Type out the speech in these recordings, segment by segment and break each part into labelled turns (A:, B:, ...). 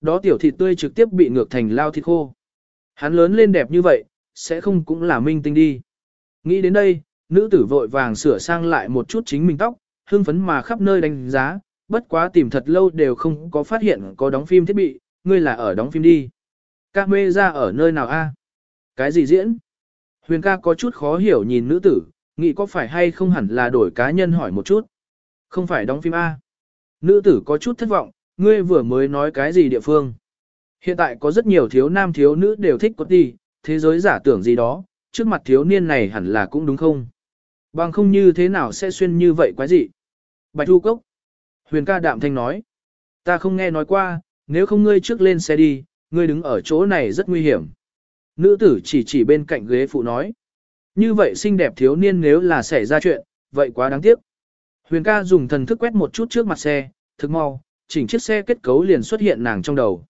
A: đó tiểu thịt tươi trực tiếp bị ngược thành lao thịt khô. Hắn lớn lên đẹp như vậy, sẽ không cũng là minh tinh đi. Nghĩ đến đây, nữ tử vội vàng sửa sang lại một chút chính mình tóc, hương phấn mà khắp nơi đánh giá, bất quá tìm thật lâu đều không có phát hiện có đóng phim thiết bị, ngươi là ở đóng phim đi. Các mê ra ở nơi nào a? Cái gì diễn? Huyền ca có chút khó hiểu nhìn nữ tử, nghĩ có phải hay không hẳn là đổi cá nhân hỏi một chút. Không phải đóng phim A. Nữ tử có chút thất vọng, ngươi vừa mới nói cái gì địa phương. Hiện tại có rất nhiều thiếu nam thiếu nữ đều thích có đi, thế giới giả tưởng gì đó, trước mặt thiếu niên này hẳn là cũng đúng không? Bằng không như thế nào sẽ xuyên như vậy quái gì? Bạch Thu Cốc. Huyền ca đạm thanh nói. Ta không nghe nói qua, nếu không ngươi trước lên xe đi, ngươi đứng ở chỗ này rất nguy hiểm. Nữ tử chỉ chỉ bên cạnh ghế phụ nói. Như vậy xinh đẹp thiếu niên nếu là xảy ra chuyện, vậy quá đáng tiếc. Huyền ca dùng thần thức quét một chút trước mặt xe, thực mau, chỉnh chiếc xe kết cấu liền xuất hiện nàng trong đầu.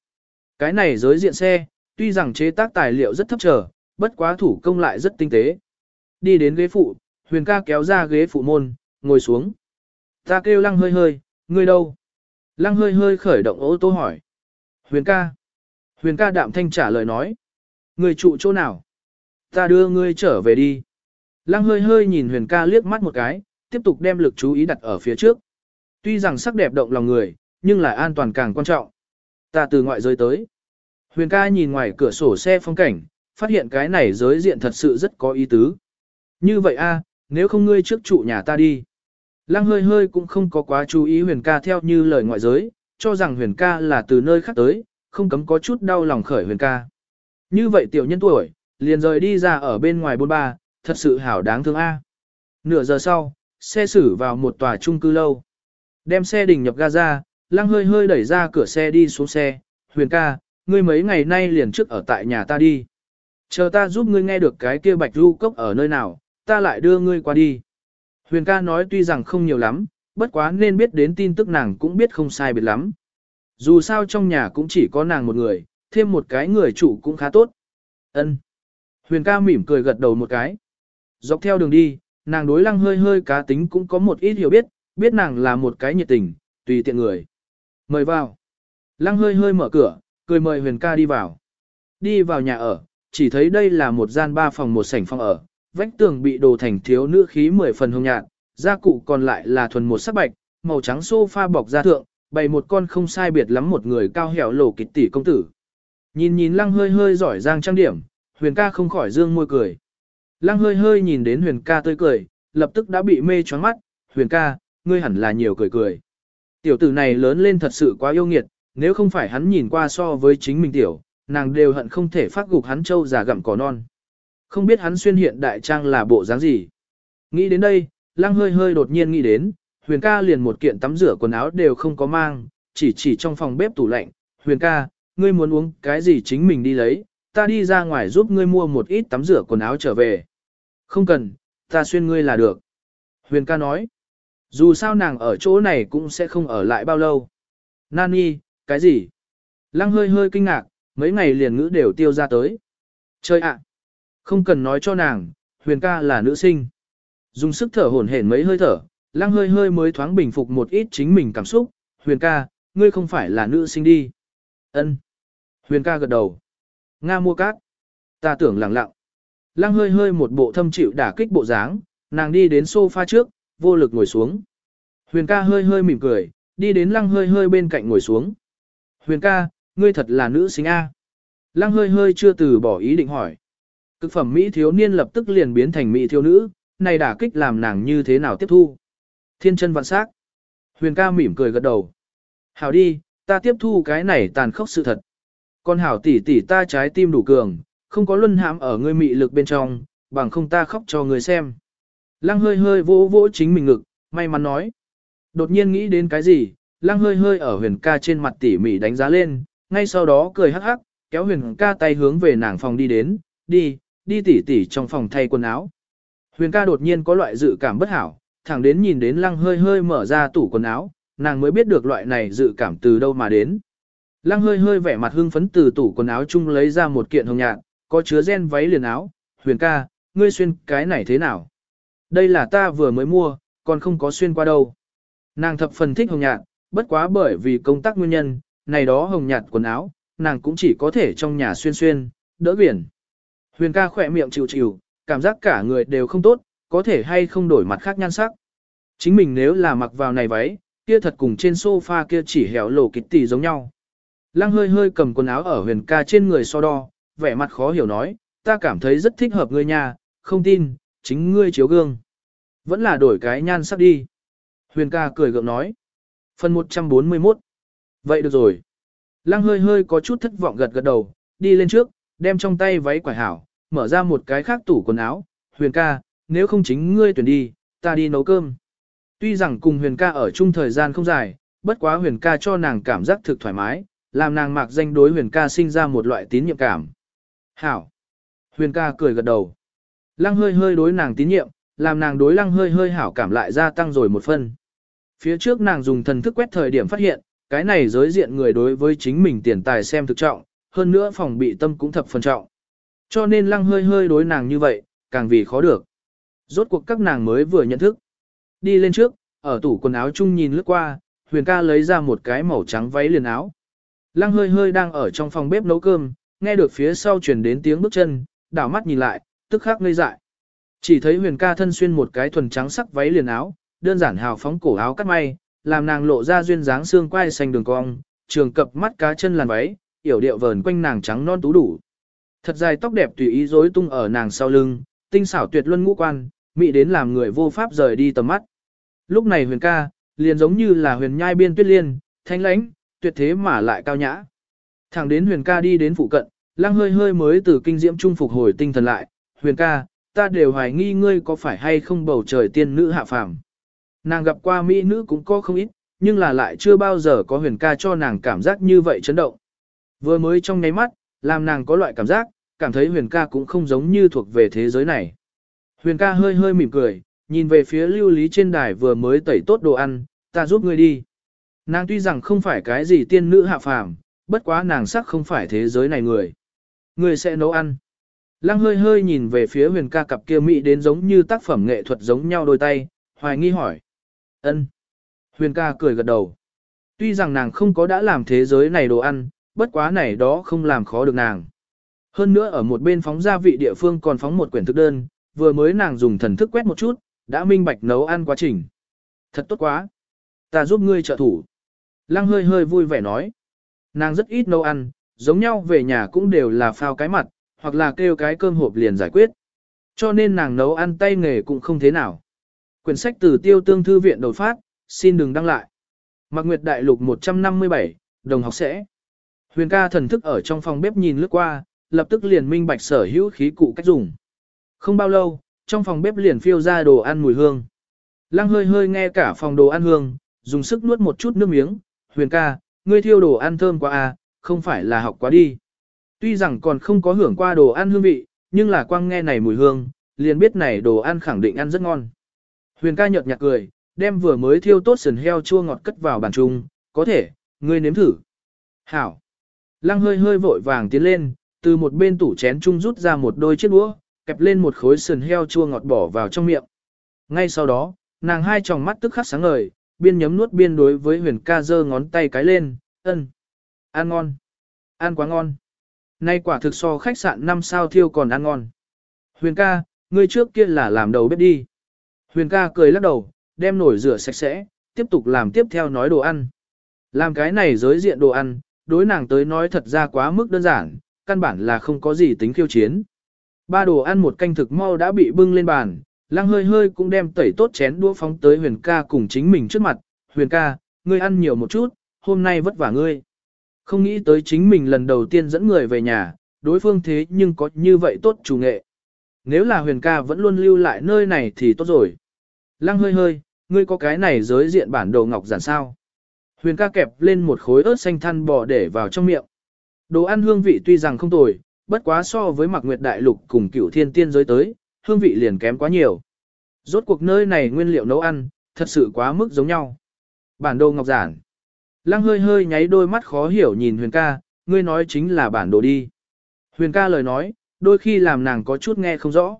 A: Cái này giới diện xe, tuy rằng chế tác tài liệu rất thấp trở, bất quá thủ công lại rất tinh tế. Đi đến ghế phụ, Huyền ca kéo ra ghế phụ môn, ngồi xuống. Ta kêu lăng hơi hơi, ngươi đâu? Lăng hơi hơi khởi động ô tô hỏi. Huyền ca. Huyền ca đạm thanh trả lời nói. Ngươi trụ chỗ nào? Ta đưa ngươi trở về đi. Lăng hơi hơi nhìn huyền ca liếc mắt một cái, tiếp tục đem lực chú ý đặt ở phía trước. Tuy rằng sắc đẹp động lòng người, nhưng lại an toàn càng quan trọng. Ta từ ngoại giới tới. Huyền ca nhìn ngoài cửa sổ xe phong cảnh, phát hiện cái này giới diện thật sự rất có ý tứ. Như vậy a, nếu không ngươi trước trụ nhà ta đi. Lăng hơi hơi cũng không có quá chú ý huyền ca theo như lời ngoại giới, cho rằng huyền ca là từ nơi khác tới, không cấm có chút đau lòng khởi huyền ca. Như vậy tiểu nhân tuổi, liền rời đi ra ở bên ngoài bôn ba, thật sự hảo đáng thương a. Nửa giờ sau, xe xử vào một tòa trung cư lâu. Đem xe đình nhập ga ra, lăng hơi hơi đẩy ra cửa xe đi xuống xe, huyền ca, ngươi mấy ngày nay liền trước ở tại nhà ta đi. Chờ ta giúp ngươi nghe được cái kia bạch ru cốc ở nơi nào, ta lại đưa ngươi qua đi. Huyền ca nói tuy rằng không nhiều lắm, bất quá nên biết đến tin tức nàng cũng biết không sai biệt lắm. Dù sao trong nhà cũng chỉ có nàng một người, thêm một cái người chủ cũng khá tốt. Ân. Huyền ca mỉm cười gật đầu một cái. Dọc theo đường đi, nàng đối lăng hơi hơi cá tính cũng có một ít hiểu biết, biết nàng là một cái nhiệt tình, tùy tiện người. Mời vào. Lăng hơi hơi mở cửa, cười mời huyền ca đi vào. Đi vào nhà ở, chỉ thấy đây là một gian ba phòng một sảnh phòng ở, vách tường bị đồ thành thiếu nữ khí mười phần hồng nhạt, gia cụ còn lại là thuần một sắc bạch, màu trắng sofa bọc da thượng, bày một con không sai biệt lắm một người cao hẻo lổ kịch tỷ công tử. Nhìn nhìn lăng hơi hơi giỏi giang trang điểm, huyền ca không khỏi dương môi cười. Lăng hơi hơi nhìn đến huyền ca tươi cười, lập tức đã bị mê choáng mắt, huyền ca, ngươi hẳn là nhiều cười cười. Tiểu tử này lớn lên thật sự quá yêu nghiệt, nếu không phải hắn nhìn qua so với chính mình tiểu, nàng đều hận không thể phát gục hắn trâu già gặm cỏ non. Không biết hắn xuyên hiện đại trang là bộ dáng gì. Nghĩ đến đây, lăng hơi hơi đột nhiên nghĩ đến, huyền ca liền một kiện tắm rửa quần áo đều không có mang, chỉ chỉ trong phòng bếp tủ lạnh, huyền ca, ngươi muốn uống cái gì chính mình đi lấy, ta đi ra ngoài giúp ngươi mua một ít tắm rửa quần áo trở về. Không cần, ta xuyên ngươi là được. Huyền ca nói, dù sao nàng ở chỗ này cũng sẽ không ở lại bao lâu. Nani, cái gì? Lăng hơi hơi kinh ngạc, mấy ngày liền ngữ đều tiêu ra tới. Chơi ạ! Không cần nói cho nàng, huyền ca là nữ sinh. Dùng sức thở hổn hển mấy hơi thở, lăng hơi hơi mới thoáng bình phục một ít chính mình cảm xúc. Huyền ca, ngươi không phải là nữ sinh đi. Ân. Huyền ca gật đầu. Nga mua cát. Ta tưởng lặng lặng. Lăng hơi hơi một bộ thâm chịu đả kích bộ dáng, nàng đi đến sofa trước, vô lực ngồi xuống. Huyền ca hơi hơi mỉm cười, đi đến lăng hơi hơi bên cạnh ngồi xuống. Huyền ca, ngươi thật là nữ sinh A. Lăng hơi hơi chưa từ bỏ ý định hỏi. Cực phẩm Mỹ thiếu niên lập tức liền biến thành Mỹ thiếu nữ, này đả kích làm nàng như thế nào tiếp thu. Thiên chân vạn sắc. Huyền ca mỉm cười gật đầu. Hảo đi, ta tiếp thu cái này tàn khốc sự thật. Con hảo tỷ tỷ ta trái tim đủ cường, không có luân hãm ở ngươi mị lực bên trong, bằng không ta khóc cho người xem. Lăng hơi hơi vỗ vỗ chính mình ngực, may mắn nói. Đột nhiên nghĩ đến cái gì, lăng hơi hơi ở huyền ca trên mặt tỉ mỉ đánh giá lên, ngay sau đó cười hắc hắc, kéo huyền ca tay hướng về nàng phòng đi đến, đi, đi tỉ tỉ trong phòng thay quần áo. Huyền ca đột nhiên có loại dự cảm bất hảo, thẳng đến nhìn đến lăng hơi hơi mở ra tủ quần áo, nàng mới biết được loại này dự cảm từ đâu mà đến. Lăng hơi hơi vẻ mặt hưng phấn từ tủ quần áo chung lấy ra một kiện hồng nhạt, có chứa gen váy liền áo, huyền ca, ngươi xuyên cái này thế nào? Đây là ta vừa mới mua, còn không có xuyên qua đâu. Nàng thập phần thích hồng nhạt, bất quá bởi vì công tác nguyên nhân, này đó hồng nhạt quần áo, nàng cũng chỉ có thể trong nhà xuyên xuyên, đỡ biển. Huyền ca khỏe miệng chịu chịu, cảm giác cả người đều không tốt, có thể hay không đổi mặt khác nhan sắc. Chính mình nếu là mặc vào này váy, kia thật cùng trên sofa kia chỉ hẻo lổ kịch tỷ giống nhau. Lăng hơi hơi cầm quần áo ở huyền ca trên người so đo, vẻ mặt khó hiểu nói, ta cảm thấy rất thích hợp ngươi nha, không tin, chính ngươi chiếu gương. Vẫn là đổi cái nhan sắc đi. Huyền ca cười gượng nói. Phần 141. Vậy được rồi. Lăng hơi hơi có chút thất vọng gật gật đầu, đi lên trước, đem trong tay váy quải hảo, mở ra một cái khác tủ quần áo. Huyền ca, nếu không chính ngươi tuyển đi, ta đi nấu cơm. Tuy rằng cùng huyền ca ở chung thời gian không dài, bất quá huyền ca cho nàng cảm giác thực thoải mái, làm nàng mạc danh đối huyền ca sinh ra một loại tín nhiệm cảm. Hảo. Huyền ca cười gật đầu. Lăng hơi hơi đối nàng tín nhiệm, làm nàng đối lăng hơi hơi hảo cảm lại gia tăng rồi một phân. Phía trước nàng dùng thần thức quét thời điểm phát hiện, cái này giới diện người đối với chính mình tiền tài xem thực trọng, hơn nữa phòng bị tâm cũng thập phần trọng. Cho nên lăng hơi hơi đối nàng như vậy, càng vì khó được. Rốt cuộc các nàng mới vừa nhận thức. Đi lên trước, ở tủ quần áo chung nhìn lướt qua, huyền ca lấy ra một cái màu trắng váy liền áo. Lăng hơi hơi đang ở trong phòng bếp nấu cơm, nghe được phía sau truyền đến tiếng bước chân, đảo mắt nhìn lại, tức khắc ngây dại. Chỉ thấy huyền ca thân xuyên một cái thuần trắng sắc váy liền áo, đơn giản hào phóng cổ áo cắt may, làm nàng lộ ra duyên dáng xương quai xanh đường cong, trường cập mắt cá chân làn váy, yểu điệu vờn quanh nàng trắng non tú đủ. Thật dài tóc đẹp tùy ý rối tung ở nàng sau lưng, tinh xảo tuyệt luân ngũ quan, mỹ đến làm người vô pháp rời đi tầm mắt. Lúc này huyền ca, liền giống như là huyền nhai biên tuyết liên, thanh lãnh, tuyệt thế mà lại cao nhã. Thẳng đến huyền ca đi đến phụ cận, lăng hơi hơi mới từ kinh diễm trung phục hồi tinh thần lại, huyền ca, ta đều hoài nghi ngươi có phải hay không bầu trời tiên nữ hạ phàm. Nàng gặp qua mỹ nữ cũng có không ít, nhưng là lại chưa bao giờ có huyền ca cho nàng cảm giác như vậy chấn động. Vừa mới trong nháy mắt, làm nàng có loại cảm giác, cảm thấy huyền ca cũng không giống như thuộc về thế giới này. Huyền ca hơi hơi mỉm cười, nhìn về phía lưu lý trên đài vừa mới tẩy tốt đồ ăn, ta giúp ngươi đi. Nàng tuy rằng không phải cái gì tiên nữ hạ phàm, bất quá nàng sắc không phải thế giới này người. Ngươi sẽ nấu ăn. Lăng hơi hơi nhìn về phía huyền ca cặp kia mỹ đến giống như tác phẩm nghệ thuật giống nhau đôi tay, hoài nghi hỏi. ân. Huyền ca cười gật đầu. Tuy rằng nàng không có đã làm thế giới này đồ ăn, bất quá này đó không làm khó được nàng. Hơn nữa ở một bên phóng gia vị địa phương còn phóng một quyển thức đơn, vừa mới nàng dùng thần thức quét một chút, đã minh bạch nấu ăn quá trình. Thật tốt quá. Ta giúp ngươi trợ thủ. Lăng hơi hơi vui vẻ nói. Nàng rất ít nấu ăn, giống nhau về nhà cũng đều là phao cái mặt, hoặc là kêu cái cơm hộp liền giải quyết. Cho nên nàng nấu ăn tay nghề cũng không thế nào. Quyển sách từ tiêu tương thư viện đột phát, xin đừng đăng lại. Mạc Nguyệt Đại Lục 157, đồng học sẽ. Huyền ca thần thức ở trong phòng bếp nhìn lướt qua, lập tức liền minh bạch sở hữu khí cụ cách dùng. Không bao lâu, trong phòng bếp liền phiêu ra đồ ăn mùi hương. Lăng hơi hơi nghe cả phòng đồ ăn hương, dùng sức nuốt một chút nước miếng, huyền ca, ngươi thiêu đồ ăn thơm quá à, không phải là học quá đi. Tuy rằng còn không có hưởng qua đồ ăn hương vị, nhưng là quang nghe này mùi hương, liền biết này đồ ăn khẳng định ăn rất ngon. Huyền ca nhợt nhạt cười, đem vừa mới thiêu tốt sườn heo chua ngọt cất vào bàn chung, có thể, ngươi nếm thử. Hảo. Lăng hơi hơi vội vàng tiến lên, từ một bên tủ chén chung rút ra một đôi chiếc đũa, kẹp lên một khối sườn heo chua ngọt bỏ vào trong miệng. Ngay sau đó, nàng hai tròng mắt tức khắc sáng ngời, biên nhấm nuốt biên đối với huyền ca giơ ngón tay cái lên, ân. Ăn ngon. Ăn quá ngon. Nay quả thực so khách sạn 5 sao thiêu còn ăn ngon. Huyền ca, ngươi trước kia là làm đầu bếp đi. Huyền ca cười lắc đầu, đem nổi rửa sạch sẽ, tiếp tục làm tiếp theo nói đồ ăn. Làm cái này giới diện đồ ăn, đối nàng tới nói thật ra quá mức đơn giản, căn bản là không có gì tính khiêu chiến. Ba đồ ăn một canh thực mau đã bị bưng lên bàn, lăng hơi hơi cũng đem tẩy tốt chén đũa phóng tới huyền ca cùng chính mình trước mặt. Huyền ca, ngươi ăn nhiều một chút, hôm nay vất vả ngươi. Không nghĩ tới chính mình lần đầu tiên dẫn người về nhà, đối phương thế nhưng có như vậy tốt chủ nghệ. Nếu là huyền ca vẫn luôn lưu lại nơi này thì tốt rồi. Lăng hơi hơi, ngươi có cái này giới diện bản đồ ngọc giản sao. Huyền ca kẹp lên một khối ớt xanh than bò để vào trong miệng. Đồ ăn hương vị tuy rằng không tồi, bất quá so với mặc nguyệt đại lục cùng cửu thiên tiên giới tới, hương vị liền kém quá nhiều. Rốt cuộc nơi này nguyên liệu nấu ăn, thật sự quá mức giống nhau. Bản đồ ngọc giản. Lăng hơi hơi nháy đôi mắt khó hiểu nhìn huyền ca, ngươi nói chính là bản đồ đi. Huyền ca lời nói, đôi khi làm nàng có chút nghe không rõ.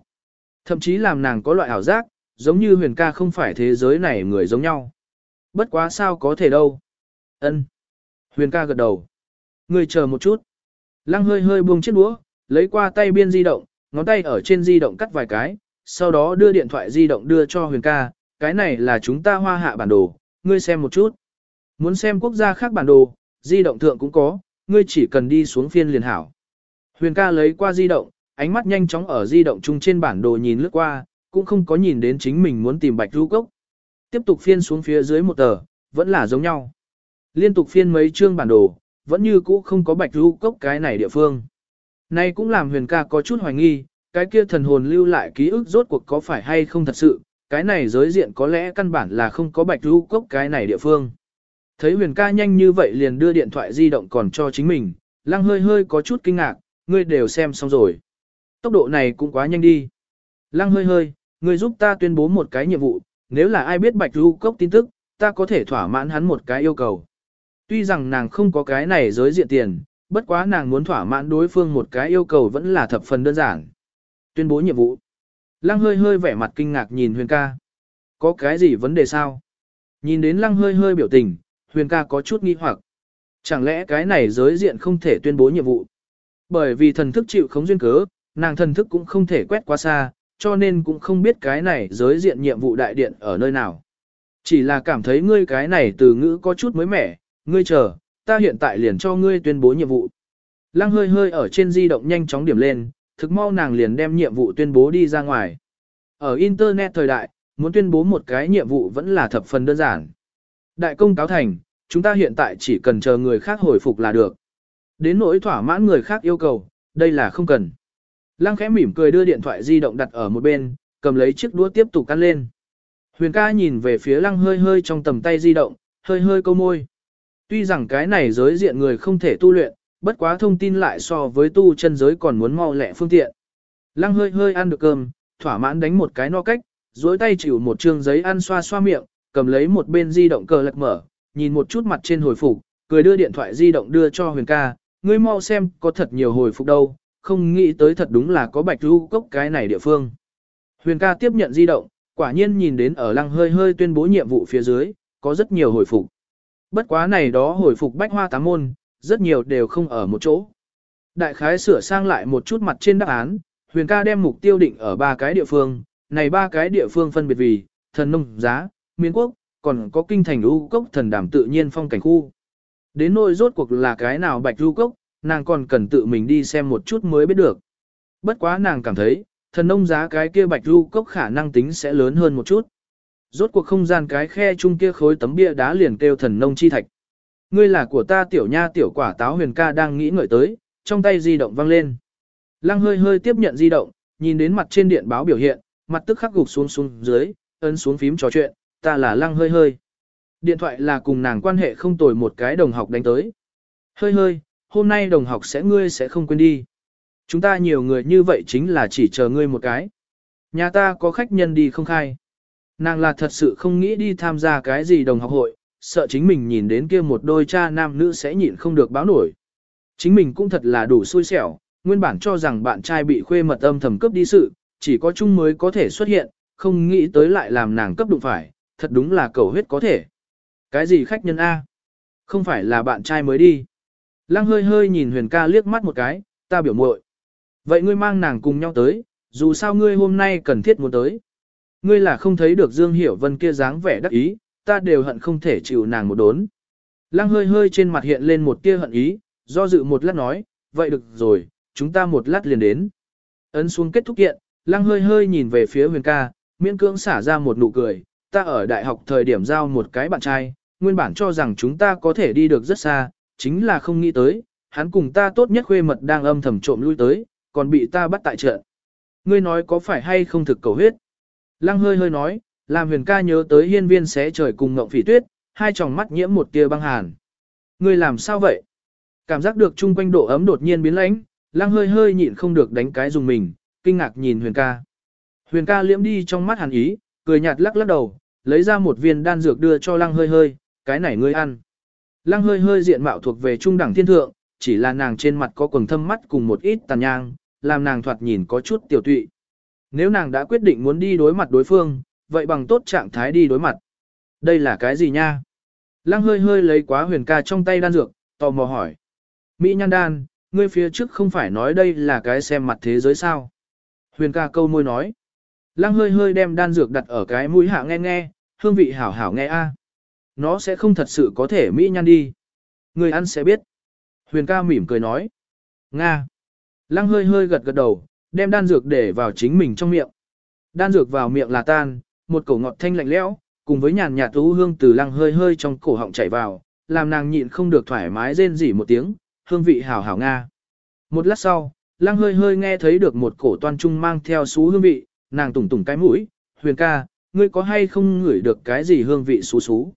A: Thậm chí làm nàng có loại ảo giác, giống như huyền ca không phải thế giới này người giống nhau. Bất quá sao có thể đâu. Ân. Huyền ca gật đầu. ngươi chờ một chút. Lăng hơi hơi buông chiếc đũa, lấy qua tay biên di động, ngón tay ở trên di động cắt vài cái, sau đó đưa điện thoại di động đưa cho Huyền ca, cái này là chúng ta hoa hạ bản đồ, ngươi xem một chút. Muốn xem quốc gia khác bản đồ, di động thượng cũng có, ngươi chỉ cần đi xuống phiên liền hảo. Huyền ca lấy qua di động, ánh mắt nhanh chóng ở di động chung trên bản đồ nhìn lướt qua, cũng không có nhìn đến chính mình muốn tìm bạch ru cốc. Tiếp tục phiên xuống phía dưới một tờ, vẫn là giống nhau. Liên tục phiên mấy chương bản đồ, vẫn như cũ không có bạch ru cốc cái này địa phương. Này cũng làm huyền ca có chút hoài nghi, cái kia thần hồn lưu lại ký ức rốt cuộc có phải hay không thật sự, cái này giới diện có lẽ căn bản là không có bạch ru cốc cái này địa phương. Thấy huyền ca nhanh như vậy liền đưa điện thoại di động còn cho chính mình, lăng hơi hơi có chút kinh ngạc, ngươi đều xem xong rồi. Tốc độ này cũng quá nhanh đi. Lăng hơi hơi, ngươi giúp ta tuyên bố một cái nhiệm vụ, nếu là ai biết bạch ru cốc tin tức, ta có thể thỏa mãn hắn một cái yêu cầu. Tuy rằng nàng không có cái này giới diện tiền, bất quá nàng muốn thỏa mãn đối phương một cái yêu cầu vẫn là thập phần đơn giản. Tuyên bố nhiệm vụ. Lăng hơi hơi vẻ mặt kinh ngạc nhìn huyền ca. Có cái gì vấn đề sao? Nhìn đến lăng hơi hơi biểu tình, huyền ca có chút nghi hoặc. Chẳng lẽ cái này giới diện không thể tuyên bố nhiệm vụ? Bởi vì thần thức chịu không duyên cớ, nàng thần thức cũng không thể quét quá xa, cho nên cũng không biết cái này giới diện nhiệm vụ đại điện ở nơi nào. Chỉ là cảm thấy ngươi cái này từ ngữ có chút mới mẻ, ngươi chờ, ta hiện tại liền cho ngươi tuyên bố nhiệm vụ. Lăng hơi hơi ở trên di động nhanh chóng điểm lên, thực mau nàng liền đem nhiệm vụ tuyên bố đi ra ngoài. Ở Internet thời đại, muốn tuyên bố một cái nhiệm vụ vẫn là thập phần đơn giản. Đại công cáo thành, chúng ta hiện tại chỉ cần chờ người khác hồi phục là được. Đến nỗi thỏa mãn người khác yêu cầu, đây là không cần. Lăng khẽ mỉm cười đưa điện thoại di động đặt ở một bên, cầm lấy chiếc đũa tiếp tục ăn lên. Huyền ca nhìn về phía lăng hơi hơi trong tầm tay di động, hơi hơi câu môi. Tuy rằng cái này giới diện người không thể tu luyện, bất quá thông tin lại so với tu chân giới còn muốn mau lẹ phương tiện. Lăng hơi hơi ăn được cơm, thỏa mãn đánh một cái no cách, duỗi tay chịu một trương giấy ăn xoa xoa miệng, cầm lấy một bên di động cờ lật mở, nhìn một chút mặt trên hồi phục, cười đưa điện thoại di động đưa cho huyền ca, ngươi mau xem có thật nhiều hồi phục đâu, không nghĩ tới thật đúng là có bạch ru cốc cái này địa phương. Huyền ca tiếp nhận di động, quả nhiên nhìn đến ở lăng hơi hơi tuyên bố nhiệm vụ phía dưới, có rất nhiều hồi phục. Bất quá này đó hồi phục bách hoa tám môn, rất nhiều đều không ở một chỗ. Đại khái sửa sang lại một chút mặt trên đáp án, huyền ca đem mục tiêu định ở ba cái địa phương, này ba cái địa phương phân biệt vì, thần nông giá, miên quốc, còn có kinh thành u cốc thần đảm tự nhiên phong cảnh khu. Đến nỗi rốt cuộc là cái nào bạch u cốc, nàng còn cần tự mình đi xem một chút mới biết được. Bất quá nàng cảm thấy, thần nông giá cái kia bạch u cốc khả năng tính sẽ lớn hơn một chút. Rốt cuộc không gian cái khe chung kia khối tấm bia đá liền kêu thần nông chi thạch. Ngươi là của ta tiểu nha tiểu quả táo huyền ca đang nghĩ ngợi tới, trong tay di động văng lên. Lăng hơi hơi tiếp nhận di động, nhìn đến mặt trên điện báo biểu hiện, mặt tức khắc gục xuống xuống dưới, ấn xuống phím trò chuyện, ta là lăng hơi hơi. Điện thoại là cùng nàng quan hệ không tồi một cái đồng học đánh tới. Hơi hơi, hôm nay đồng học sẽ ngươi sẽ không quên đi. Chúng ta nhiều người như vậy chính là chỉ chờ ngươi một cái. Nhà ta có khách nhân đi không khai. Nàng là thật sự không nghĩ đi tham gia cái gì đồng học hội, sợ chính mình nhìn đến kia một đôi cha nam nữ sẽ nhịn không được báo nổi. Chính mình cũng thật là đủ xui xẻo, nguyên bản cho rằng bạn trai bị khuê mật âm thầm cướp đi sự, chỉ có chung mới có thể xuất hiện, không nghĩ tới lại làm nàng cấp đụng phải, thật đúng là cầu huyết có thể. Cái gì khách nhân A? Không phải là bạn trai mới đi. Lăng hơi hơi nhìn huyền ca liếc mắt một cái, ta biểu muội. Vậy ngươi mang nàng cùng nhau tới, dù sao ngươi hôm nay cần thiết muốn tới. Ngươi là không thấy được Dương Hiểu Vân kia dáng vẻ đắc ý, ta đều hận không thể chịu nàng một đốn. Lăng hơi hơi trên mặt hiện lên một tia hận ý, do dự một lát nói, vậy được rồi, chúng ta một lát liền đến. Ấn xuống kết thúc kiện, lăng hơi hơi nhìn về phía huyền ca, miễn cưỡng xả ra một nụ cười, ta ở đại học thời điểm giao một cái bạn trai, nguyên bản cho rằng chúng ta có thể đi được rất xa, chính là không nghĩ tới, hắn cùng ta tốt nhất khuê mật đang âm thầm trộm lui tới, còn bị ta bắt tại trận. Ngươi nói có phải hay không thực cầu huyết? Lăng hơi hơi nói, làm huyền ca nhớ tới hiên viên xé trời cùng ngộng phỉ tuyết, hai tròng mắt nhiễm một tia băng hàn. Ngươi làm sao vậy? Cảm giác được chung quanh độ ấm đột nhiên biến lãnh, lăng hơi hơi nhịn không được đánh cái dùng mình, kinh ngạc nhìn huyền ca. Huyền ca liễm đi trong mắt hàn ý, cười nhạt lắc lắc đầu, lấy ra một viên đan dược đưa cho lăng hơi hơi, cái này ngươi ăn. Lăng hơi hơi diện mạo thuộc về trung đẳng thiên thượng, chỉ là nàng trên mặt có quầng thâm mắt cùng một ít tàn nhang, làm nàng thoạt nhìn có chút tiểu tụy. Nếu nàng đã quyết định muốn đi đối mặt đối phương, vậy bằng tốt trạng thái đi đối mặt. Đây là cái gì nha? Lăng hơi hơi lấy quá huyền ca trong tay đan dược, Tò mò hỏi. Mỹ nhan đan, ngươi phía trước không phải nói đây là cái xem mặt thế giới sao? Huyền ca câu môi nói. Lăng hơi hơi đem đan dược đặt ở cái mũi hạ nghe nghe, hương vị hảo hảo nghe a. À. Nó sẽ không thật sự có thể Mỹ nhan đi. Người ăn sẽ biết. Huyền ca mỉm cười nói. Nga. Lăng hơi hơi gật gật đầu, đem đan dược để vào chính mình trong miệng. Đan dược vào miệng là tan, một cổ ngọt thanh lạnh lẽo, cùng với nhàn nhạt thú hương từ lăng hơi hơi trong cổ họng chảy vào, làm nàng nhịn không được thoải mái rên rỉ một tiếng, hương vị hảo hảo nga. Một lát sau, lăng hơi hơi nghe thấy được một cổ toan trung mang theo xú hương vị, nàng tủng tủng cái mũi, huyền ca, ngươi có hay không ngửi được cái gì hương vị xú xú.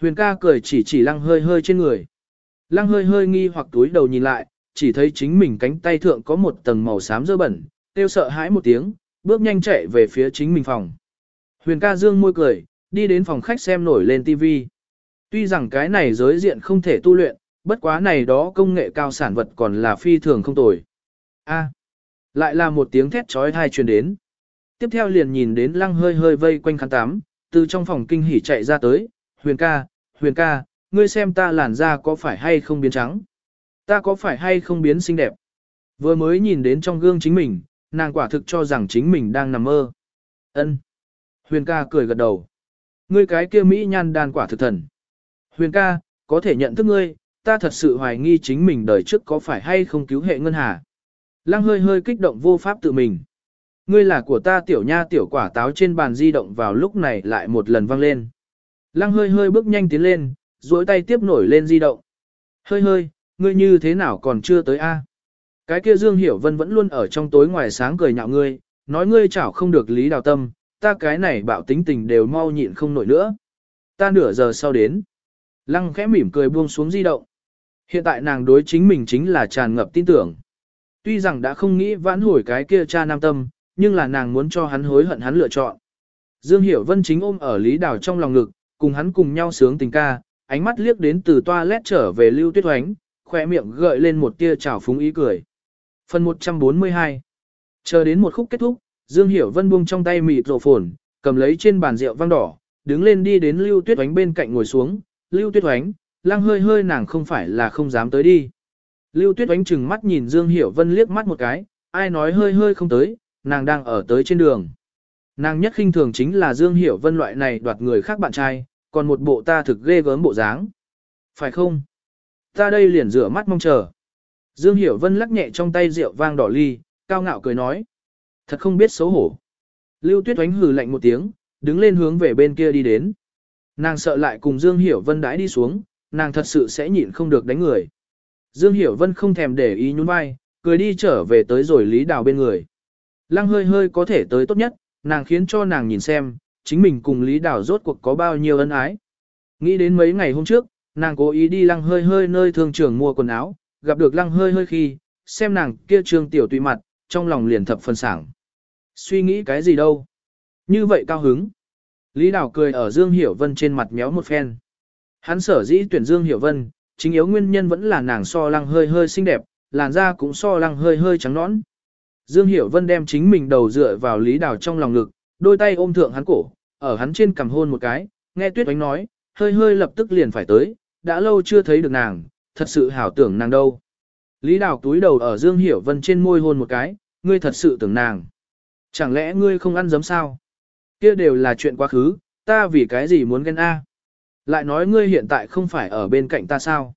A: Huyền ca cười chỉ chỉ lăng hơi hơi trên người. Lăng hơi hơi nghi hoặc túi đầu nhìn lại, chỉ thấy chính mình cánh tay thượng có một tầng màu xám dơ bẩn, tiêu sợ hãi một tiếng, bước nhanh chạy về phía chính mình phòng. Huyền ca dương môi cười, đi đến phòng khách xem nổi lên TV. Tuy rằng cái này giới diện không thể tu luyện, bất quá này đó công nghệ cao sản vật còn là phi thường không tồi. A, lại là một tiếng thét trói thai truyền đến. Tiếp theo liền nhìn đến lăng hơi hơi vây quanh khán tám, từ trong phòng kinh hỉ chạy ra tới, huyền ca, huyền ca, ngươi xem ta làn da có phải hay không biến trắng? Ta có phải hay không biến xinh đẹp? Vừa mới nhìn đến trong gương chính mình, nàng quả thực cho rằng chính mình đang nằm mơ. Ân. Huyền ca cười gật đầu. Ngươi cái kia Mỹ nhan đàn quả thực thần. Huyền ca, có thể nhận thức ngươi, ta thật sự hoài nghi chính mình đời trước có phải hay không cứu hệ ngân hà. Lăng hơi hơi kích động vô pháp tự mình. Ngươi là của ta tiểu nha tiểu quả táo trên bàn di động vào lúc này lại một lần vang lên. Lăng hơi hơi bước nhanh tiến lên, duỗi tay tiếp nổi lên di động. Hơi hơi, ngươi như thế nào còn chưa tới a? Cái kia Dương Hiểu Vân vẫn luôn ở trong tối ngoài sáng cười nhạo ngươi, nói ngươi chảo không được lý đào tâm, ta cái này bạo tính tình đều mau nhịn không nổi nữa. Ta nửa giờ sau đến. Lăng khẽ mỉm cười buông xuống di động. Hiện tại nàng đối chính mình chính là tràn ngập tin tưởng. Tuy rằng đã không nghĩ vãn hồi cái kia cha nam tâm, nhưng là nàng muốn cho hắn hối hận hắn lựa chọn. Dương Hiểu Vân chính ôm ở Lý Đào trong lòng ngực, cùng hắn cùng nhau sướng tình ca, ánh mắt liếc đến từ toilet trở về Lưu Tuyết Oánh, khỏe miệng gợi lên một tia trào phúng ý cười. Phần 142 Chờ đến một khúc kết thúc, Dương Hiểu Vân buông trong tay mịt rổ phồn, cầm lấy trên bàn rượu vang đỏ, đứng lên đi đến Lưu Tuyết Oánh bên cạnh ngồi xuống. Lưu Tuyết Oánh, lăng hơi hơi nàng không phải là không dám tới đi. Lưu Tuyết Oánh chừng mắt nhìn Dương Hiểu Vân liếc mắt một cái, ai nói hơi hơi không tới, nàng đang ở tới trên đường. Nàng nhất khinh thường chính là Dương Hiểu Vân loại này đoạt người khác bạn trai, còn một bộ ta thực ghê gớm bộ dáng. Phải không? Ta đây liền rửa mắt mong chờ. Dương Hiểu Vân lắc nhẹ trong tay rượu vang đỏ ly, cao ngạo cười nói. Thật không biết xấu hổ. Lưu Tuyết Oánh hừ lạnh một tiếng, đứng lên hướng về bên kia đi đến. Nàng sợ lại cùng Dương Hiểu Vân đãi đi xuống, nàng thật sự sẽ nhịn không được đánh người. Dương Hiểu Vân không thèm để ý nhún vai, cười đi trở về tới rồi Lý Đào bên người. Lăng hơi hơi có thể tới tốt nhất, nàng khiến cho nàng nhìn xem, chính mình cùng Lý Đào rốt cuộc có bao nhiêu ân ái. Nghĩ đến mấy ngày hôm trước, nàng cố ý đi lăng hơi hơi nơi thương trường mua quần áo, gặp được lăng hơi hơi khi, xem nàng kia trương tiểu tùy mặt, trong lòng liền thập phần sảng. Suy nghĩ cái gì đâu? Như vậy cao hứng. Lý Đào cười ở Dương Hiểu Vân trên mặt méo một phen. Hắn sở dĩ tuyển Dương Hiểu Vân, chính yếu nguyên nhân vẫn là nàng so lăng hơi hơi xinh đẹp, làn da cũng so lăng hơi hơi trắng nõn. Dương Hiểu Vân đem chính mình đầu dựa vào Lý Đào trong lòng ngực, đôi tay ôm thượng hắn cổ, ở hắn trên cằm hôn một cái, nghe Tuyết Oánh nói, hơi hơi lập tức liền phải tới, đã lâu chưa thấy được nàng, thật sự hảo tưởng nàng đâu. Lý Đào túi đầu ở Dương Hiểu Vân trên môi hôn một cái, ngươi thật sự tưởng nàng. Chẳng lẽ ngươi không ăn giấm sao? Kia đều là chuyện quá khứ, ta vì cái gì muốn ghen A? Lại nói ngươi hiện tại không phải ở bên cạnh ta sao?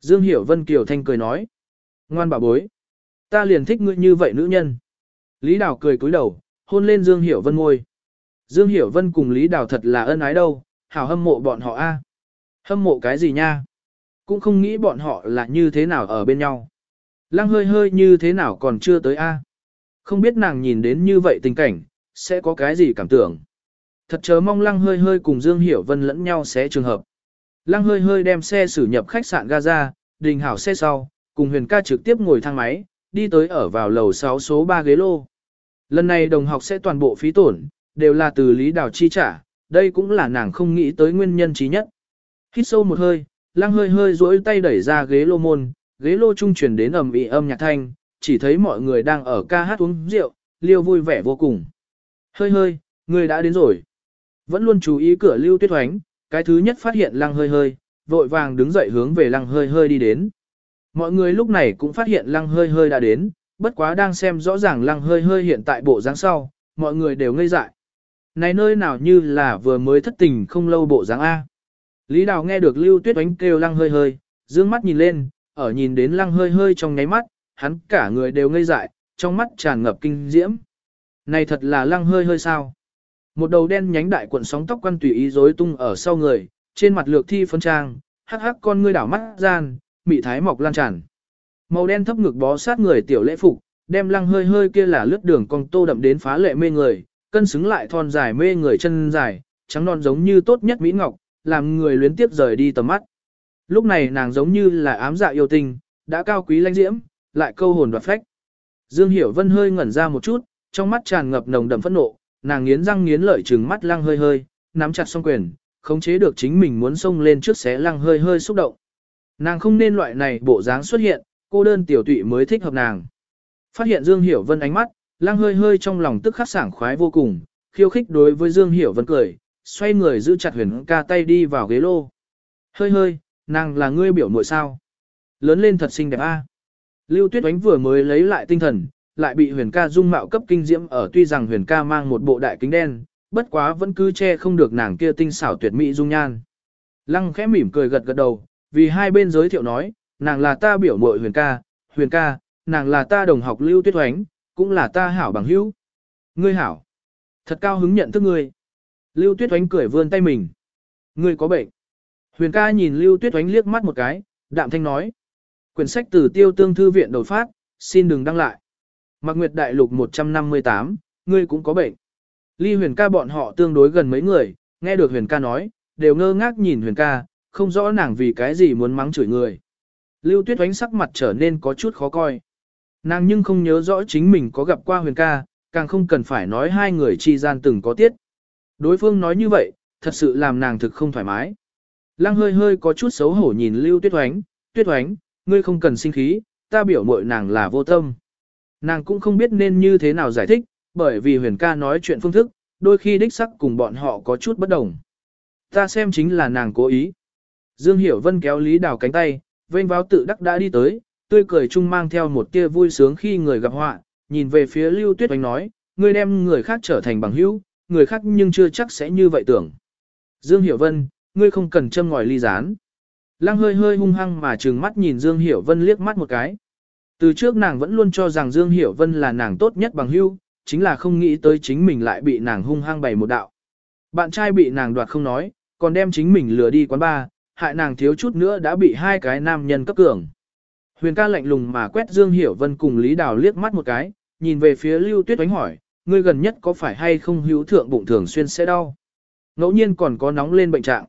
A: Dương Hiểu Vân Kiều Thanh cười nói. Ngoan bà bối. Ta liền thích ngươi như vậy nữ nhân. Lý Đào cười cúi đầu, hôn lên Dương Hiểu Vân ngôi. Dương Hiểu Vân cùng Lý Đào thật là ân ái đâu, hảo hâm mộ bọn họ a. Hâm mộ cái gì nha? Cũng không nghĩ bọn họ là như thế nào ở bên nhau. Lăng hơi hơi như thế nào còn chưa tới a. Không biết nàng nhìn đến như vậy tình cảnh, sẽ có cái gì cảm tưởng. Thật chớ mong lăng hơi hơi cùng Dương Hiểu Vân lẫn nhau sẽ trường hợp. Lăng hơi hơi đem xe xử nhập khách sạn Gaza, đình hảo xe sau, cùng huyền ca trực tiếp ngồi thang máy, đi tới ở vào lầu 6 số 3 ghế lô. Lần này đồng học sẽ toàn bộ phí tổn, đều là từ lý đào chi trả, đây cũng là nàng không nghĩ tới nguyên nhân trí nhất. Hít sâu một hơi, lăng hơi hơi duỗi tay đẩy ra ghế lô môn, ghế lô trung truyền đến ầm ĩ âm nhạc thanh, chỉ thấy mọi người đang ở ca hát uống rượu, liêu vui vẻ vô cùng. Hơi hơi, người đã đến rồi. Vẫn luôn chú ý cửa lưu tuyết hoánh, cái thứ nhất phát hiện lăng hơi hơi, vội vàng đứng dậy hướng về lăng hơi hơi đi đến. Mọi người lúc này cũng phát hiện lăng hơi hơi đã đến, bất quá đang xem rõ ràng lăng hơi hơi hiện tại bộ dáng sau, mọi người đều ngây dại. Này nơi nào như là vừa mới thất tình không lâu bộ dáng A. Lý Đào nghe được Lưu Tuyết Oánh kêu lăng hơi hơi, dương mắt nhìn lên, ở nhìn đến lăng hơi hơi trong nháy mắt, hắn cả người đều ngây dại, trong mắt tràn ngập kinh diễm. Này thật là lăng hơi hơi sao. Một đầu đen nhánh đại cuộn sóng tóc quăn tùy ý rối tung ở sau người, trên mặt lược thi phấn trang, hắc hắc con ngươi đảo mắt gian, mị thái mọc lan tràn. Màu đen thấp ngực bó sát người tiểu lễ phục, đem lăng hơi hơi kia là lướt đường cong tô đậm đến phá lệ mê người, cân xứng lại thon dài mê người chân dài, trắng non giống như tốt nhất mỹ ngọc, làm người luyến tiếp rời đi tầm mắt. Lúc này nàng giống như là ám dạ yêu tình, đã cao quý lãnh diễm, lại câu hồn đoạt phách. Dương Hiểu Vân hơi ngẩn ra một chút, trong mắt tràn ngập nồng đậm phẫn nộ, nàng nghiến răng nghiến lợi trừng mắt lăng hơi hơi, nắm chặt song quyền, khống chế được chính mình muốn xông lên trước xé lăng hơi hơi xúc động. Nàng không nên loại này bộ dáng xuất hiện, cô đơn tiểu tụy mới thích hợp nàng. Phát hiện Dương Hiểu Vân ánh mắt, Lang hơi hơi trong lòng tức khắc sảng khoái vô cùng, khiêu khích đối với Dương Hiểu Vân cười, xoay người giữ chặt huyền ca tay đi vào ghế lô. Hơi hơi, nàng là ngươi biểu muội sao? Lớn lên thật xinh đẹp a. Lưu Tuyết Oánh vừa mới lấy lại tinh thần, lại bị huyền ca dung mạo cấp kinh diễm ở tuy rằng huyền ca mang một bộ đại kính đen, bất quá vẫn cứ che không được nàng kia tinh xảo tuyệt mỹ dung nhan. Lăng khẽ mỉm cười gật gật đầu, vì hai bên giới thiệu nói, nàng là ta biểu muội huyền ca, huyền ca, nàng là ta đồng học lưu tuyết hoánh, cũng là ta hảo bằng hữu. Ngươi hảo. Thật cao hứng nhận thức ngươi. Lưu tuyết hoánh cười vươn tay mình. Ngươi có bệnh. Huyền ca nhìn lưu tuyết hoánh liếc mắt một cái, đạm thanh nói. Quyển sách từ tiêu tương thư viện đột phát, xin đừng đăng lại. Mạc Nguyệt Đại Lục 158, ngươi cũng có bệnh. Ly huyền ca bọn họ tương đối gần mấy người, nghe được huyền ca nói, đều ngơ ngác nhìn huyền ca, không rõ nàng vì cái gì muốn mắng chửi người. Lưu tuyết oánh sắc mặt trở nên có chút khó coi. Nàng nhưng không nhớ rõ chính mình có gặp qua huyền ca, càng không cần phải nói hai người chi gian từng có tiết. Đối phương nói như vậy, thật sự làm nàng thực không thoải mái. Lăng hơi hơi có chút xấu hổ nhìn Lưu Tuyết Oánh, Tuyết Oánh, ngươi không cần sinh khí, ta biểu mội nàng là vô tâm. Nàng cũng không biết nên như thế nào giải thích, bởi vì huyền ca nói chuyện phương thức, đôi khi đích sắc cùng bọn họ có chút bất đồng. Ta xem chính là nàng cố ý. Dương Hiểu Vân kéo Lý Đào cánh tay, vênh Váo tự đắc đã đi tới, tươi cười chung mang theo một tia vui sướng khi người gặp họa, nhìn về phía Lưu Tuyết Oánh nói, ngươi đem người khác trở thành bằng hữu, người khác nhưng chưa chắc sẽ như vậy tưởng. Dương Hiểu Vân, ngươi không cần châm ngòi ly gián. Lăng hơi hơi hung hăng mà trừng mắt nhìn Dương Hiểu Vân liếc mắt một cái. Từ trước nàng vẫn luôn cho rằng Dương Hiểu Vân là nàng tốt nhất bằng hữu, chính là không nghĩ tới chính mình lại bị nàng hung hăng bày một đạo. Bạn trai bị nàng đoạt không nói, còn đem chính mình lừa đi quán bar, hại nàng thiếu chút nữa đã bị hai cái nam nhân cấp cường. Huyền ca lạnh lùng mà quét Dương Hiểu Vân cùng Lý Đào liếc mắt một cái, nhìn về phía Lưu Tuyết Oánh hỏi, ngươi gần nhất có phải hay không hữu thượng bụng thường xuyên sẽ đau? Ngẫu nhiên còn có nóng lên bệnh trạng.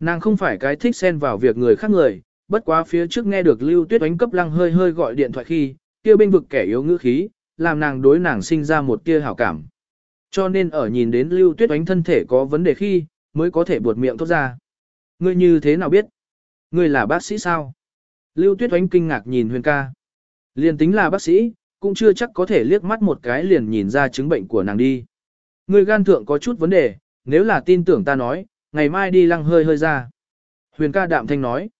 A: Nàng không phải cái thích xen vào việc người khác người, bất quá phía trước nghe được Lưu Tuyết Oánh cấp lăng hơi hơi gọi điện thoại khi, kia bên vực kẻ yếu ngữ khí, làm nàng đối nàng sinh ra một tia hảo cảm. Cho nên ở nhìn đến Lưu Tuyết Oánh thân thể có vấn đề khi, mới có thể buột miệng thốt ra. Ngươi như thế nào biết? Ngươi là bác sĩ sao? Lưu Tuyết Oánh kinh ngạc nhìn Huyền ca. Liền tính là bác sĩ, cũng chưa chắc có thể liếc mắt một cái liền nhìn ra chứng bệnh của nàng đi. Ngươi gan thượng có chút vấn đề, nếu là tin tưởng ta nói, ngày mai đi lăng hơi hơi ra. Huyền ca đạm thanh nói.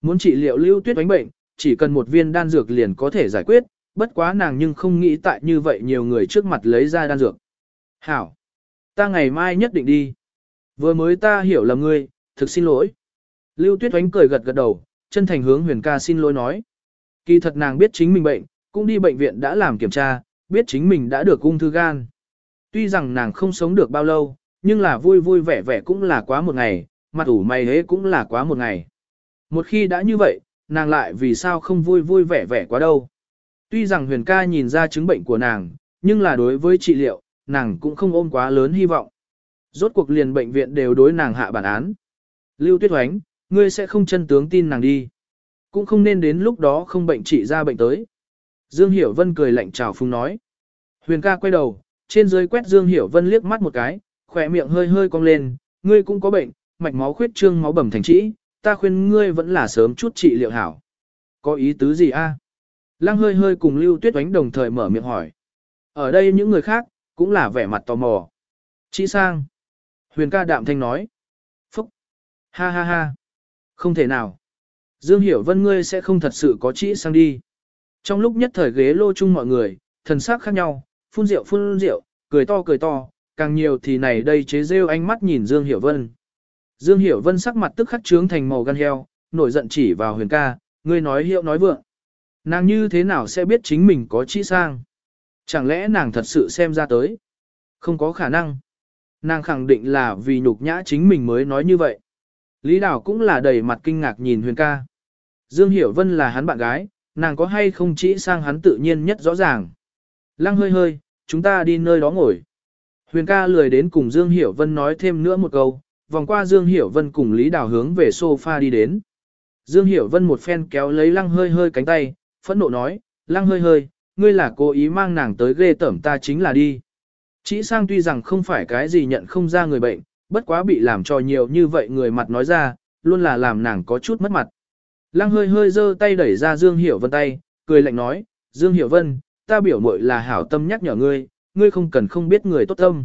A: Muốn trị liệu Lưu Tuyết Oánh bệnh, chỉ cần một viên đan dược liền có thể giải quyết, bất quá nàng nhưng không nghĩ tại như vậy nhiều người trước mặt lấy ra đan dược. Hảo! Ta ngày mai nhất định đi. Vừa mới ta hiểu lầm ngươi, thực xin lỗi. Lưu Tuyết Oánh cười gật gật đầu, chân thành hướng huyền ca xin lỗi nói. Kỳ thật nàng biết chính mình bệnh, cũng đi bệnh viện đã làm kiểm tra, biết chính mình đã được ung thư gan. Tuy rằng nàng không sống được bao lâu, nhưng là vui vui vẻ vẻ cũng là quá một ngày, mặt ủ mày hế cũng là quá một ngày. Một khi đã như vậy, nàng lại vì sao không vui vui vẻ vẻ quá đâu. Tuy rằng huyền ca nhìn ra chứng bệnh của nàng, nhưng là đối với trị liệu, nàng cũng không ôm quá lớn hy vọng. Rốt cuộc liền bệnh viện đều đối nàng hạ bản án. Lưu Tuyết Hoánh, ngươi sẽ không chân tướng tin nàng đi. Cũng không nên đến lúc đó không bệnh trị ra bệnh tới. Dương Hiểu Vân cười lạnh chào phung nói. Huyền ca quay đầu, trên dưới quét Dương Hiểu Vân liếc mắt một cái, khỏe miệng hơi hơi cong lên, ngươi cũng có bệnh, mạch máu khuyết trương máu bầm thành trĩ, ta khuyên ngươi vẫn là sớm chút trị liệu hảo. Có ý tứ gì a? Lăng hơi hơi cùng Lưu Tuyết Oánh đồng thời mở miệng hỏi. Ở đây những người khác, cũng là vẻ mặt tò mò. Chị sang. Huyền ca đạm thanh nói. Ha ha ha. Không thể nào. Dương Hiểu Vân ngươi sẽ không thật sự có chỉ sang đi. Trong lúc nhất thời ghế lô chung mọi người, thần sắc khác nhau, phun rượu phun rượu, cười to cười to, càng nhiều thì này đây chế rêu ánh mắt nhìn Dương Hiểu Vân. Dương Hiểu Vân sắc mặt tức khắc trướng thành màu gan heo, nổi giận chỉ vào huyền ca, ngươi nói hiệu nói vượng. Nàng như thế nào sẽ biết chính mình có chỉ sang? Chẳng lẽ nàng thật sự xem ra tới? Không có khả năng. Nàng khẳng định là vì nhục nhã chính mình mới nói như vậy. Lý Đào cũng là đầy mặt kinh ngạc nhìn huyền ca. Dương Hiểu Vân là hắn bạn gái, nàng có hay không chỉ sang hắn tự nhiên nhất rõ ràng. Lăng hơi hơi, chúng ta đi nơi đó ngồi. Huyền ca lười đến cùng Dương Hiểu Vân nói thêm nữa một câu, vòng qua Dương Hiểu Vân cùng Lý Đào hướng về sofa đi đến. Dương Hiểu Vân một phen kéo lấy lăng hơi hơi cánh tay, phẫn nộ nói, lăng hơi hơi, ngươi là cố ý mang nàng tới ghê tẩm ta chính là đi. Chỉ sang tuy rằng không phải cái gì nhận không ra người bệnh, bất quá bị làm cho nhiều như vậy người mặt nói ra, luôn là làm nàng có chút mất mặt. Lăng hơi hơi giơ tay đẩy ra Dương Hiểu Vân tay, cười lạnh nói, Dương Hiểu Vân, ta biểu muội là hảo tâm nhắc nhở ngươi, ngươi không cần không biết người tốt tâm.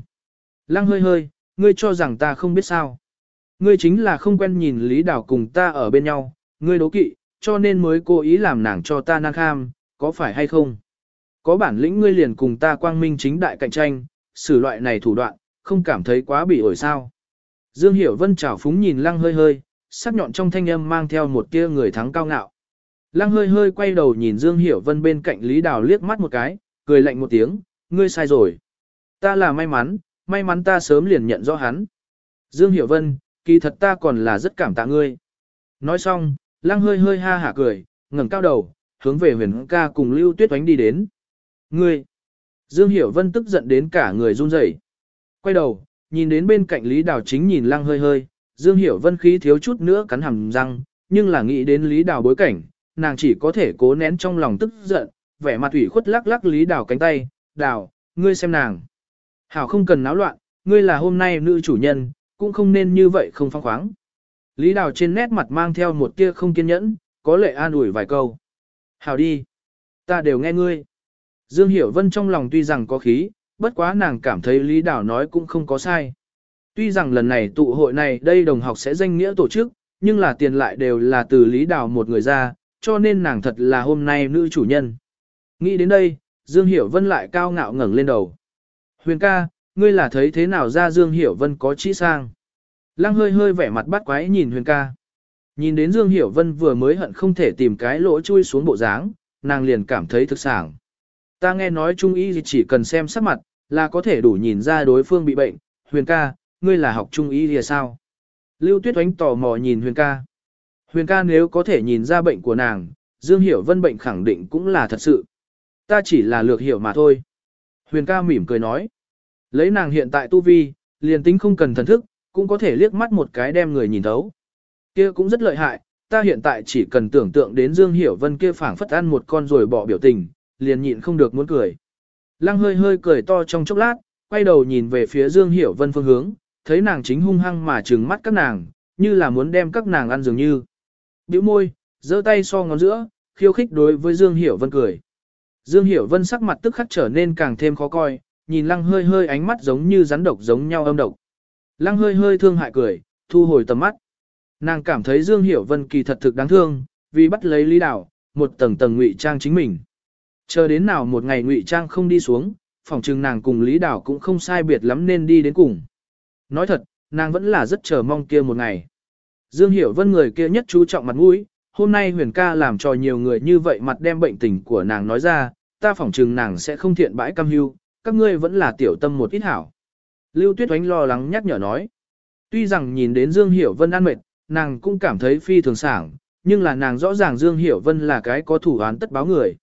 A: Lăng hơi hơi, ngươi cho rằng ta không biết sao. Ngươi chính là không quen nhìn Lý Đào cùng ta ở bên nhau, ngươi đố kỵ, cho nên mới cố ý làm nàng cho ta năng kham, có phải hay không? Có bản lĩnh ngươi liền cùng ta quang minh chính đại cạnh tranh, xử loại này thủ đoạn, không cảm thấy quá bị ổi sao. Dương Hiểu Vân chảo phúng nhìn lăng hơi hơi, sắc nhọn trong thanh âm mang theo một tia người thắng cao ngạo. Lăng hơi hơi quay đầu nhìn Dương Hiểu Vân bên cạnh Lý Đào liếc mắt một cái, cười lạnh một tiếng, ngươi sai rồi. Ta là may mắn, may mắn ta sớm liền nhận rõ hắn. Dương Hiểu Vân, kỳ thật ta còn là rất cảm tạ ngươi. Nói xong, lăng hơi hơi ha hả cười, ngẩng cao đầu, hướng về huyền ca cùng Lưu Tuyết Oánh đi đến. Ngươi! Dương Hiểu Vân tức giận đến cả người run rẩy. Quay đầu, nhìn đến bên cạnh Lý Đào chính nhìn lăng hơi hơi, Dương Hiểu Vân khí thiếu chút nữa cắn hàm răng, nhưng là nghĩ đến Lý Đào bối cảnh, nàng chỉ có thể cố nén trong lòng tức giận, vẻ mặt ủy khuất lắc lắc Lý Đào cánh tay, Đào, ngươi xem nàng. Hảo không cần náo loạn, ngươi là hôm nay nữ chủ nhân, cũng không nên như vậy không phong khoáng. Lý Đào trên nét mặt mang theo một tia không kiên nhẫn, có lệ an ủi vài câu. Hảo đi, ta đều nghe ngươi. Dương Hiểu Vân trong lòng tuy rằng có khí, bất quá nàng cảm thấy Lý Đào nói cũng không có sai. Tuy rằng lần này tụ hội này đây đồng học sẽ danh nghĩa tổ chức, nhưng là tiền lại đều là từ Lý Đào một người ra, cho nên nàng thật là hôm nay nữ chủ nhân. Nghĩ đến đây, Dương Hiểu Vân lại cao ngạo ngẩng lên đầu. Huyền ca, ngươi là thấy thế nào ra Dương Hiểu Vân có chỉ sang. Lăng hơi hơi vẻ mặt bắt quái nhìn Huyền ca. Nhìn đến Dương Hiểu Vân vừa mới hận không thể tìm cái lỗ chui xuống bộ dáng, nàng liền cảm thấy thực sảng. Ta nghe nói trung y chỉ cần xem sắc mặt, là có thể đủ nhìn ra đối phương bị bệnh. Huyền ca, ngươi là học trung y thì sao? Lưu Tuyết Oánh tò mò nhìn Huyền ca. Huyền ca nếu có thể nhìn ra bệnh của nàng, Dương Hiểu Vân bệnh khẳng định cũng là thật sự. Ta chỉ là lược hiểu mà thôi. Huyền ca mỉm cười nói. Lấy nàng hiện tại tu vi, liền tính không cần thần thức, cũng có thể liếc mắt một cái đem người nhìn thấu. Kia cũng rất lợi hại, ta hiện tại chỉ cần tưởng tượng đến Dương Hiểu Vân kia phảng phất ăn một con rồi bỏ biểu tình, liền nhịn không được muốn cười. Lăng hơi hơi cười to trong chốc lát, quay đầu nhìn về phía Dương Hiểu Vân phương hướng, thấy nàng chính hung hăng mà trừng mắt các nàng, như là muốn đem các nàng ăn dường như. Biểu môi, giơ tay so ngón giữa, khiêu khích đối với Dương Hiểu Vân cười. Dương Hiểu Vân sắc mặt tức khắc trở nên càng thêm khó coi, nhìn lăng hơi hơi ánh mắt giống như rắn độc giống nhau âm độc. Lăng hơi hơi thương hại cười, thu hồi tầm mắt. Nàng cảm thấy Dương Hiểu Vân kỳ thật thực đáng thương, vì bắt lấy Lý Đảo, một tầng tầng ngụy trang chính mình. Chờ đến nào một ngày ngụy trang không đi xuống, phòng trừng nàng cùng Lý Đảo cũng không sai biệt lắm nên đi đến cùng. Nói thật, nàng vẫn là rất chờ mong kia một ngày. Dương Hiểu Vân người kia nhất chú trọng mặt mũi, hôm nay huyền ca làm cho nhiều người như vậy mặt đem bệnh tình của nàng nói ra, ta phỏng trừng nàng sẽ không thiện bãi cam hưu, các ngươi vẫn là tiểu tâm một ít hảo. Lưu Tuyết Oánh lo lắng nhắc nhở nói. Tuy rằng nhìn đến Dương Hiểu Vân ăn mệt, nàng cũng cảm thấy phi thường sảng, nhưng là nàng rõ ràng Dương Hiểu Vân là cái có thủ án tất báo người.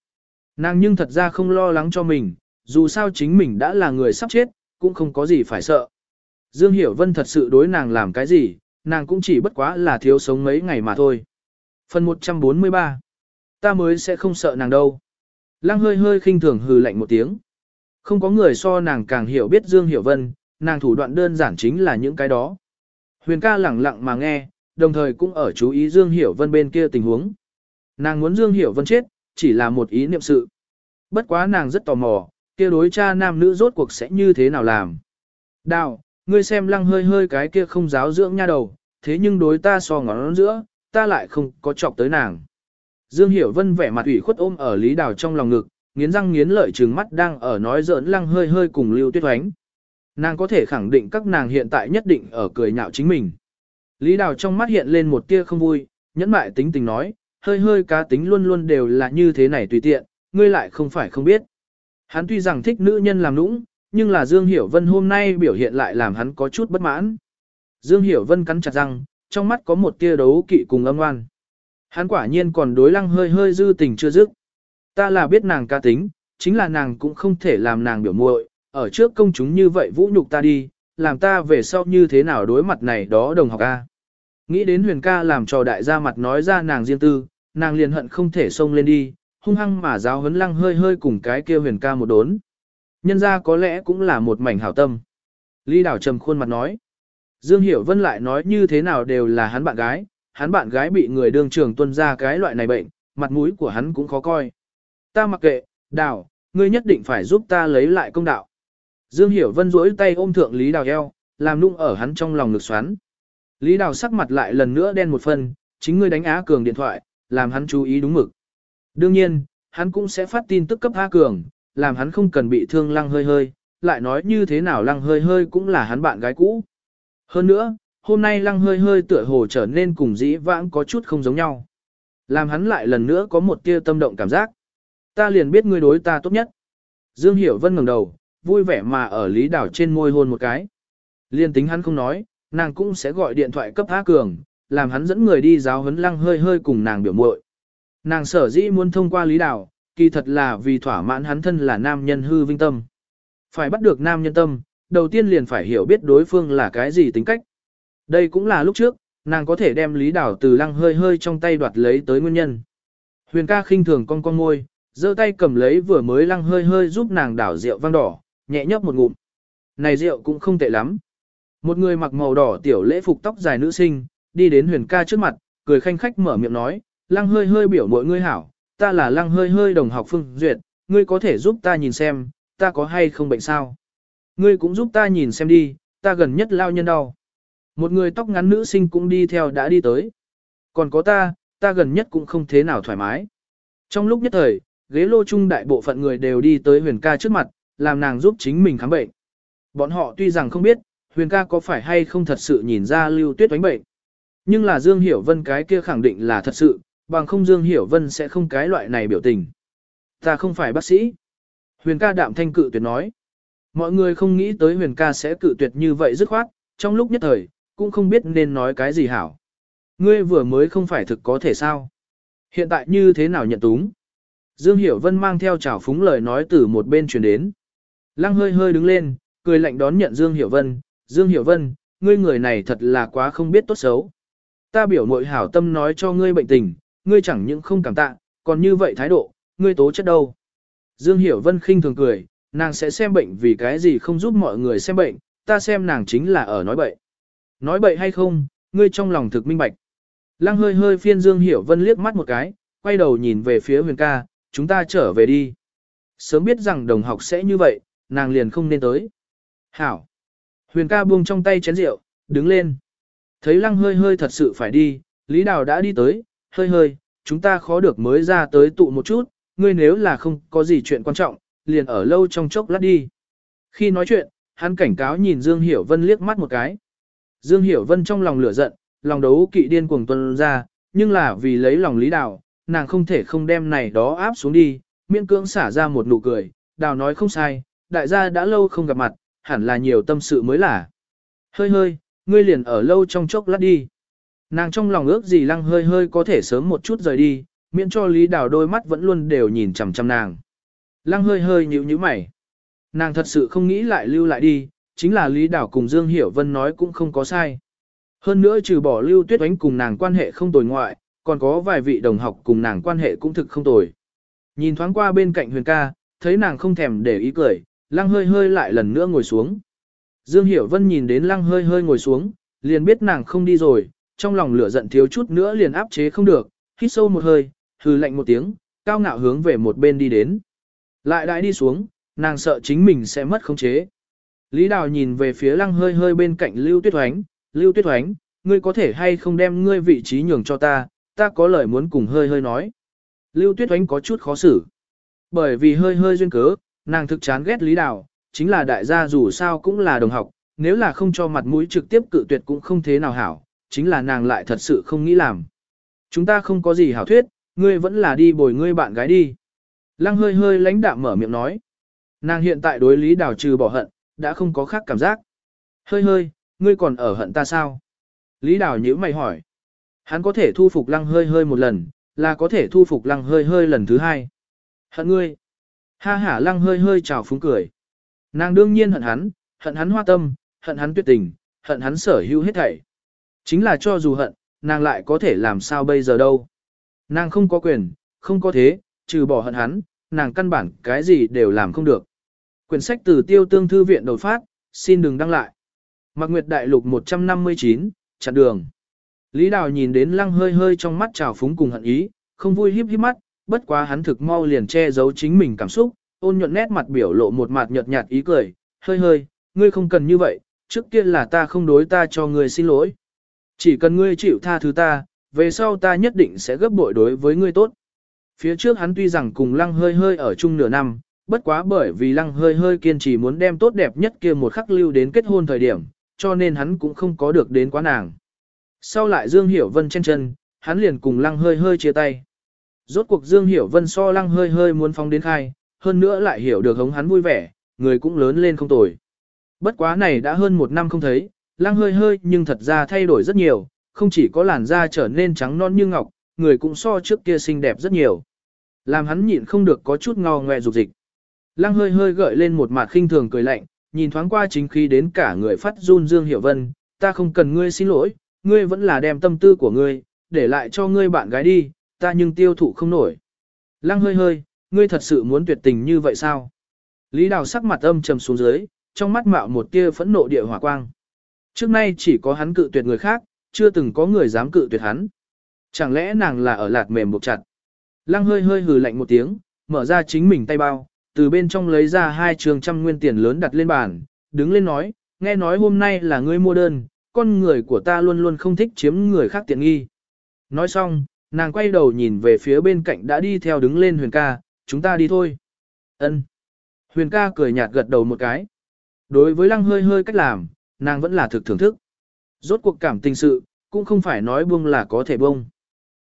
A: Nàng nhưng thật ra không lo lắng cho mình, dù sao chính mình đã là người sắp chết, cũng không có gì phải sợ. Dương Hiểu Vân thật sự đối nàng làm cái gì, nàng cũng chỉ bất quá là thiếu sống mấy ngày mà thôi. Phần 143 Ta mới sẽ không sợ nàng đâu. Lăng hơi hơi khinh thường hừ lạnh một tiếng. Không có người so nàng càng hiểu biết Dương Hiểu Vân, nàng thủ đoạn đơn giản chính là những cái đó. Huyền ca lẳng lặng mà nghe, đồng thời cũng ở chú ý Dương Hiểu Vân bên kia tình huống. Nàng muốn Dương Hiểu Vân chết, chỉ là một ý niệm sự. Bất quá nàng rất tò mò, kia đối cha nam nữ rốt cuộc sẽ như thế nào làm. Đào, ngươi xem lăng hơi hơi cái kia không giáo dưỡng nha đầu, thế nhưng đối ta so ngón giữa, ta lại không có chọc tới nàng. Dương Hiểu Vân vẻ mặt ủy khuất ôm ở Lý Đào trong lòng ngực, nghiến răng nghiến lợi trừng mắt đang ở nói giỡn lăng hơi hơi cùng Lưu Tuyết Oánh. Nàng có thể khẳng định các nàng hiện tại nhất định ở cười nhạo chính mình. Lý Đào trong mắt hiện lên một tia không vui, nhẫn mại tính tình nói, hơi hơi cá tính luôn luôn đều là như thế này tùy tiện, ngươi lại không phải không biết. Hắn tuy rằng thích nữ nhân làm nũng, nhưng là Dương Hiểu Vân hôm nay biểu hiện lại làm hắn có chút bất mãn. Dương Hiểu Vân cắn chặt răng, trong mắt có một tia đấu kỵ cùng âm oan. Hắn quả nhiên còn đối lăng hơi hơi dư tình chưa dứt. Ta là biết nàng ca tính, chính là nàng cũng không thể làm nàng biểu muội, ở trước công chúng như vậy vũ nhục ta đi, làm ta về sau như thế nào đối mặt này đó đồng học a. Nghĩ đến huyền ca làm trò đại gia mặt nói ra nàng riêng tư, nàng liền hận không thể xông lên đi, hung hăng mà giáo huấn lăng hơi hơi cùng cái kia huyền ca một đốn. Nhân ra có lẽ cũng là một mảnh hảo tâm. Lý đảo trầm khuôn mặt nói. Dương Hiểu Vân lại nói như thế nào đều là hắn bạn gái, hắn bạn gái bị người đương trường tuân ra cái loại này bệnh, mặt mũi của hắn cũng khó coi. Ta mặc kệ, đào, ngươi nhất định phải giúp ta lấy lại công đạo. Dương Hiểu Vân duỗi tay ôm thượng Lý Đào eo, làm nung ở hắn trong lòng ngực xoắn. Lý Đào sắc mặt lại lần nữa đen một phần, chính ngươi đánh Á Cường điện thoại, làm hắn chú ý đúng mực. Đương nhiên, hắn cũng sẽ phát tin tức cấp A Cường, làm hắn không cần bị thương lăng hơi hơi, lại nói như thế nào lăng hơi hơi cũng là hắn bạn gái cũ. Hơn nữa, hôm nay lăng hơi hơi tựa hồ trở nên cùng dĩ vãng có chút không giống nhau. Làm hắn lại lần nữa có một tia tâm động cảm giác. Ta liền biết ngươi đối ta tốt nhất. Dương Hiểu Vân ngẩng đầu, vui vẻ mà ở Lý Đảo trên môi hôn một cái. Liên tính hắn không nói, nàng cũng sẽ gọi điện thoại cấp A Cường, làm hắn dẫn người đi giáo huấn lăng hơi hơi cùng nàng biểu muội. Nàng sở dĩ muốn thông qua Lý Đảo, kỳ thật là vì thỏa mãn hắn thân là nam nhân hư vinh tâm. Phải bắt được nam nhân tâm, đầu tiên liền phải hiểu biết đối phương là cái gì tính cách. Đây cũng là lúc trước, nàng có thể đem Lý Đảo từ lăng hơi hơi trong tay đoạt lấy tới nguyên nhân. Huyền ca khinh thường con con môi, giơ tay cầm lấy vừa mới lăng hơi hơi giúp nàng đảo rượu vang đỏ, nhẹ nhấp một ngụm. Này rượu cũng không tệ lắm. Một người mặc màu đỏ tiểu lễ phục tóc dài nữ sinh, đi đến huyền ca trước mặt, cười khanh khách mở miệng nói, lăng hơi hơi biểu mọi ngươi hảo, ta là lăng hơi hơi đồng học phương duyệt, ngươi có thể giúp ta nhìn xem, ta có hay không bệnh sao. Ngươi cũng giúp ta nhìn xem đi, ta gần nhất lao nhân đau. Một người tóc ngắn nữ sinh cũng đi theo đã đi tới. Còn có ta, ta gần nhất cũng không thế nào thoải mái. Trong lúc nhất thời, ghế lô chung đại bộ phận người đều đi tới huyền ca trước mặt, làm nàng giúp chính mình khám bệnh. Bọn họ tuy rằng không biết, huyền ca có phải hay không thật sự nhìn ra lưu tuyết đánh bệnh. Nhưng là Dương Hiểu Vân cái kia khẳng định là thật sự, bằng không Dương Hiểu Vân sẽ không cái loại này biểu tình. Ta không phải bác sĩ. Huyền ca đạm thanh cự tuyệt nói. Mọi người không nghĩ tới huyền ca sẽ cự tuyệt như vậy dứt khoát, trong lúc nhất thời, cũng không biết nên nói cái gì hảo. Ngươi vừa mới không phải thực có thể sao. Hiện tại như thế nào nhận túng? Dương Hiểu Vân mang theo trào phúng lời nói từ một bên truyền đến. Lăng hơi hơi đứng lên, cười lạnh đón nhận Dương Hiểu Vân. Dương Hiểu Vân, ngươi người này thật là quá không biết tốt xấu. Ta biểu mội hảo tâm nói cho ngươi bệnh tình, ngươi chẳng những không cảm tạ, còn như vậy thái độ, ngươi tố chất đâu. Dương Hiểu Vân khinh thường cười, nàng sẽ xem bệnh vì cái gì không giúp mọi người xem bệnh, ta xem nàng chính là ở nói bậy. Nói bậy hay không, ngươi trong lòng thực minh bạch. Lăng hơi hơi phiên Dương Hiểu Vân liếc mắt một cái, quay đầu nhìn về phía huyền ca, chúng ta trở về đi. Sớm biết rằng đồng học sẽ như vậy, nàng liền không nên tới. Hảo. Huyền ca buông trong tay chén rượu, đứng lên. Thấy lăng hơi hơi thật sự phải đi, Lý Đào đã đi tới, hơi hơi, chúng ta khó được mới ra tới tụ một chút, ngươi nếu là không có gì chuyện quan trọng, liền ở lâu trong chốc lát đi. Khi nói chuyện, hắn cảnh cáo nhìn Dương Hiểu Vân liếc mắt một cái. Dương Hiểu Vân trong lòng lửa giận, lòng đấu kỵ điên cuồng tuân ra, nhưng là vì lấy lòng Lý Đào, nàng không thể không đem này đó áp xuống đi, miễn cưỡng xả ra một nụ cười, Đào nói không sai, đại gia đã lâu không gặp mặt, hẳn là nhiều tâm sự mới là. Hơi hơi, ngươi liền ở lâu trong chốc lát đi. Nàng trong lòng ước gì lăng hơi hơi có thể sớm một chút rời đi, miễn cho Lý Đào đôi mắt vẫn luôn đều nhìn chằm chằm nàng. Lăng hơi hơi nhíu nhíu mày. Nàng thật sự không nghĩ lại lưu lại đi, chính là Lý Đào cùng Dương Hiểu Vân nói cũng không có sai. Hơn nữa trừ bỏ lưu tuyết oánh cùng nàng quan hệ không tồi ngoại, còn có vài vị đồng học cùng nàng quan hệ cũng thực không tồi. Nhìn thoáng qua bên cạnh huyền ca, thấy nàng không thèm để ý cười, lăng hơi hơi lại lần nữa ngồi xuống. Dương Hiểu Vân nhìn đến lăng hơi hơi ngồi xuống, liền biết nàng không đi rồi, trong lòng lửa giận thiếu chút nữa liền áp chế không được, hít sâu một hơi, hừ lạnh một tiếng, cao ngạo hướng về một bên đi đến. Lại đại đi xuống, nàng sợ chính mình sẽ mất khống chế. Lý Đào nhìn về phía lăng hơi hơi bên cạnh Lưu Tuyết Hoánh, Lưu Tuyết Hoánh, ngươi có thể hay không đem ngươi vị trí nhường cho ta, ta có lời muốn cùng hơi hơi nói. Lưu Tuyết Oánh có chút khó xử. Bởi vì hơi hơi duyên cớ, nàng thực chán ghét Lý Đào, chính là đại gia dù sao cũng là đồng học, nếu là không cho mặt mũi trực tiếp cự tuyệt cũng không thế nào hảo, chính là nàng lại thật sự không nghĩ làm. Chúng ta không có gì hảo thuyết, ngươi vẫn là đi bồi ngươi bạn gái đi. Lăng hơi hơi lãnh đạm mở miệng nói. Nàng hiện tại đối Lý Đào trừ bỏ hận, đã không có khác cảm giác. Hơi hơi, ngươi còn ở hận ta sao? Lý Đào nhữ mày hỏi. Hắn có thể thu phục lăng hơi hơi một lần, là có thể thu phục lăng hơi hơi lần thứ hai. Hận ngươi. Ha hả lăng hơi hơi chào phúng cười. Nàng đương nhiên hận hắn, hận hắn hoa tâm, hận hắn tuyệt tình, hận hắn sở hữu hết thảy. Chính là cho dù hận, nàng lại có thể làm sao bây giờ đâu. Nàng không có quyền, không có thế, trừ bỏ hận hắn, nàng căn bản cái gì đều làm không được. Quyển sách từ tiêu tương thư viện đột phát, xin đừng đăng lại. Mạc Nguyệt Đại Lục 159, chặn đường. Lý Đào nhìn đến lăng hơi hơi trong mắt trào phúng cùng hận ý, không vui híp híp mắt, bất quá hắn thực mau liền che giấu chính mình cảm xúc, ôn nhuận nét mặt biểu lộ một mặt nhợt nhạt ý cười, hơi hơi, ngươi không cần như vậy, trước kia là ta không đối ta cho ngươi xin lỗi. Chỉ cần ngươi chịu tha thứ ta, về sau ta nhất định sẽ gấp bội đối với ngươi tốt. Phía trước hắn tuy rằng cùng lăng hơi hơi ở chung nửa năm, bất quá bởi vì lăng hơi hơi kiên trì muốn đem tốt đẹp nhất kia một khắc lưu đến kết hôn thời điểm, cho nên hắn cũng không có được đến quá nàng. Sau lại Dương Hiểu Vân chen chân, hắn liền cùng lăng hơi hơi chia tay. Rốt cuộc Dương Hiểu Vân so lăng hơi hơi muốn phong đến khai, hơn nữa lại hiểu được hống hắn vui vẻ, người cũng lớn lên không tồi. Bất quá này đã hơn một năm không thấy, lang hơi hơi nhưng thật ra thay đổi rất nhiều, không chỉ có làn da trở nên trắng non như ngọc, người cũng so trước kia xinh đẹp rất nhiều. Làm hắn nhịn không được có chút ngò ngoẹ dục dịch. Lăng hơi hơi gợi lên một mặt khinh thường cười lạnh, nhìn thoáng qua chính khi đến cả người phát run Dương Hiểu Vân, ta không cần ngươi xin lỗi, ngươi vẫn là đem tâm tư của ngươi, để lại cho ngươi bạn gái đi, ta nhưng tiêu thụ không nổi. Lăng hơi hơi, ngươi thật sự muốn tuyệt tình như vậy sao? Lý Đào sắc mặt âm trầm xuống dưới, trong mắt mạo một tia phẫn nộ địa hỏa quang. Trước nay chỉ có hắn cự tuyệt người khác, chưa từng có người dám cự tuyệt hắn. Chẳng lẽ nàng là ở lạt mềm buộc chặt? Lăng hơi hơi hừ lạnh một tiếng, mở ra chính mình tay bao, từ bên trong lấy ra hai trường trăm nguyên tiền lớn đặt lên bàn, đứng lên nói, nghe nói hôm nay là ngươi mua đơn, con người của ta luôn luôn không thích chiếm người khác tiện nghi. Nói xong, nàng quay đầu nhìn về phía bên cạnh đã đi theo đứng lên huyền ca, chúng ta đi thôi. Ân. Huyền ca cười nhạt gật đầu một cái. Đối với lăng hơi hơi cách làm, nàng vẫn là thực thưởng thức. Rốt cuộc cảm tình sự, cũng không phải nói buông là có thể buông.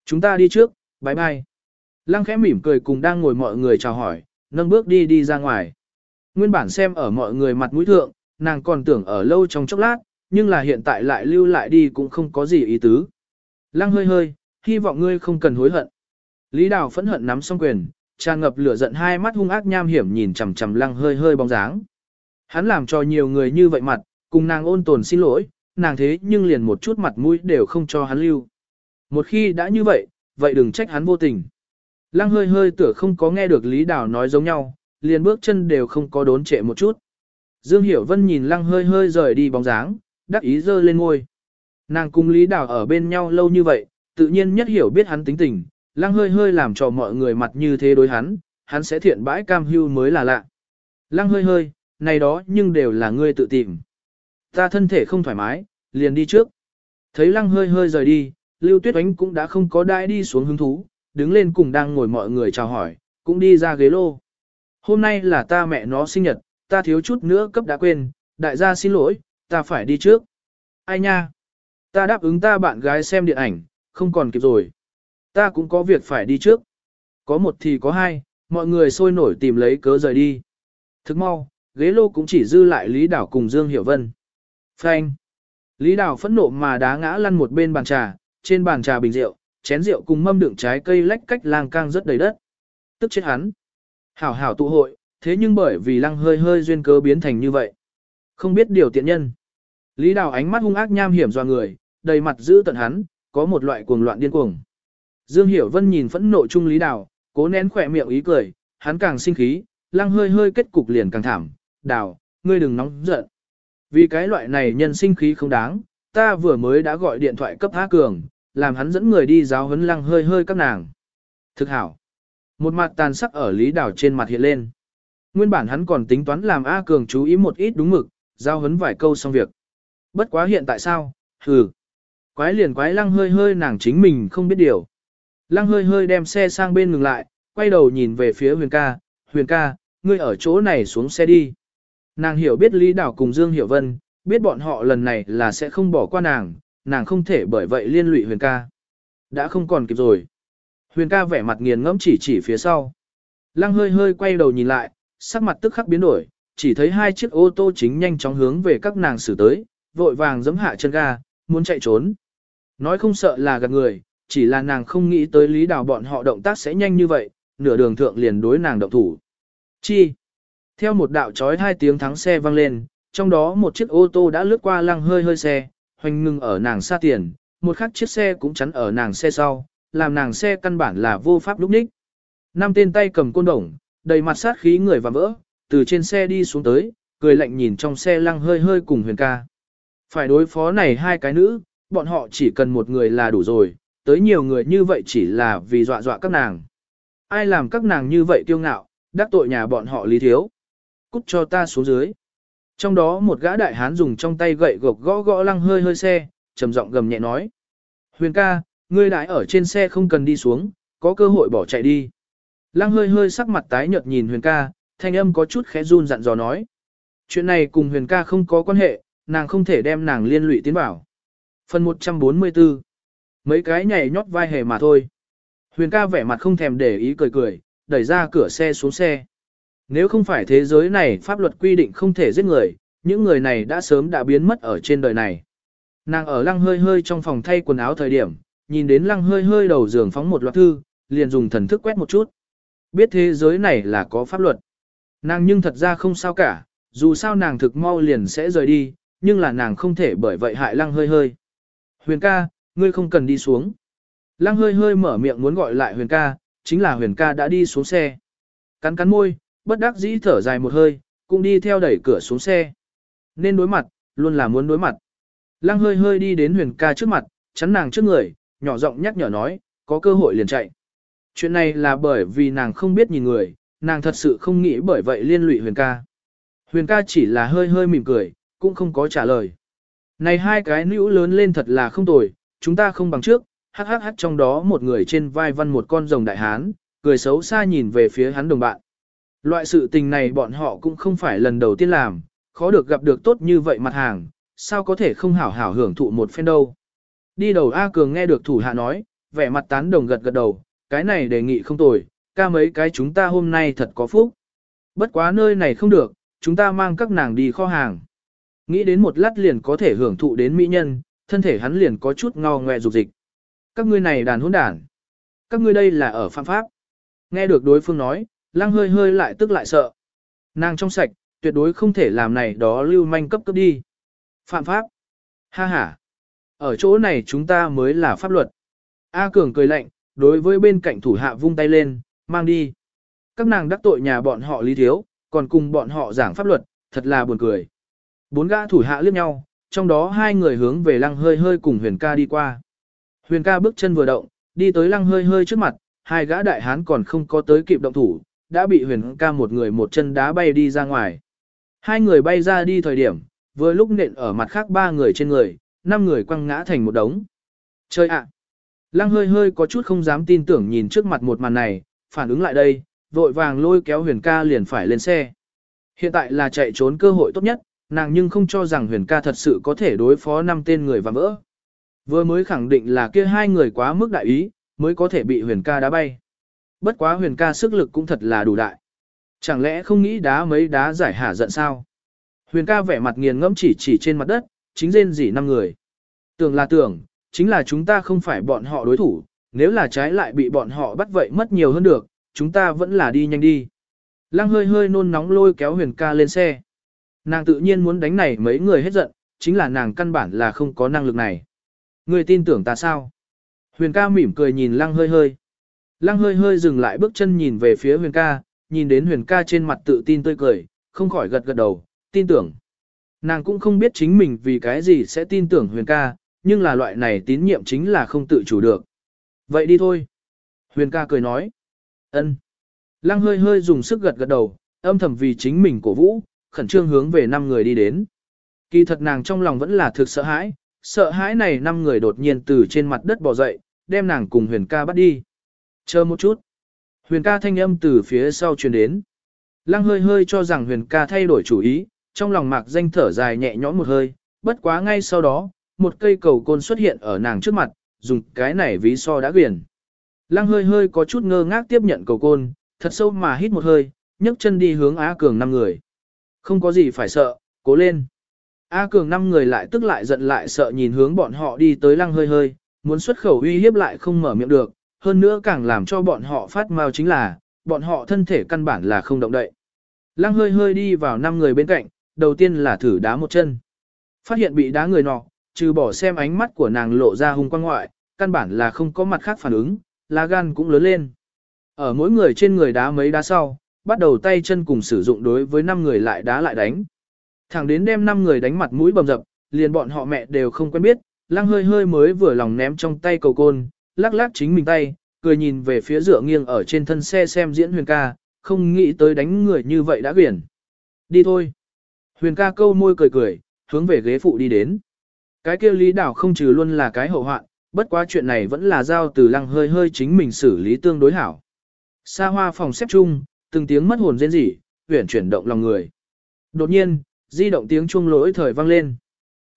A: Chúng ta đi trước, bye bye. Lăng khẽ mỉm cười cùng đang ngồi mọi người chào hỏi, nâng bước đi đi ra ngoài. Nguyên bản xem ở mọi người mặt mũi thượng, nàng còn tưởng ở lâu trong chốc lát, nhưng là hiện tại lại lưu lại đi cũng không có gì ý tứ. Lăng hơi hơi, hy vọng ngươi không cần hối hận. Lý Đào phẫn hận nắm xong quyền, tràn ngập lửa giận hai mắt hung ác nham hiểm nhìn chằm chằm lăng hơi hơi bóng dáng. Hắn làm cho nhiều người như vậy mặt, cùng nàng ôn tồn xin lỗi, nàng thế nhưng liền một chút mặt mũi đều không cho hắn lưu. Một khi đã như vậy, vậy đừng trách hắn vô tình. Lăng hơi hơi tựa không có nghe được Lý Đào nói giống nhau, liền bước chân đều không có đốn trệ một chút. Dương Hiểu Vân nhìn lăng hơi hơi rời đi bóng dáng, đắc ý dơ lên ngôi. Nàng cùng Lý Đào ở bên nhau lâu như vậy, tự nhiên nhất hiểu biết hắn tính tình, lăng hơi hơi làm cho mọi người mặt như thế đối hắn, hắn sẽ thiện bãi cam hưu mới là lạ. Lăng hơi hơi, này đó nhưng đều là ngươi tự tìm. Ta thân thể không thoải mái, liền đi trước. Thấy lăng hơi hơi rời đi, Lưu Tuyết Oánh cũng đã không có đai đi xuống hứng thú, đứng lên cùng đang ngồi mọi người chào hỏi, cũng đi ra ghế lô. Hôm nay là ta mẹ nó sinh nhật, ta thiếu chút nữa cấp đã quên, đại gia xin lỗi, ta phải đi trước. Ai nha? Ta đáp ứng ta bạn gái xem điện ảnh, không còn kịp rồi. Ta cũng có việc phải đi trước. Có một thì có hai, mọi người sôi nổi tìm lấy cớ rời đi. Thức mau, ghế lô cũng chỉ dư lại Lý Đảo cùng Dương Hiểu Vân. Phanh. Lý Đảo phẫn nộ mà đá ngã lăn một bên bàn trà, trên bàn trà bình rượu, chén rượu cùng mâm đựng trái cây lách cách lang cang rất đầy đất. Tức chết hắn. Hảo hảo tụ hội, thế nhưng bởi vì lăng hơi hơi duyên cớ biến thành như vậy. Không biết điều tiện nhân. Lý Đào ánh mắt hung ác nham hiểm do người, đầy mặt giữ tận hắn, có một loại cuồng loạn điên cuồng. Dương Hiểu Vân nhìn phẫn nộ Trung Lý Đào, cố nén khỏe miệng ý cười, hắn càng sinh khí, lăng hơi hơi kết cục liền càng thảm. Đào, ngươi đừng nóng giận. Vì cái loại này nhân sinh khí không đáng, ta vừa mới đã gọi điện thoại cấp Há Cường, làm hắn dẫn người đi giáo huấn lăng hơi hơi các nàng. Thực hảo. Một mặt tàn sắc ở Lý Đào trên mặt hiện lên. Nguyên bản hắn còn tính toán làm A Cường chú ý một ít đúng mực, giao huấn vài câu xong việc. Bất quá hiện tại sao, hừ. Quái liền quái lăng hơi hơi nàng chính mình không biết điều. Lăng hơi hơi đem xe sang bên ngừng lại, quay đầu nhìn về phía huyền ca, huyền ca, ngươi ở chỗ này xuống xe đi. Nàng hiểu biết Lý Đảo cùng Dương Hiểu Vân, biết bọn họ lần này là sẽ không bỏ qua nàng, nàng không thể bởi vậy liên lụy huyền ca. Đã không còn kịp rồi. Huyền ca vẻ mặt nghiền ngẫm chỉ chỉ phía sau. Lăng hơi hơi quay đầu nhìn lại, sắc mặt tức khắc biến đổi, chỉ thấy hai chiếc ô tô chính nhanh chóng hướng về các nàng xử tới, vội vàng giẫm hạ chân ga, muốn chạy trốn. Nói không sợ là gạt người, chỉ là nàng không nghĩ tới lý đào bọn họ động tác sẽ nhanh như vậy, nửa đường thượng liền đối nàng động thủ. Chi? Theo một đạo chói hai tiếng thắng xe vang lên, trong đó một chiếc ô tô đã lướt qua lăng hơi hơi xe, hoành ngừng ở nàng xa tiền, một khắc chiếc xe cũng chắn ở nàng xe sau, làm nàng xe căn bản là vô pháp lúc ních. Năm tên tay cầm côn đồng, đầy mặt sát khí người và vỡ, từ trên xe đi xuống tới, cười lạnh nhìn trong xe lăng hơi hơi cùng huyền ca. Phải đối phó này hai cái nữ, bọn họ chỉ cần một người là đủ rồi, tới nhiều người như vậy chỉ là vì dọa dọa các nàng. Ai làm các nàng như vậy kiêu ngạo, đắc tội nhà bọn họ lý thiếu. Cút cho ta xuống dưới. Trong đó một gã đại hán dùng trong tay gậy gộc gõ gõ lăng hơi hơi xe, trầm giọng gầm nhẹ nói. Huyền ca, ngươi đại ở trên xe không cần đi xuống, có cơ hội bỏ chạy đi. Lăng hơi hơi sắc mặt tái nhợt nhìn huyền ca, thanh âm có chút khẽ run dặn dò nói. Chuyện này cùng huyền ca không có quan hệ, nàng không thể đem nàng liên lụy tiến bảo. Phần 144 Mấy cái nhảy nhót vai hề mà thôi. Huyền ca vẻ mặt không thèm để ý cười cười, đẩy ra cửa xe xuống xe. Nếu không phải thế giới này pháp luật quy định không thể giết người, những người này đã sớm đã biến mất ở trên đời này. Nàng ở lăng hơi hơi trong phòng thay quần áo thời điểm, nhìn đến lăng hơi hơi đầu giường phóng một loạt thư, liền dùng thần thức quét một chút. Biết thế giới này là có pháp luật. Nàng nhưng thật ra không sao cả, dù sao nàng thực mau liền sẽ rời đi, nhưng là nàng không thể bởi vậy hại lăng hơi hơi. Huyền ca, ngươi không cần đi xuống. Lăng hơi hơi mở miệng muốn gọi lại huyền ca, chính là huyền ca đã đi xuống xe. Cắn cắn môi, bất đắc dĩ thở dài một hơi, cũng đi theo đẩy cửa xuống xe. Nên đối mặt, luôn là muốn đối mặt. Lăng hơi hơi đi đến huyền ca trước mặt, chắn nàng trước người, nhỏ giọng nhắc nhở nói, có cơ hội liền chạy. Chuyện này là bởi vì nàng không biết nhìn người, nàng thật sự không nghĩ bởi vậy liên lụy huyền ca. Huyền ca chỉ là hơi hơi mỉm cười, cũng không có trả lời. Này hai cái nữ lớn lên thật là không tồi, chúng ta không bằng trước, hắc hắc hắc trong đó một người trên vai văn một con rồng đại hán, cười xấu xa nhìn về phía hắn đồng bạn. Loại sự tình này bọn họ cũng không phải lần đầu tiên làm, khó được gặp được tốt như vậy mặt hàng, sao có thể không hảo hảo hưởng thụ một phen đâu. Đi đầu A Cường nghe được thủ hạ nói, vẻ mặt tán đồng gật gật đầu, cái này đề nghị không tồi, ca mấy cái chúng ta hôm nay thật có phúc. Bất quá nơi này không được, chúng ta mang các nàng đi kho hàng. Nghĩ đến một lát liền có thể hưởng thụ đến mỹ nhân, thân thể hắn liền có chút ngao ngoe dục dịch. Các ngươi này đàn hỗn đản. Các ngươi đây là ở phạm pháp. Nghe được đối phương nói, lăng hơi hơi lại tức lại sợ. Nàng trong sạch, tuyệt đối không thể làm này đó lưu manh cấp cấp đi. Phạm pháp. Ha ha. Ở chỗ này chúng ta mới là pháp luật. A Cường cười lạnh, đối với bên cạnh thủ hạ vung tay lên, mang đi. Các nàng đắc tội nhà bọn họ lý thiếu, còn cùng bọn họ giảng pháp luật, thật là buồn cười. Bốn gã thủ hạ liếc nhau, trong đó hai người hướng về lăng hơi hơi cùng huyền ca đi qua. Huyền ca bước chân vừa động, đi tới lăng hơi hơi trước mặt, hai gã đại hán còn không có tới kịp động thủ, đã bị huyền ca một người một chân đá bay đi ra ngoài. Hai người bay ra đi thời điểm, vừa lúc nện ở mặt khác ba người trên người, năm người quăng ngã thành một đống. Chơi ạ! Lăng hơi hơi có chút không dám tin tưởng nhìn trước mặt một màn này, phản ứng lại đây, vội vàng lôi kéo huyền ca liền phải lên xe. Hiện tại là chạy trốn cơ hội tốt nhất, nàng nhưng không cho rằng huyền ca thật sự có thể đối phó năm tên người và vỡ. Vừa mới khẳng định là kia hai người quá mức đại ý, mới có thể bị huyền ca đá bay. Bất quá huyền ca sức lực cũng thật là đủ đại. Chẳng lẽ không nghĩ đá mấy đá giải hả giận sao? Huyền ca vẻ mặt nghiền ngẫm chỉ chỉ trên mặt đất, chính rên dỉ năm người. Tưởng là tưởng, chính là chúng ta không phải bọn họ đối thủ, nếu là trái lại bị bọn họ bắt vậy mất nhiều hơn được, chúng ta vẫn là đi nhanh đi. Lăng hơi hơi nôn nóng lôi kéo huyền ca lên xe. Nàng tự nhiên muốn đánh này mấy người hết giận, chính là nàng căn bản là không có năng lực này. Người tin tưởng ta sao? Huyền ca mỉm cười nhìn lăng hơi hơi. Lăng hơi hơi dừng lại bước chân nhìn về phía huyền ca, nhìn đến huyền ca trên mặt tự tin tươi cười, không khỏi gật gật đầu, tin tưởng. Nàng cũng không biết chính mình vì cái gì sẽ tin tưởng huyền ca, nhưng là loại này tín nhiệm chính là không tự chủ được. Vậy đi thôi. Huyền ca cười nói. ân. Lăng hơi hơi dùng sức gật gật đầu, âm thầm vì chính mình cổ vũ, khẩn trương hướng về năm người đi đến. Kỳ thật nàng trong lòng vẫn là thực sợ hãi, sợ hãi này năm người đột nhiên từ trên mặt đất bò dậy, đem nàng cùng huyền ca bắt đi. Chờ một chút. Huyền ca thanh âm từ phía sau truyền đến. Lăng hơi hơi cho rằng huyền ca thay đổi chủ ý, trong lòng mạc danh thở dài nhẹ nhõm một hơi, bất quá ngay sau đó, một cây cầu côn xuất hiện ở nàng trước mặt, dùng cái này ví so đã quyển. Lăng hơi hơi có chút ngơ ngác tiếp nhận cầu côn, thật sâu mà hít một hơi, nhấc chân đi hướng Á Cường năm người. Không có gì phải sợ, cố lên. A Cường năm người lại tức lại giận lại sợ nhìn hướng bọn họ đi tới lăng hơi hơi, muốn xuất khẩu uy hiếp lại không mở miệng được, hơn nữa càng làm cho bọn họ phát mau chính là, bọn họ thân thể căn bản là không động đậy. Lăng hơi hơi đi vào năm người bên cạnh, đầu tiên là thử đá một chân. Phát hiện bị đá người nọ, trừ bỏ xem ánh mắt của nàng lộ ra hung quang ngoại, căn bản là không có mặt khác phản ứng, lá gan cũng lớn lên. Ở mỗi người trên người đá mấy đá sau, bắt đầu tay chân cùng sử dụng đối với năm người lại đá lại đánh. Thẳng đến đem năm người đánh mặt mũi bầm dập, liền bọn họ mẹ đều không quen biết, lăng hơi hơi mới vừa lòng ném trong tay cầu côn, lắc lắc chính mình tay, cười nhìn về phía dựa nghiêng ở trên thân xe xem diễn huyền ca, không nghĩ tới đánh người như vậy đã quyển. Đi thôi. Huyền ca câu môi cười cười, hướng về ghế phụ đi đến. Cái kia lý đảo không trừ luôn là cái hậu hoạn, bất quá chuyện này vẫn là giao từ lăng hơi hơi chính mình xử lý tương đối hảo. Xa hoa phòng xếp chung, từng tiếng mất hồn rên rỉ, huyển chuyển động lòng người. Đột nhiên, di động tiếng chuông lỗi thời vang lên.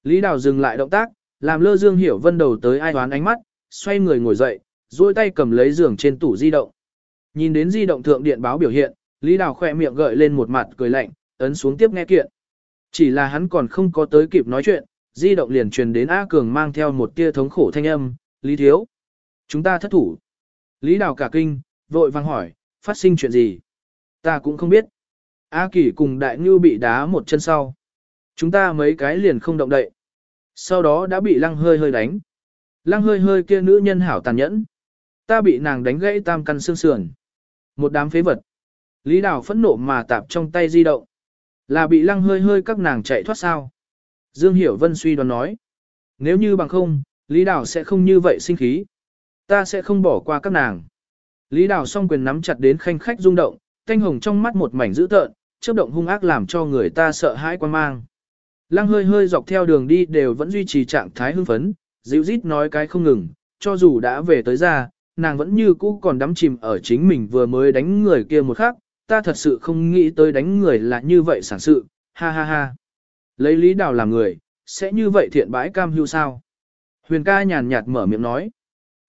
A: Lý Đào dừng lại động tác, làm lơ Dương Hiểu Vân đầu tới ai đoán ánh mắt, xoay người ngồi dậy, duỗi tay cầm lấy giường trên tủ di động. Nhìn đến di động thượng điện báo biểu hiện, Lý Đào khỏe miệng gợi lên một mặt cười lạnh, ấn xuống tiếp nghe kiện. Chỉ là hắn còn không có tới kịp nói chuyện, di động liền truyền đến A Cường mang theo một tia thống khổ thanh âm, Lý Thiếu. Chúng ta thất thủ. Lý Đào cả kinh, vội vang hỏi, phát sinh chuyện gì? Ta cũng không biết. A Kỳ cùng Đại Ngưu bị đá một chân sau. Chúng ta mấy cái liền không động đậy. Sau đó đã bị lăng hơi hơi đánh. Lăng hơi hơi kia nữ nhân hảo tàn nhẫn. Ta bị nàng đánh gãy tam căn xương sườn. Một đám phế vật. Lý Đào phẫn nộ mà tạp trong tay di động. Là bị lăng hơi hơi các nàng chạy thoát sao. Dương Hiểu Vân suy đoán nói. Nếu như bằng không, Lý Đào sẽ không như vậy sinh khí. Ta sẽ không bỏ qua các nàng. Lý Đào song quyền nắm chặt đến khanh khách rung động, thanh hồng trong mắt một mảnh dữ tợn, chớp động hung ác làm cho người ta sợ hãi quan mang. Lăng hơi hơi dọc theo đường đi đều vẫn duy trì trạng thái hưng phấn, dịu rít nói cái không ngừng, cho dù đã về tới ra, nàng vẫn như cũ còn đắm chìm ở chính mình vừa mới đánh người kia một khắc, ta thật sự không nghĩ tới đánh người là như vậy sản sự, ha ha ha. Lấy lý đào làm người, sẽ như vậy thiện bãi cam hưu sao? Huyền ca nhàn nhạt mở miệng nói.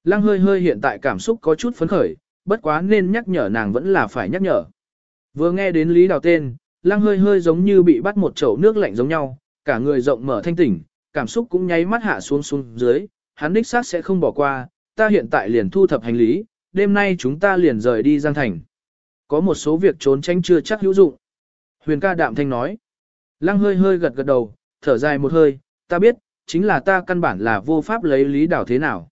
A: Lăng hơi hơi hiện tại cảm xúc có chút phấn khởi, bất quá nên nhắc nhở nàng vẫn là phải nhắc nhở. Vừa nghe đến Lý Đào tên, lăng hơi hơi giống như bị bắt một chậu nước lạnh giống nhau, cả người rộng mở thanh tỉnh, cảm xúc cũng nháy mắt hạ xuống xuống dưới, hắn đích xác sẽ không bỏ qua, ta hiện tại liền thu thập hành lý, đêm nay chúng ta liền rời đi Giang Thành. Có một số việc trốn tránh chưa chắc hữu dụng. Huyền ca đạm thanh nói. Lăng hơi hơi gật gật đầu, thở dài một hơi, ta biết, chính là ta căn bản là vô pháp lấy Lý Đào thế nào.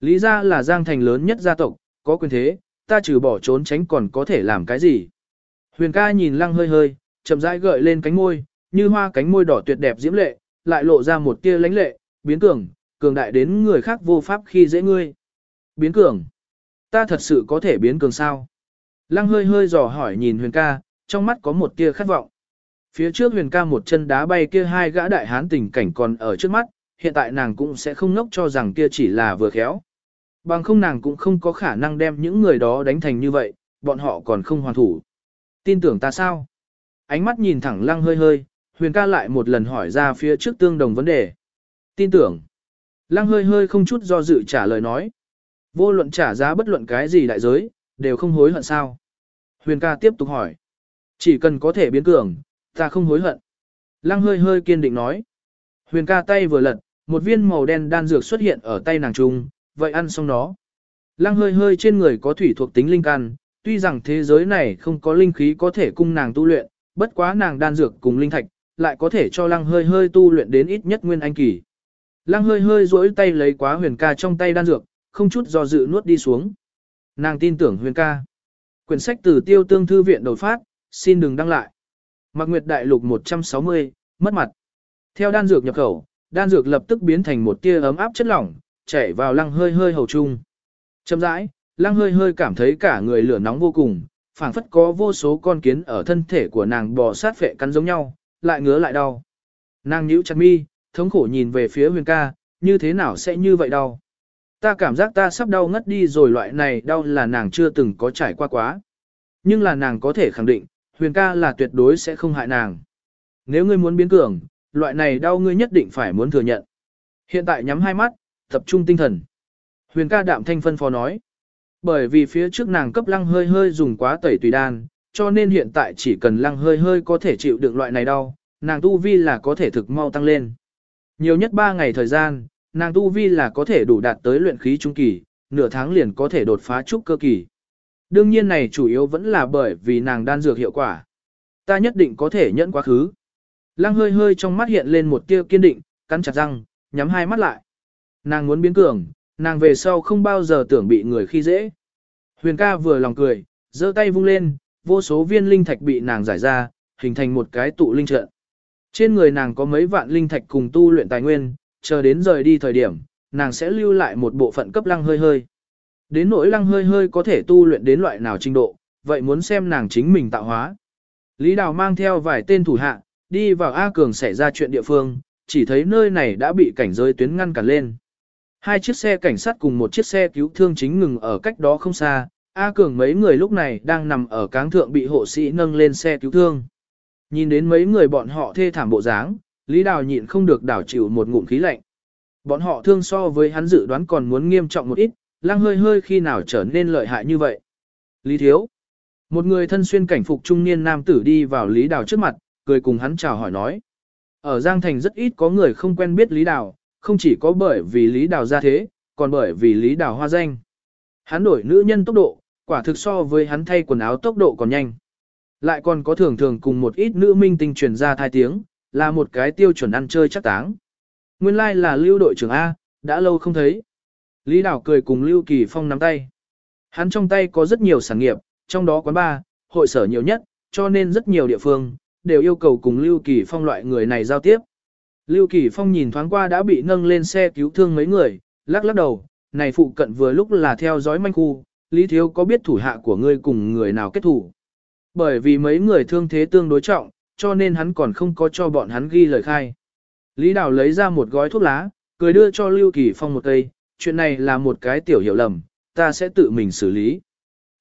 A: Lý gia là Giang Thành lớn nhất gia tộc, có quyền thế, ta trừ bỏ trốn tránh còn có thể làm cái gì. Huyền ca nhìn lăng hơi hơi, chậm rãi gợi lên cánh môi, như hoa cánh môi đỏ tuyệt đẹp diễm lệ, lại lộ ra một tia lãnh lệ, biến cường, cường đại đến người khác vô pháp khi dễ ngươi. Biến cường. Ta thật sự có thể biến cường sao? Lăng hơi hơi dò hỏi nhìn huyền ca, trong mắt có một tia khát vọng. Phía trước huyền ca một chân đá bay kia hai gã đại hán tình cảnh còn ở trước mắt, hiện tại nàng cũng sẽ không ngốc cho rằng kia chỉ là vừa khéo. Bằng không nàng cũng không có khả năng đem những người đó đánh thành như vậy, bọn họ còn không hoàn thủ. Tin tưởng ta sao? Ánh mắt nhìn thẳng lăng hơi hơi, huyền ca lại một lần hỏi ra phía trước tương đồng vấn đề. Tin tưởng. Lăng hơi hơi không chút do dự trả lời nói. Vô luận trả giá bất luận cái gì đại giới, đều không hối hận sao. Huyền ca tiếp tục hỏi. Chỉ cần có thể biến cường, ta không hối hận. Lăng hơi hơi kiên định nói. Huyền ca tay vừa lật, một viên màu đen đan dược xuất hiện ở tay nàng trung, vậy ăn xong nó. Lăng hơi hơi trên người có thủy thuộc tính linh căn, tuy rằng thế giới này không có linh khí có thể cung nàng tu luyện, bất quá nàng đan dược cùng linh thạch, lại có thể cho lăng hơi hơi tu luyện đến ít nhất nguyên anh kỳ. Lăng hơi hơi duỗi tay lấy quá huyền ca trong tay đan dược, không chút do dự nuốt đi xuống. Nàng tin tưởng huyền ca. Quyển sách từ tiêu tương thư viện đột phát, xin đừng đăng lại. Mạc Nguyệt Đại Lục 160, mất mặt. Theo đan dược nhập khẩu, đan dược lập tức biến thành một tia ấm áp chất lỏng, chảy vào lăng hơi hơi hầu chung. Chậm rãi, lăng hơi hơi cảm thấy cả người lửa nóng vô cùng, phảng phất có vô số con kiến ở thân thể của nàng bò sát phệ cắn giống nhau, lại ngứa lại đau. Nàng nhíu chặt mi, thống khổ nhìn về phía huyền ca, như thế nào sẽ như vậy đau. Ta cảm giác ta sắp đau ngất đi rồi loại này đau là nàng chưa từng có trải qua quá. Nhưng là nàng có thể khẳng định, huyền ca là tuyệt đối sẽ không hại nàng. Nếu ngươi muốn biến cường, loại này đau ngươi nhất định phải muốn thừa nhận. Hiện tại nhắm hai mắt, tập trung tinh thần. Huyền ca đạm thanh phân phó nói. Bởi vì phía trước nàng cấp lăng hơi hơi dùng quá tẩy tùy đan, cho nên hiện tại chỉ cần lăng hơi hơi có thể chịu đựng loại này đau, nàng tu vi là có thể thực mau tăng lên. Nhiều nhất 3 ngày thời gian, nàng tu vi là có thể đủ đạt tới luyện khí trung kỳ, nửa tháng liền có thể đột phá trúc cơ kỳ. Đương nhiên này chủ yếu vẫn là bởi vì nàng đan dược hiệu quả. Ta nhất định có thể nhẫn quá khứ. Lăng hơi hơi trong mắt hiện lên một tia kiên định, cắn chặt răng, nhắm hai mắt lại. Nàng muốn biến cường, nàng về sau không bao giờ tưởng bị người khi dễ. Huyền ca vừa lòng cười, giơ tay vung lên, vô số viên linh thạch bị nàng giải ra, hình thành một cái tụ linh trận. Trên người nàng có mấy vạn linh thạch cùng tu luyện tài nguyên, chờ đến rời đi thời điểm, nàng sẽ lưu lại một bộ phận cấp lăng hơi hơi. Đến nỗi lăng hơi hơi có thể tu luyện đến loại nào trình độ, vậy muốn xem nàng chính mình tạo hóa. Lý Đào mang theo vài tên thủ hạ, đi vào A Cường xảy ra chuyện địa phương, chỉ thấy nơi này đã bị cảnh giới tuyến ngăn cản lên. Hai chiếc xe cảnh sát cùng một chiếc xe cứu thương chính ngừng ở cách đó không xa, A Cường mấy người lúc này đang nằm ở cáng thượng bị hộ sĩ nâng lên xe cứu thương. Nhìn đến mấy người bọn họ thê thảm bộ dáng, Lý Đào nhịn không được đảo chịu một ngụm khí lạnh. Bọn họ thương so với hắn dự đoán còn muốn nghiêm trọng một ít, lăng hơi hơi khi nào trở nên lợi hại như vậy. Lý Thiếu. Một người thân xuyên cảnh phục trung niên nam tử đi vào Lý Đào trước mặt, cười cùng hắn chào hỏi nói. Ở Giang Thành rất ít có người không quen biết Lý Đào, không chỉ có bởi vì Lý Đào ra thế, còn bởi vì Lý Đào hoa danh. Hắn đổi nữ nhân tốc độ, quả thực so với hắn thay quần áo tốc độ còn nhanh. Lại còn có thường thường cùng một ít nữ minh tinh truyền ra thai tiếng, là một cái tiêu chuẩn ăn chơi chắc táng. Nguyên lai like là lưu đội trưởng A, đã lâu không thấy. Lý Đào cười cùng Lưu Kỳ Phong nắm tay. Hắn trong tay có rất nhiều sản nghiệp, trong đó quán bar, hội sở nhiều nhất, cho nên rất nhiều địa phương, đều yêu cầu cùng Lưu Kỳ Phong loại người này giao tiếp. Lưu Kỳ Phong nhìn thoáng qua đã bị nâng lên xe cứu thương mấy người, lắc lắc đầu, này phụ cận vừa lúc là theo dõi manh khu, Lý Thiếu có biết thủ hạ của ngươi cùng người nào kết thủ. Bởi vì mấy người thương thế tương đối trọng, cho nên hắn còn không có cho bọn hắn ghi lời khai. Lý Đào lấy ra một gói thuốc lá, cười đưa cho Lưu Kỳ Phong một cây, chuyện này là một cái tiểu hiểu lầm, ta sẽ tự mình xử lý.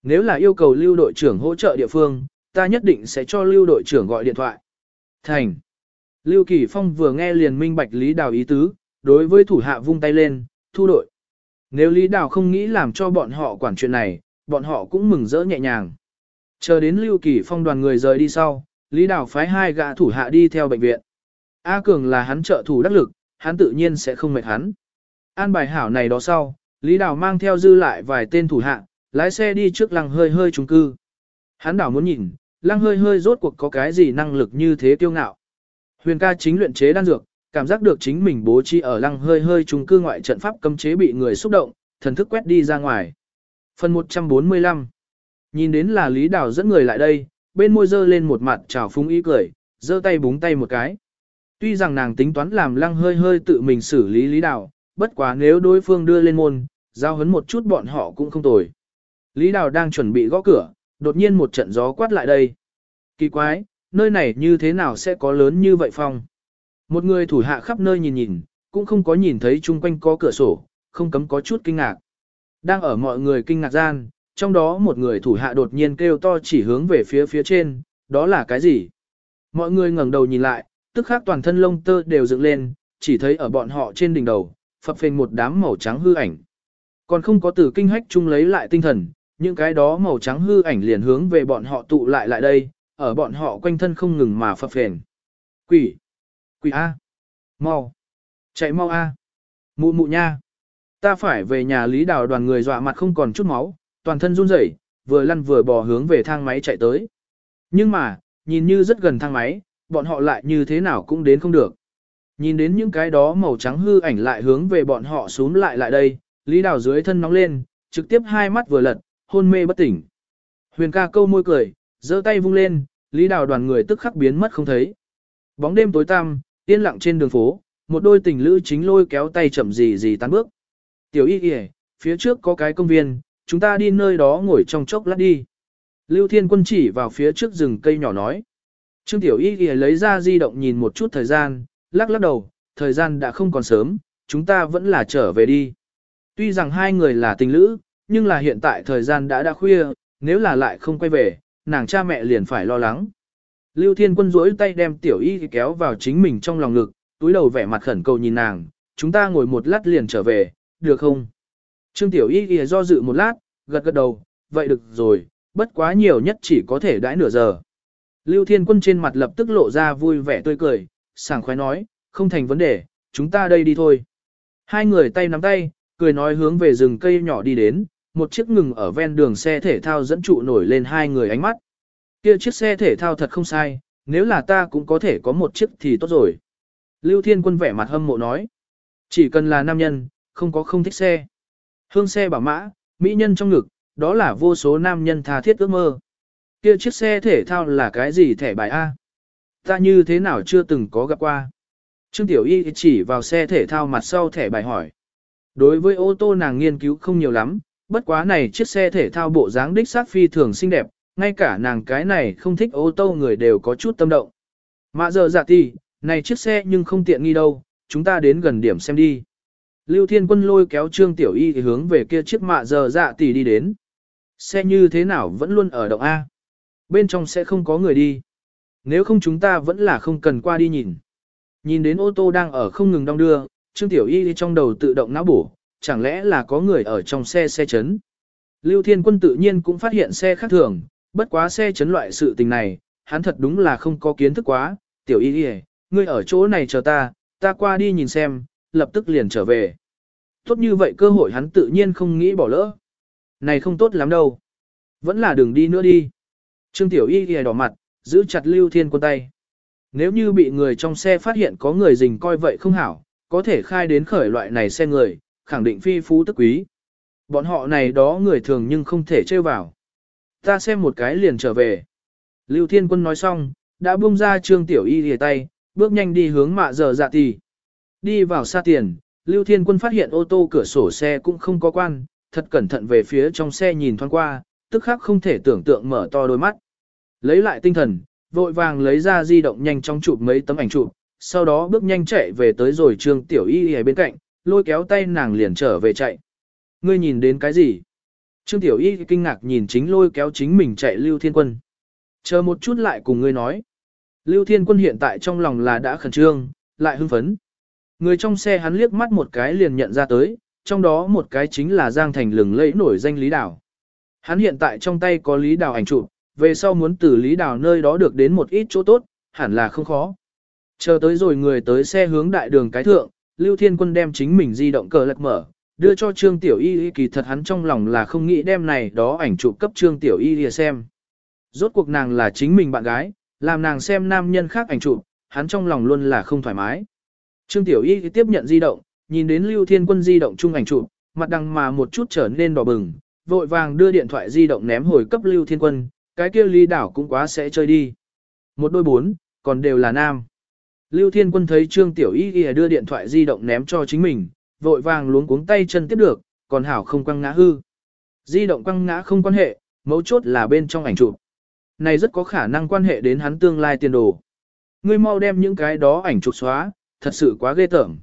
A: Nếu là yêu cầu Lưu đội trưởng hỗ trợ địa phương, ta nhất định sẽ cho Lưu đội trưởng gọi điện thoại. Thành. Lưu Kỳ Phong vừa nghe liền minh bạch Lý Đào ý tứ, đối với thủ hạ vung tay lên, thu đội. Nếu Lý Đào không nghĩ làm cho bọn họ quản chuyện này, bọn họ cũng mừng rỡ nhẹ nhàng. Chờ đến Lưu Kỳ Phong đoàn người rời đi sau, Lý Đào phái hai gã thủ hạ đi theo bệnh viện. A Cường là hắn trợ thủ đắc lực, hắn tự nhiên sẽ không mệt hắn. An bài hảo này đó sau, Lý Đào mang theo dư lại vài tên thủ hạ, lái xe đi trước lăng hơi hơi trung cư. Hắn đảo muốn nhìn, lăng hơi hơi rốt cuộc có cái gì năng lực như thế tiêu ngạo. Huyền ca chính luyện chế đan dược, cảm giác được chính mình bố trí ở lăng hơi hơi trung cư ngoại trận pháp cấm chế bị người xúc động, thần thức quét đi ra ngoài. Phần 145 Nhìn đến là Lý Đào dẫn người lại đây, bên môi dơ lên một mặt trào phúng ý cười, dơ tay búng tay một cái. Tuy rằng nàng tính toán làm lăng hơi hơi tự mình xử lý Lý Đào, bất quá nếu đối phương đưa lên môn, giao hấn một chút bọn họ cũng không tồi. Lý Đào đang chuẩn bị gõ cửa, đột nhiên một trận gió quát lại đây. Kỳ quái, nơi này như thế nào sẽ có lớn như vậy phong? Một người thủ hạ khắp nơi nhìn nhìn, cũng không có nhìn thấy chung quanh có cửa sổ, không cấm có chút kinh ngạc. Đang ở mọi người kinh ngạc gian, trong đó một người thủ hạ đột nhiên kêu to chỉ hướng về phía phía trên, đó là cái gì? Mọi người ngẩng đầu nhìn lại, tức khắc toàn thân lông tơ đều dựng lên, chỉ thấy ở bọn họ trên đỉnh đầu, phập phình một đám màu trắng hư ảnh. Còn không có từ kinh hách chung lấy lại tinh thần, những cái đó màu trắng hư ảnh liền hướng về bọn họ tụ lại lại đây, ở bọn họ quanh thân không ngừng mà phập phền. Quỷ! Quỷ A! Mau! Chạy mau A! Mụ mụ nha! Ta phải về nhà lý đào đoàn người dọa mặt không còn chút máu, toàn thân run rẩy, vừa lăn vừa bò hướng về thang máy chạy tới. Nhưng mà, nhìn như rất gần thang máy, bọn họ lại như thế nào cũng đến không được. Nhìn đến những cái đó màu trắng hư ảnh lại hướng về bọn họ xuống lại lại đây, Lý Đào dưới thân nóng lên, trực tiếp hai mắt vừa lật, hôn mê bất tỉnh. Huyền ca câu môi cười, giơ tay vung lên, Lý Đào đoàn người tức khắc biến mất không thấy. Bóng đêm tối tăm, yên lặng trên đường phố, một đôi tình lữ chính lôi kéo tay chậm gì gì tán bước. Tiểu y kìa, phía trước có cái công viên, chúng ta đi nơi đó ngồi trong chốc lát đi. Lưu Thiên Quân chỉ vào phía trước rừng cây nhỏ nói. Trương Tiểu Y kìa lấy ra di động nhìn một chút thời gian, lắc lắc đầu, thời gian đã không còn sớm, chúng ta vẫn là trở về đi. Tuy rằng hai người là tình lữ, nhưng là hiện tại thời gian đã đã khuya, nếu là lại không quay về, nàng cha mẹ liền phải lo lắng. Lưu Thiên Quân duỗi tay đem tiểu y kéo vào chính mình trong lòng ngực, túi đầu vẻ mặt khẩn cầu nhìn nàng, chúng ta ngồi một lát liền trở về, được không? Trương tiểu y do dự một lát, gật gật đầu, vậy được rồi, bất quá nhiều nhất chỉ có thể đãi nửa giờ. Lưu Thiên Quân trên mặt lập tức lộ ra vui vẻ tươi cười, sảng khoái nói, không thành vấn đề, chúng ta đây đi thôi. Hai người tay nắm tay, cười nói hướng về rừng cây nhỏ đi đến, một chiếc ngừng ở ven đường xe thể thao dẫn trụ nổi lên hai người ánh mắt. Kia chiếc xe thể thao thật không sai, nếu là ta cũng có thể có một chiếc thì tốt rồi. Lưu Thiên Quân vẻ mặt hâm mộ nói. Chỉ cần là nam nhân, không có không thích xe. Hương xe bảo mã, mỹ nhân trong ngực, đó là vô số nam nhân tha thiết ước mơ. Kia chiếc xe thể thao là cái gì thẻ bài A? Ta như thế nào chưa từng có gặp qua? Trương Tiểu Y chỉ vào xe thể thao mặt sau thẻ bài hỏi. Đối với ô tô nàng nghiên cứu không nhiều lắm, bất quá này chiếc xe thể thao bộ dáng đích xác phi thường xinh đẹp, ngay cả nàng cái này không thích ô tô người đều có chút tâm động. Mạ giờ dạ tỷ, này chiếc xe nhưng không tiện nghi đâu, chúng ta đến gần điểm xem đi. Lưu Thiên Quân lôi kéo Trương Tiểu Y hướng về kia chiếc mạ giờ dạ tỷ đi đến. Xe như thế nào vẫn luôn ở động A. Bên trong sẽ không có người đi. Nếu không chúng ta vẫn là không cần qua đi nhìn. Nhìn đến ô tô đang ở không ngừng đong đưa, Trương Tiểu Y trong đầu tự động não bổ, chẳng lẽ là có người ở trong xe xe chấn. Lưu Thiên Quân tự nhiên cũng phát hiện xe khác thường, bất quá xe chấn loại sự tình này, hắn thật đúng là không có kiến thức quá. Tiểu Y Y, ngươi ở chỗ này chờ ta, ta qua đi nhìn xem, lập tức liền trở về. Tốt như vậy cơ hội hắn tự nhiên không nghĩ bỏ lỡ. Này không tốt lắm đâu. Vẫn là đừng đi nữa đi. Trương Tiểu Y Y đỏ mặt, giữ chặt Lưu Thiên Quân tay. Nếu như bị người trong xe phát hiện có người dình coi vậy không hảo, có thể khai đến khởi loại này xe người, khẳng định phi phú tức quý. Bọn họ này đó người thường nhưng không thể trêu vào. Ta xem một cái liền trở về. Lưu Thiên Quân nói xong, đã buông ra Trương Tiểu Y lìa tay, bước nhanh đi hướng mạ giờ dạ tỷ. Đi vào xa tiền, Lưu Thiên Quân phát hiện ô tô cửa sổ xe cũng không có quan, thật cẩn thận về phía trong xe nhìn thoáng qua, tức khắc không thể tưởng tượng mở to đôi mắt. Lấy lại tinh thần, vội vàng lấy ra di động nhanh trong chụp mấy tấm ảnh chụp, sau đó bước nhanh chạy về tới rồi Trương Tiểu Y ở bên cạnh, lôi kéo tay nàng liền trở về chạy. Ngươi nhìn đến cái gì? Trương Tiểu Y kinh ngạc nhìn chính lôi kéo chính mình chạy Lưu Thiên Quân. Chờ một chút lại cùng ngươi nói. Lưu Thiên Quân hiện tại trong lòng là đã khẩn trương, lại hưng phấn. Người trong xe hắn liếc mắt một cái liền nhận ra tới, trong đó một cái chính là Giang Thành lừng lẫy nổi danh Lý Đào. Hắn hiện tại trong tay có Lý Đào ảnh chụp, về sau muốn từ Lý Đào nơi đó được đến một ít chỗ tốt, hẳn là không khó. Chờ tới rồi người tới xe hướng đại đường cái thượng, Lưu Thiên Quân đem chính mình di động cờ lật mở, đưa cho Trương Tiểu Y kỳ thật hắn trong lòng là không nghĩ đem này đó ảnh chụp cấp Trương Tiểu Y xem. Rốt cuộc nàng là chính mình bạn gái, làm nàng xem nam nhân khác ảnh chụp, hắn trong lòng luôn là không thoải mái. Trương Tiểu Y tiếp nhận di động, nhìn đến Lưu Thiên Quân di động chung ảnh chụp, mặt đằng mà một chút trở nên đỏ bừng, vội vàng đưa điện thoại di động ném hồi cấp Lưu Thiên Quân, cái kia Lý Đảo cũng quá sẽ chơi đi. Một đôi bốn, còn đều là nam. Lưu Thiên Quân thấy Trương Tiểu Y Y đưa điện thoại di động ném cho chính mình, vội vàng luống cuống tay chân tiếp được, còn hảo không quăng ngã hư. Di động quăng ngã không quan hệ, mấu chốt là bên trong ảnh chụp. Này rất có khả năng quan hệ đến hắn tương lai tiền đồ. Ngươi mau đem những cái đó ảnh chụp xóa, thật sự quá ghê tởm.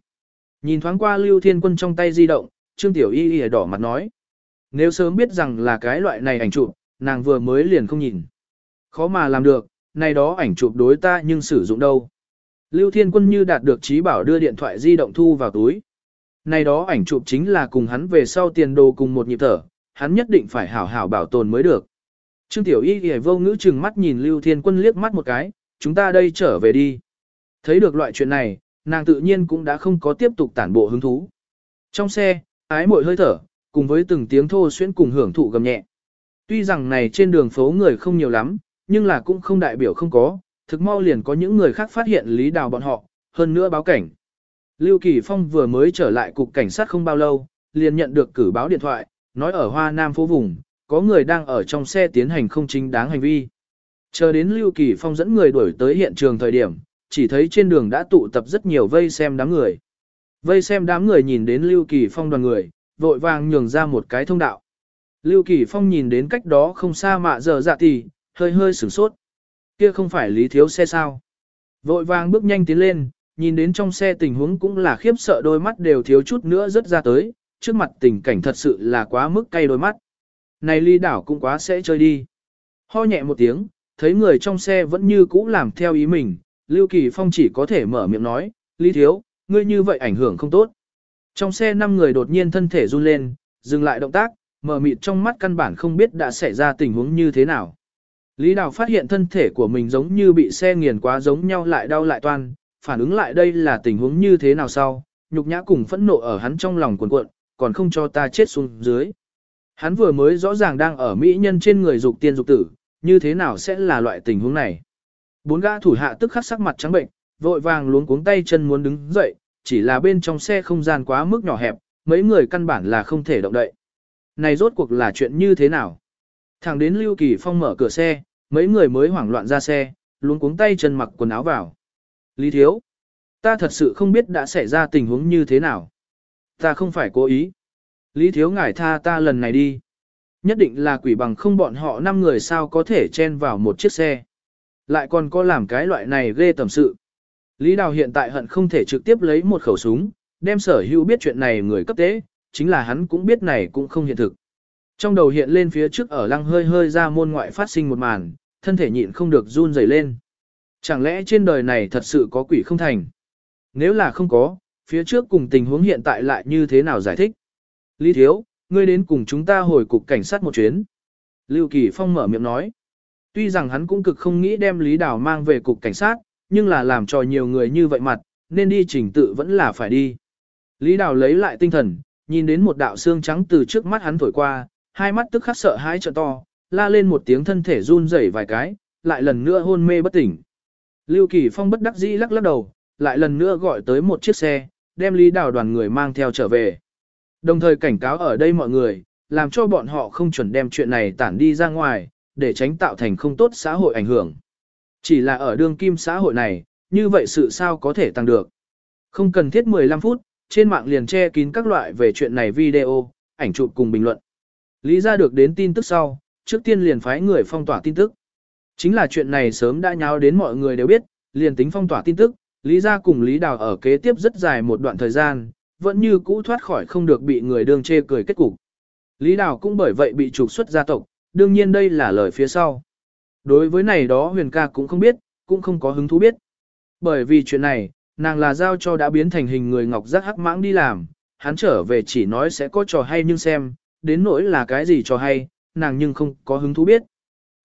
A: Nhìn thoáng qua Lưu Thiên Quân trong tay di động, Trương Tiểu Y Y đỏ mặt nói. Nếu sớm biết rằng là cái loại này ảnh chụp, nàng vừa mới liền không nhìn. Khó mà làm được, này đó ảnh chụp đối ta nhưng sử dụng đâu. Lưu Thiên Quân như đạt được trí bảo đưa điện thoại di động thu vào túi. Này đó ảnh chụp chính là cùng hắn về sau tiền đồ cùng một nhịp thở, hắn nhất định phải hảo hảo bảo tồn mới được. Trương Tiểu Y hề vô ngữ chừng mắt nhìn Lưu Thiên Quân liếc mắt một cái, chúng ta đây trở về đi. Thấy được loại chuyện này, nàng tự nhiên cũng đã không có tiếp tục tản bộ hứng thú. Trong xe, ái mội hơi thở, cùng với từng tiếng thô xuyên cùng hưởng thụ gầm nhẹ. Tuy rằng này trên đường phố người không nhiều lắm, nhưng là cũng không đại biểu không có, thực mau liền có những người khác phát hiện Lý Đào bọn họ, hơn nữa báo cảnh. Lưu Kỳ Phong vừa mới trở lại cục cảnh sát không bao lâu, liền nhận được cử báo điện thoại, nói ở Hoa Nam phố vùng, có người đang ở trong xe tiến hành không chính đáng hành vi. Chờ đến Lưu Kỳ Phong dẫn người đuổi tới hiện trường thời điểm, chỉ thấy trên đường đã tụ tập rất nhiều vây xem đám người. Vây xem đám người nhìn đến Lưu Kỳ Phong đoàn người, vội vàng nhường ra một cái thông đạo. Lưu Kỳ Phong nhìn đến cách đó không xa mạ giờ dạ thì, hơi hơi sửng sốt. Kia không phải lý thiếu xe sao. Vội vàng bước nhanh tiến lên, nhìn đến trong xe tình huống cũng là khiếp sợ đôi mắt đều thiếu chút nữa rất ra tới, trước mặt tình cảnh thật sự là quá mức cay đôi mắt. Này ly đảo cũng quá sẽ chơi đi. Ho nhẹ một tiếng, thấy người trong xe vẫn như cũ làm theo ý mình, Lưu Kỳ Phong chỉ có thể mở miệng nói, Lý Thiếu, ngươi như vậy ảnh hưởng không tốt. Trong xe năm người đột nhiên thân thể run lên, dừng lại động tác, mở mịt trong mắt căn bản không biết đã xảy ra tình huống như thế nào. Lý Đào phát hiện thân thể của mình giống như bị xe nghiền quá giống nhau lại đau lại toan, phản ứng lại đây là tình huống như thế nào sau, nhục nhã cùng phẫn nộ ở hắn trong lòng cuộn cuộn, còn không cho ta chết xuống dưới. Hắn vừa mới rõ ràng đang ở mỹ nhân trên người dục tiên dục tử, như thế nào sẽ là loại tình huống này. Bốn gã thủ hạ tức khắc sắc mặt trắng bệnh, vội vàng luống cuống tay chân muốn đứng dậy, chỉ là bên trong xe không gian quá mức nhỏ hẹp, mấy người căn bản là không thể động đậy. Này rốt cuộc là chuyện như thế nào? Thẳng đến Lưu Kỳ Phong mở cửa xe, mấy người mới hoảng loạn ra xe, luống cuống tay chân mặc quần áo vào. Lý Thiếu, ta thật sự không biết đã xảy ra tình huống như thế nào. Ta không phải cố ý. Lý Thiếu ngải tha ta lần này đi. Nhất định là quỷ bằng không bọn họ năm người sao có thể chen vào một chiếc xe. Lại còn có làm cái loại này ghê tầm sự. Lý Đào hiện tại hận không thể trực tiếp lấy một khẩu súng, đem sở hữu biết chuyện này người cấp tế, chính là hắn cũng biết này cũng không hiện thực. Trong đầu hiện lên phía trước ở lăng hơi hơi ra môn ngoại phát sinh một màn, thân thể nhịn không được run rẩy lên. Chẳng lẽ trên đời này thật sự có quỷ không thành? Nếu là không có, phía trước cùng tình huống hiện tại lại như thế nào giải thích? Lý Thiếu, ngươi đến cùng chúng ta hồi cục cảnh sát một chuyến. Lưu Kỳ Phong mở miệng nói. Tuy rằng hắn cũng cực không nghĩ đem Lý Đào mang về cục cảnh sát, nhưng là làm cho nhiều người như vậy mặt, nên đi trình tự vẫn là phải đi. Lý Đào lấy lại tinh thần, nhìn đến một đạo xương trắng từ trước mắt hắn thổi qua, hai mắt tức khắc sợ hãi trợ to, la lên một tiếng thân thể run rẩy vài cái, lại lần nữa hôn mê bất tỉnh. Lưu Kỳ Phong bất đắc dĩ lắc lắc đầu, lại lần nữa gọi tới một chiếc xe, đem Lý Đào đoàn người mang theo trở về. Đồng thời cảnh cáo ở đây mọi người, làm cho bọn họ không chuẩn đem chuyện này tản đi ra ngoài, để tránh tạo thành không tốt xã hội ảnh hưởng. Chỉ là ở đương kim xã hội này, như vậy sự sao có thể tăng được. Không cần thiết 15 phút, trên mạng liền che kín các loại về chuyện này video, ảnh chụp cùng bình luận. Lý ra được đến tin tức sau, trước tiên liền phái người phong tỏa tin tức. Chính là chuyện này sớm đã nháo đến mọi người đều biết, liền tính phong tỏa tin tức, Lý ra cùng Lý Đào ở kế tiếp rất dài một đoạn thời gian, vẫn như cũ thoát khỏi không được bị người đương chê cười kết cục. Lý Đào cũng bởi vậy bị trục xuất gia tộc, đương nhiên đây là lời phía sau. Đối với này đó huyền ca cũng không biết, cũng không có hứng thú biết. Bởi vì chuyện này, nàng là giao cho đã biến thành hình người ngọc giác hắc mãng đi làm, hắn trở về chỉ nói sẽ có trò hay nhưng xem, đến nỗi là cái gì cho hay, nàng nhưng không có hứng thú biết.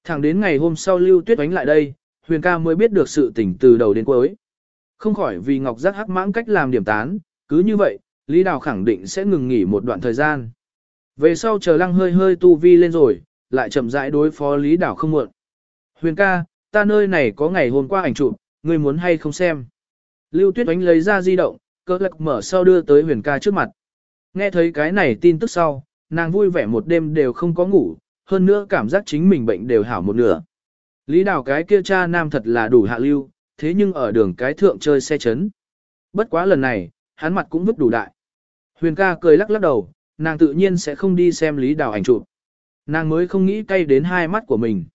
A: Thẳng đến ngày hôm sau Lưu Tuyết đánh lại đây, huyền ca mới biết được sự tình từ đầu đến cuối. Không khỏi vì ngọc giác hắc mãng cách làm điểm tán, cứ như vậy, Lý Đào khẳng định sẽ ngừng nghỉ một đoạn thời gian. Về sau chờ lăng hơi hơi tu vi lên rồi, lại chậm rãi đối phó Lý Đào không muộn. Huyền ca, ta nơi này có ngày hôm qua ảnh chụp, ngươi muốn hay không xem. Lưu Tuyết Oánh lấy ra di động, cơ lạc mở sau đưa tới huyền ca trước mặt. Nghe thấy cái này tin tức sau, nàng vui vẻ một đêm đều không có ngủ, hơn nữa cảm giác chính mình bệnh đều hảo một nửa. Lý đào cái kia cha nam thật là đủ hạ lưu, thế nhưng ở đường cái thượng chơi xe chấn. Bất quá lần này, hắn mặt cũng vứt đủ đại. Huyền ca cười lắc lắc đầu, nàng tự nhiên sẽ không đi xem Lý đào ảnh chụp. Nàng mới không nghĩ cay đến hai mắt của mình.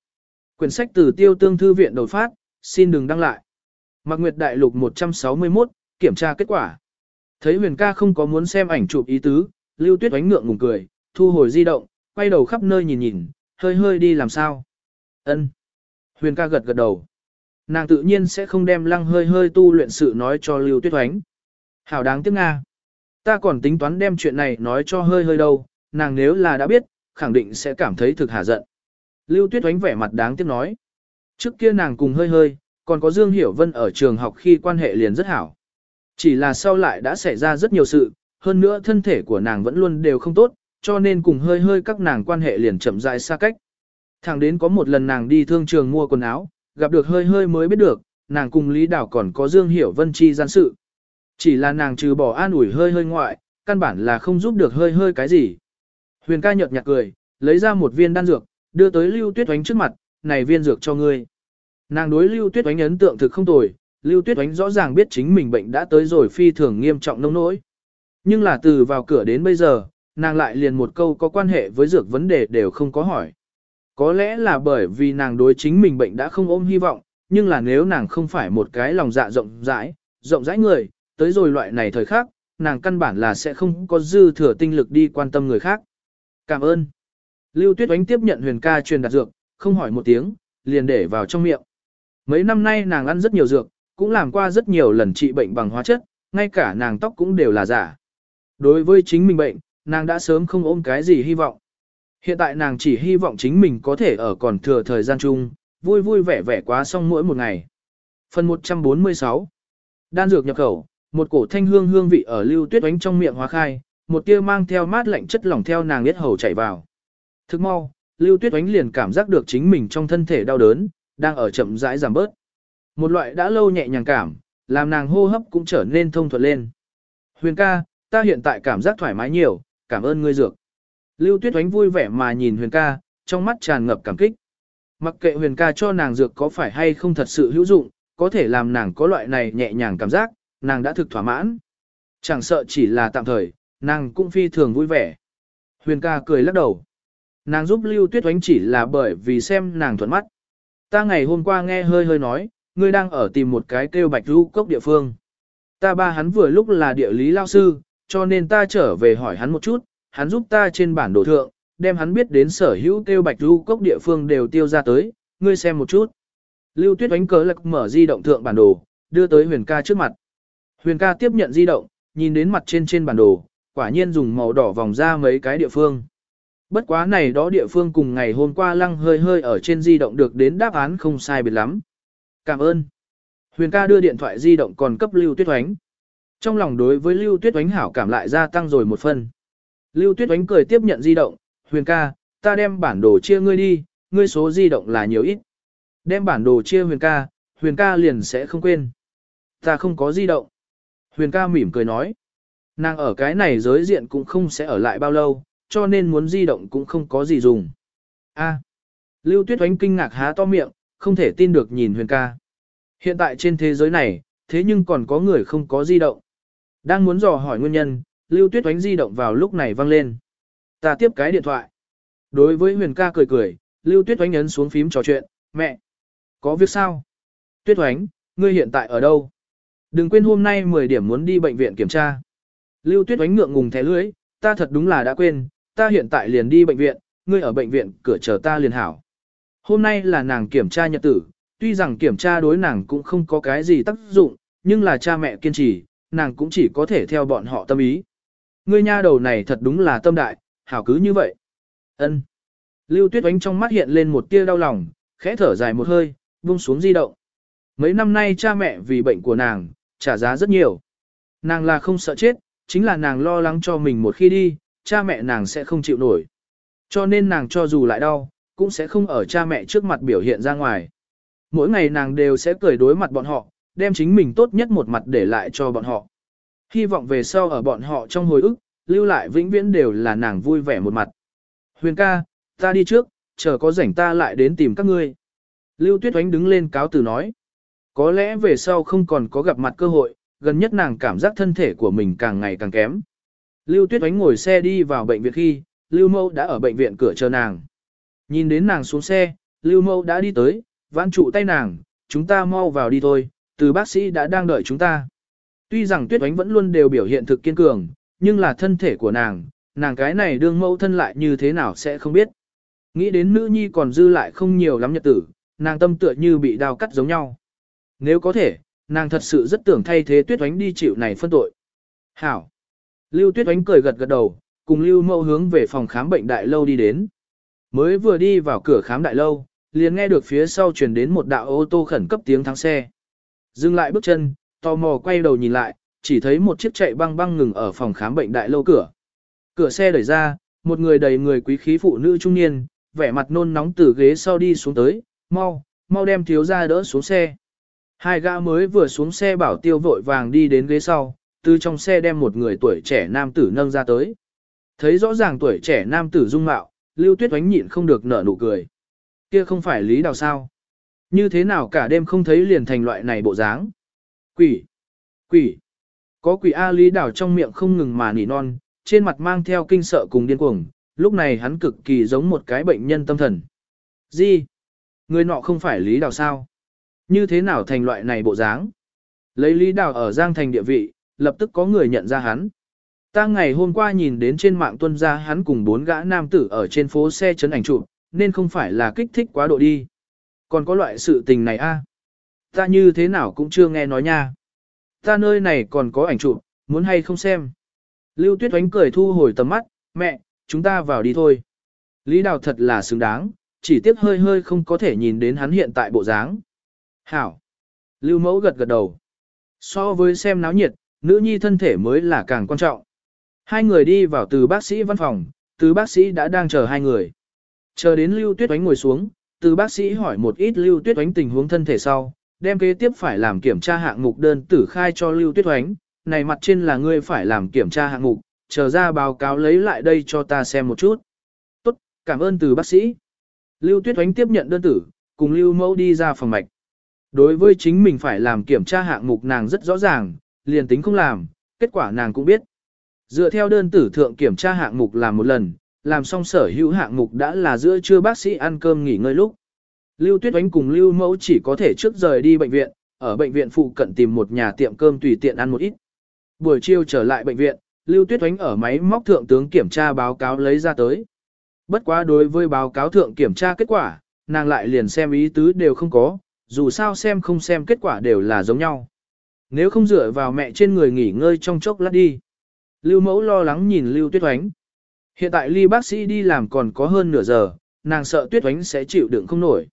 A: Quyển sách từ tiêu tương thư viện đột phát, xin đừng đăng lại. Mạc Nguyệt Đại Lục 161, kiểm tra kết quả. Thấy huyền ca không có muốn xem ảnh chụp ý tứ, Lưu Tuyết oánh ngượng ngùng cười, thu hồi di động, quay đầu khắp nơi nhìn nhìn, hơi hơi đi làm sao. Ân. Huyền ca gật gật đầu. Nàng tự nhiên sẽ không đem lăng hơi hơi tu luyện sự nói cho Lưu Tuyết oánh. Hảo đáng tiếc Nga. Ta còn tính toán đem chuyện này nói cho hơi hơi đâu, nàng nếu là đã biết, khẳng định sẽ cảm thấy thực hả giận. Lưu Tuyết oánh vẻ mặt đáng tiếc nói. Trước kia nàng cùng hơi hơi, còn có Dương Hiểu Vân ở trường học khi quan hệ liền rất hảo. Chỉ là sau lại đã xảy ra rất nhiều sự, hơn nữa thân thể của nàng vẫn luôn đều không tốt, cho nên cùng hơi hơi các nàng quan hệ liền chậm rãi xa cách. Thẳng đến có một lần nàng đi thương trường mua quần áo, gặp được hơi hơi mới biết được, nàng cùng Lý Đảo còn có Dương Hiểu Vân chi gian sự. Chỉ là nàng trừ bỏ an ủi hơi hơi ngoại, căn bản là không giúp được hơi hơi cái gì. Huyền ca nhợt nhạt cười, lấy ra một viên đan dược, đưa tới Lưu Tuyết Oánh trước mặt, này viên dược cho ngươi. Nàng đối Lưu Tuyết Oánh ấn tượng thực không tồi, Lưu Tuyết Oánh rõ ràng biết chính mình bệnh đã tới rồi phi thường nghiêm trọng nông nỗi. Nhưng là từ vào cửa đến bây giờ, nàng lại liền một câu có quan hệ với dược vấn đề đều không có hỏi. Có lẽ là bởi vì nàng đối chính mình bệnh đã không ôm hy vọng, nhưng là nếu nàng không phải một cái lòng dạ rộng rãi, rộng rãi người, tới rồi loại này thời khắc, nàng căn bản là sẽ không có dư thừa tinh lực đi quan tâm người khác. Cảm ơn. Lưu Tuyết Oánh tiếp nhận huyền ca truyền đặt dược, không hỏi một tiếng, liền để vào trong miệng. Mấy năm nay nàng ăn rất nhiều dược, cũng làm qua rất nhiều lần trị bệnh bằng hóa chất, ngay cả nàng tóc cũng đều là giả. Đối với chính mình bệnh, nàng đã sớm không ôm cái gì hy vọng. Hiện tại nàng chỉ hy vọng chính mình có thể ở còn thừa thời gian chung, vui vui vẻ vẻ quá xong mỗi một ngày. Phần 146 Đan dược nhập khẩu, một cổ thanh hương hương vị ở lưu tuyết oánh trong miệng hóa khai, một tia mang theo mát lạnh chất lỏng theo nàng biết hầu chảy vào. Thức mau, lưu tuyết oánh liền cảm giác được chính mình trong thân thể đau đớn, đang ở chậm rãi giảm bớt. Một loại đã lâu nhẹ nhàng cảm, làm nàng hô hấp cũng trở nên thông thuận lên. Huyền ca, ta hiện tại cảm giác thoải mái nhiều, cảm ơn ngươi dược. Lưu tuyết oánh vui vẻ mà nhìn huyền ca, trong mắt tràn ngập cảm kích. Mặc kệ huyền ca cho nàng dược có phải hay không thật sự hữu dụng, có thể làm nàng có loại này nhẹ nhàng cảm giác, nàng đã thực thỏa mãn. Chẳng sợ chỉ là tạm thời, nàng cũng phi thường vui vẻ. Huyền ca cười lắc đầu. Nàng giúp Lưu Tuyết Oánh chỉ là bởi vì xem nàng thuận mắt. Ta ngày hôm qua nghe hơi hơi nói, ngươi đang ở tìm một cái kêu bạch lưu cốc địa phương. Ta ba hắn vừa lúc là địa lý lao sư, cho nên ta trở về hỏi hắn một chút, hắn giúp ta trên bản đồ thượng, đem hắn biết đến sở hữu kêu bạch du cốc địa phương đều tiêu ra tới, ngươi xem một chút. Lưu Tuyết đánh cớ lạc mở di động thượng bản đồ, đưa tới huyền ca trước mặt. Huyền ca tiếp nhận di động, nhìn đến mặt trên trên bản đồ, quả nhiên dùng màu đỏ vòng ra mấy cái địa phương. Bất quá này đó địa phương cùng ngày hôm qua lăng hơi hơi ở trên di động được đến đáp án không sai biệt lắm. Cảm ơn. Huyền ca đưa điện thoại di động còn cấp Lưu Tuyết Oánh. Trong lòng đối với Lưu Tuyết Oánh hảo cảm lại gia tăng rồi một phần. Lưu Tuyết Oánh cười tiếp nhận di động, Huyền ca, ta đem bản đồ chia ngươi đi, ngươi số di động là nhiều ít. Đem bản đồ chia Huyền ca, Huyền ca liền sẽ không quên. Ta không có di động. Huyền ca mỉm cười nói. Nàng ở cái này giới diện cũng không sẽ ở lại bao lâu, cho nên muốn di động cũng không có gì dùng. A. Lưu Tuyết Oánh kinh ngạc há to miệng, không thể tin được nhìn Huyền ca. Hiện tại trên thế giới này, thế nhưng còn có người không có di động. Đang muốn dò hỏi nguyên nhân, Lưu Tuyết Oánh di động vào lúc này vang lên. Ta tiếp cái điện thoại. Đối với Huyền ca cười cười, Lưu Tuyết Oánh ấn xuống phím trò chuyện, mẹ. Có việc sao? Tuyết Oánh, ngươi hiện tại ở đâu? Đừng quên hôm nay 10 điểm muốn đi bệnh viện kiểm tra. Lưu Tuyết Oánh ngượng ngùng thẻ lưỡi, ta thật đúng là đã quên, ta hiện tại liền đi bệnh viện, ngươi ở bệnh viện cửa chờ ta liền hảo. Hôm nay là nàng kiểm tra nhật tử, tuy rằng kiểm tra đối nàng cũng không có cái gì tác dụng, nhưng là cha mẹ kiên trì, nàng cũng chỉ có thể theo bọn họ tâm ý. Ngươi nha đầu này thật đúng là tâm đại, hảo cứ như vậy. Ân. Lưu Tuyết Oánh trong mắt hiện lên một tia đau lòng, khẽ thở dài một hơi, buông xuống di động. Mấy năm nay cha mẹ vì bệnh của nàng, trả giá rất nhiều. Nàng là không sợ chết, chính là nàng lo lắng cho mình một khi đi, cha mẹ nàng sẽ không chịu nổi. Cho nên nàng cho dù lại đau, cũng sẽ không ở cha mẹ trước mặt biểu hiện ra ngoài. Mỗi ngày nàng đều sẽ cười đối mặt bọn họ, đem chính mình tốt nhất một mặt để lại cho bọn họ. Hy vọng về sau ở bọn họ trong hồi ức, lưu lại vĩnh viễn đều là nàng vui vẻ một mặt. Huyền ca, ta đi trước, chờ có rảnh ta lại đến tìm các ngươi. Lưu Tuyết Oánh đứng lên cáo từ nói. Có lẽ về sau không còn có gặp mặt cơ hội, gần nhất nàng cảm giác thân thể của mình càng ngày càng kém. Lưu Tuyết Oánh ngồi xe đi vào bệnh viện khi, Lưu Mâu đã ở bệnh viện cửa chờ nàng. Nhìn đến nàng xuống xe, Lưu Mâu đã đi tới, vãn trụ tay nàng, chúng ta mau vào đi thôi, từ bác sĩ đã đang đợi chúng ta. Tuy rằng Tuyết Oánh vẫn luôn đều biểu hiện thực kiên cường, nhưng là thân thể của nàng, nàng cái này đương mẫu thân lại như thế nào sẽ không biết. Nghĩ đến nữ nhi còn dư lại không nhiều lắm nhật tử, nàng tâm tựa như bị đao cắt giống nhau. Nếu có thể, nàng thật sự rất tưởng thay thế Tuyết Oánh đi chịu này phân tội. Hảo. Lưu Tuyết Oánh cười gật gật đầu, cùng Lưu Mẫu hướng về phòng khám bệnh đại lâu đi đến. Mới vừa đi vào cửa khám đại lâu, liền nghe được phía sau truyền đến một đạo ô tô khẩn cấp tiếng thắng xe. Dừng lại bước chân, tò mò quay đầu nhìn lại, chỉ thấy một chiếc chạy băng băng ngừng ở phòng khám bệnh đại lâu cửa. Cửa xe đẩy ra, một người đầy người quý khí phụ nữ trung niên, vẻ mặt nôn nóng từ ghế sau đi xuống tới, mau, mau đem thiếu ra đỡ xuống xe. Hai gã mới vừa xuống xe bảo tiêu vội vàng đi đến ghế sau, từ trong xe đem một người tuổi trẻ nam tử nâng ra tới. Thấy rõ ràng tuổi trẻ nam tử dung mạo, Lưu Tuyết oánh nhịn không được nở nụ cười. Kia không phải Lý Đào sao? Như thế nào cả đêm không thấy liền thành loại này bộ dáng? Quỷ! Quỷ! Có quỷ A Lý Đào trong miệng không ngừng mà nỉ non, trên mặt mang theo kinh sợ cùng điên cuồng, lúc này hắn cực kỳ giống một cái bệnh nhân tâm thần. Gì? Người nọ không phải Lý Đào sao? Như thế nào thành loại này bộ dáng? Lấy Lý Đào ở Giang Thành địa vị, lập tức có người nhận ra hắn. Ta ngày hôm qua nhìn đến trên mạng tuân ra hắn cùng bốn gã nam tử ở trên phố xe chấn ảnh chụp, nên không phải là kích thích quá độ đi. Còn có loại sự tình này a Ta như thế nào cũng chưa nghe nói nha. Ta nơi này còn có ảnh chụp, muốn hay không xem. Lưu Tuyết Oánh cười thu hồi tầm mắt, mẹ, chúng ta vào đi thôi. Lý Đào thật là xứng đáng, chỉ tiếc hơi hơi không có thể nhìn đến hắn hiện tại bộ dáng. Hảo. Lưu Mẫu gật gật đầu. So với xem náo nhiệt, nữ nhi thân thể mới là càng quan trọng. Hai người đi vào từ bác sĩ văn phòng, từ bác sĩ đã đang chờ hai người. Chờ đến Lưu Tuyết Oánh ngồi xuống, từ bác sĩ hỏi một ít Lưu Tuyết Oánh tình huống thân thể sau, đem kế tiếp phải làm kiểm tra hạng mục đơn tử khai cho Lưu Tuyết Oánh, này mặt trên là ngươi phải làm kiểm tra hạng mục, chờ ra báo cáo lấy lại đây cho ta xem một chút. Tốt, cảm ơn từ bác sĩ. Lưu Tuyết Oánh tiếp nhận đơn tử, cùng Lưu Mẫu đi ra phòng mạch. Đối với chính mình phải làm kiểm tra hạng mục nàng rất rõ ràng, liền tính không làm, kết quả nàng cũng biết. Dựa theo đơn tử thượng kiểm tra hạng mục làm một lần, làm xong sở hữu hạng mục đã là giữa trưa bác sĩ ăn cơm nghỉ ngơi lúc. Lưu Tuyết Oánh cùng Lưu Mẫu chỉ có thể trước rời đi bệnh viện, ở bệnh viện phụ cận tìm một nhà tiệm cơm tùy tiện ăn một ít. Buổi chiều trở lại bệnh viện, Lưu Tuyết Oánh ở máy móc thượng tướng kiểm tra báo cáo lấy ra tới. Bất quá đối với báo cáo thượng kiểm tra kết quả, nàng lại liền xem ý tứ đều không có, dù sao xem không xem kết quả đều là giống nhau. Nếu không dựa vào mẹ trên người nghỉ ngơi trong chốc lát đi. Lưu mẫu lo lắng nhìn Lưu Tuyết Oánh. Hiện tại ly bác sĩ đi làm còn có hơn nửa giờ, nàng sợ Tuyết Oánh sẽ chịu đựng không nổi.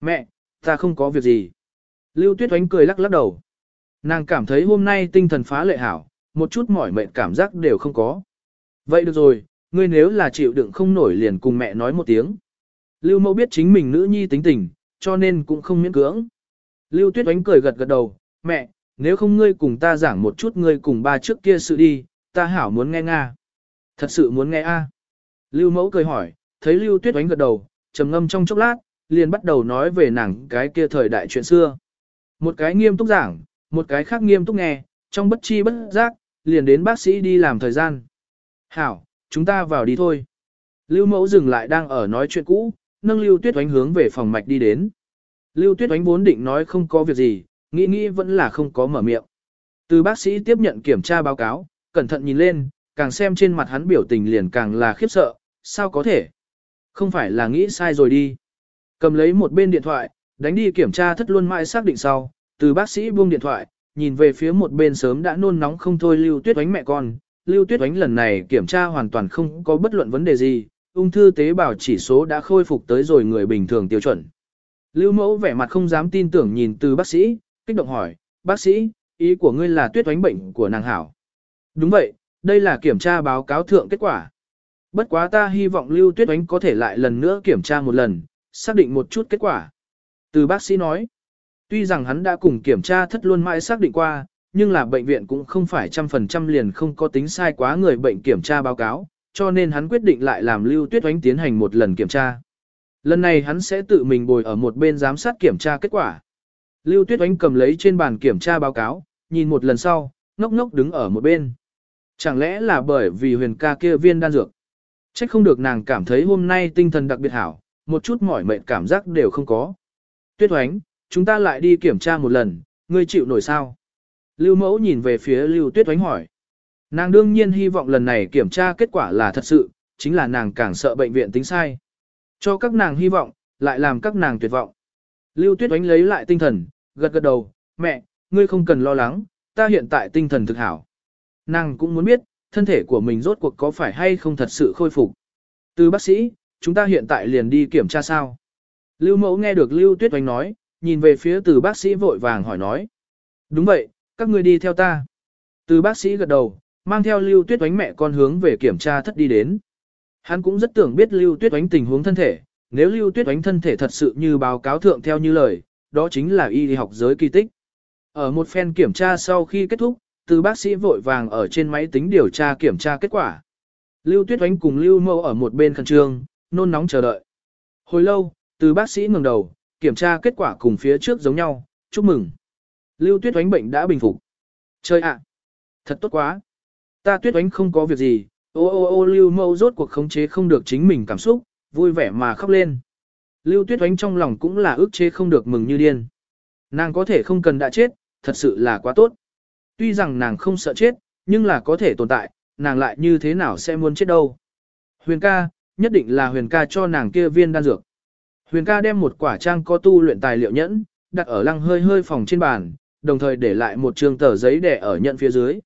A: Mẹ, ta không có việc gì. Lưu Tuyết Oánh cười lắc lắc đầu. Nàng cảm thấy hôm nay tinh thần phá lệ hảo, một chút mỏi mệt cảm giác đều không có. Vậy được rồi, ngươi nếu là chịu đựng không nổi liền cùng mẹ nói một tiếng. Lưu mẫu biết chính mình nữ nhi tính tình, cho nên cũng không miễn cưỡng. Lưu Tuyết Oánh cười gật gật đầu, mẹ, nếu không ngươi cùng ta giảng một chút ngươi cùng ba trước kia sự đi, ta hảo muốn nghe Nga. Thật sự muốn nghe a Lưu mẫu cười hỏi, thấy Lưu Tuyết Oánh gật đầu, trầm ngâm trong chốc lát, liền bắt đầu nói về nàng cái kia thời đại chuyện xưa. Một cái nghiêm túc giảng, một cái khác nghiêm túc nghe, trong bất chi bất giác, liền đến bác sĩ đi làm thời gian. Hảo, chúng ta vào đi thôi. Lưu mẫu dừng lại đang ở nói chuyện cũ, nâng Lưu Tuyết Oánh hướng về phòng mạch đi đến. Lưu Tuyết Oánh vốn định nói không có việc gì, nghĩ nghĩ vẫn là không có mở miệng. Từ bác sĩ tiếp nhận kiểm tra báo cáo, cẩn thận nhìn lên, càng xem trên mặt hắn biểu tình liền càng là khiếp sợ, sao có thể? Không phải là nghĩ sai rồi đi. Cầm lấy một bên điện thoại, đánh đi kiểm tra thất luôn mãi xác định sau, từ bác sĩ buông điện thoại, nhìn về phía một bên sớm đã nôn nóng không thôi Lưu Tuyết Oánh mẹ con. Lưu Tuyết Oánh lần này kiểm tra hoàn toàn không có bất luận vấn đề gì, ung thư tế bào chỉ số đã khôi phục tới rồi người bình thường tiêu chuẩn. Lưu mẫu vẻ mặt không dám tin tưởng nhìn từ bác sĩ, kích động hỏi, bác sĩ, ý của ngươi là tuyết oánh bệnh của nàng hảo. Đúng vậy, đây là kiểm tra báo cáo thượng kết quả. Bất quá ta hy vọng Lưu Tuyết Oánh có thể lại lần nữa kiểm tra một lần, xác định một chút kết quả. Từ bác sĩ nói, tuy rằng hắn đã cùng kiểm tra thất luôn mãi xác định qua, nhưng là bệnh viện cũng không phải trăm phần trăm liền không có tính sai quá người bệnh kiểm tra báo cáo, cho nên hắn quyết định lại làm Lưu Tuyết Oánh tiến hành một lần kiểm tra. Lần này hắn sẽ tự mình bồi ở một bên giám sát kiểm tra kết quả. Lưu Tuyết Oánh cầm lấy trên bàn kiểm tra báo cáo, nhìn một lần sau, ngốc ngốc đứng ở một bên. Chẳng lẽ là bởi vì huyền ca kia viên đan dược? Trách không được nàng cảm thấy hôm nay tinh thần đặc biệt hảo, một chút mỏi mệt cảm giác đều không có. Tuyết hoánh, chúng ta lại đi kiểm tra một lần, ngươi chịu nổi sao? Lưu Mẫu nhìn về phía Lưu Tuyết hoánh hỏi. Nàng đương nhiên hy vọng lần này kiểm tra kết quả là thật sự, chính là nàng càng sợ bệnh viện tính sai. Cho các nàng hy vọng, lại làm các nàng tuyệt vọng. Lưu Tuyết Oánh lấy lại tinh thần, gật gật đầu, mẹ, ngươi không cần lo lắng, ta hiện tại tinh thần thực hảo. Nàng cũng muốn biết, thân thể của mình rốt cuộc có phải hay không thật sự khôi phục. Từ bác sĩ, chúng ta hiện tại liền đi kiểm tra sao. Lưu mẫu nghe được Lưu Tuyết Oánh nói, nhìn về phía từ bác sĩ vội vàng hỏi nói. Đúng vậy, các ngươi đi theo ta. Từ bác sĩ gật đầu, mang theo Lưu Tuyết Oánh mẹ con hướng về kiểm tra thất đi đến. Hắn cũng rất tưởng biết Lưu Tuyết Oánh tình huống thân thể, nếu Lưu Tuyết Oánh thân thể thật sự như báo cáo thượng theo như lời, đó chính là y học giới kỳ tích. Ở một phen kiểm tra sau khi kết thúc, từ bác sĩ vội vàng ở trên máy tính điều tra kiểm tra kết quả. Lưu Tuyết Oánh cùng Lưu Mâu ở một bên khẩn trương, nôn nóng chờ đợi. Hồi lâu, từ bác sĩ ngẩng đầu, kiểm tra kết quả cùng phía trước giống nhau, chúc mừng. Lưu Tuyết Oánh bệnh đã bình phục. Chơi ạ! thật tốt quá! Ta Tuyết Oánh không có việc gì, ô ô ô Lưu Mâu rốt cuộc khống chế không được chính mình cảm xúc, vui vẻ mà khóc lên. Lưu Tuyết Oánh trong lòng cũng là ước chế không được mừng như điên. Nàng có thể không cần đã chết, thật sự là quá tốt. Tuy rằng nàng không sợ chết, nhưng là có thể tồn tại, nàng lại như thế nào sẽ muốn chết đâu. Huyền ca, nhất định là huyền ca cho nàng kia viên đan dược. Huyền ca đem một quả trang có tu luyện tài liệu nhẫn, đặt ở lăng hơi hơi phòng trên bàn, đồng thời để lại một trường tờ giấy để ở nhận phía dưới.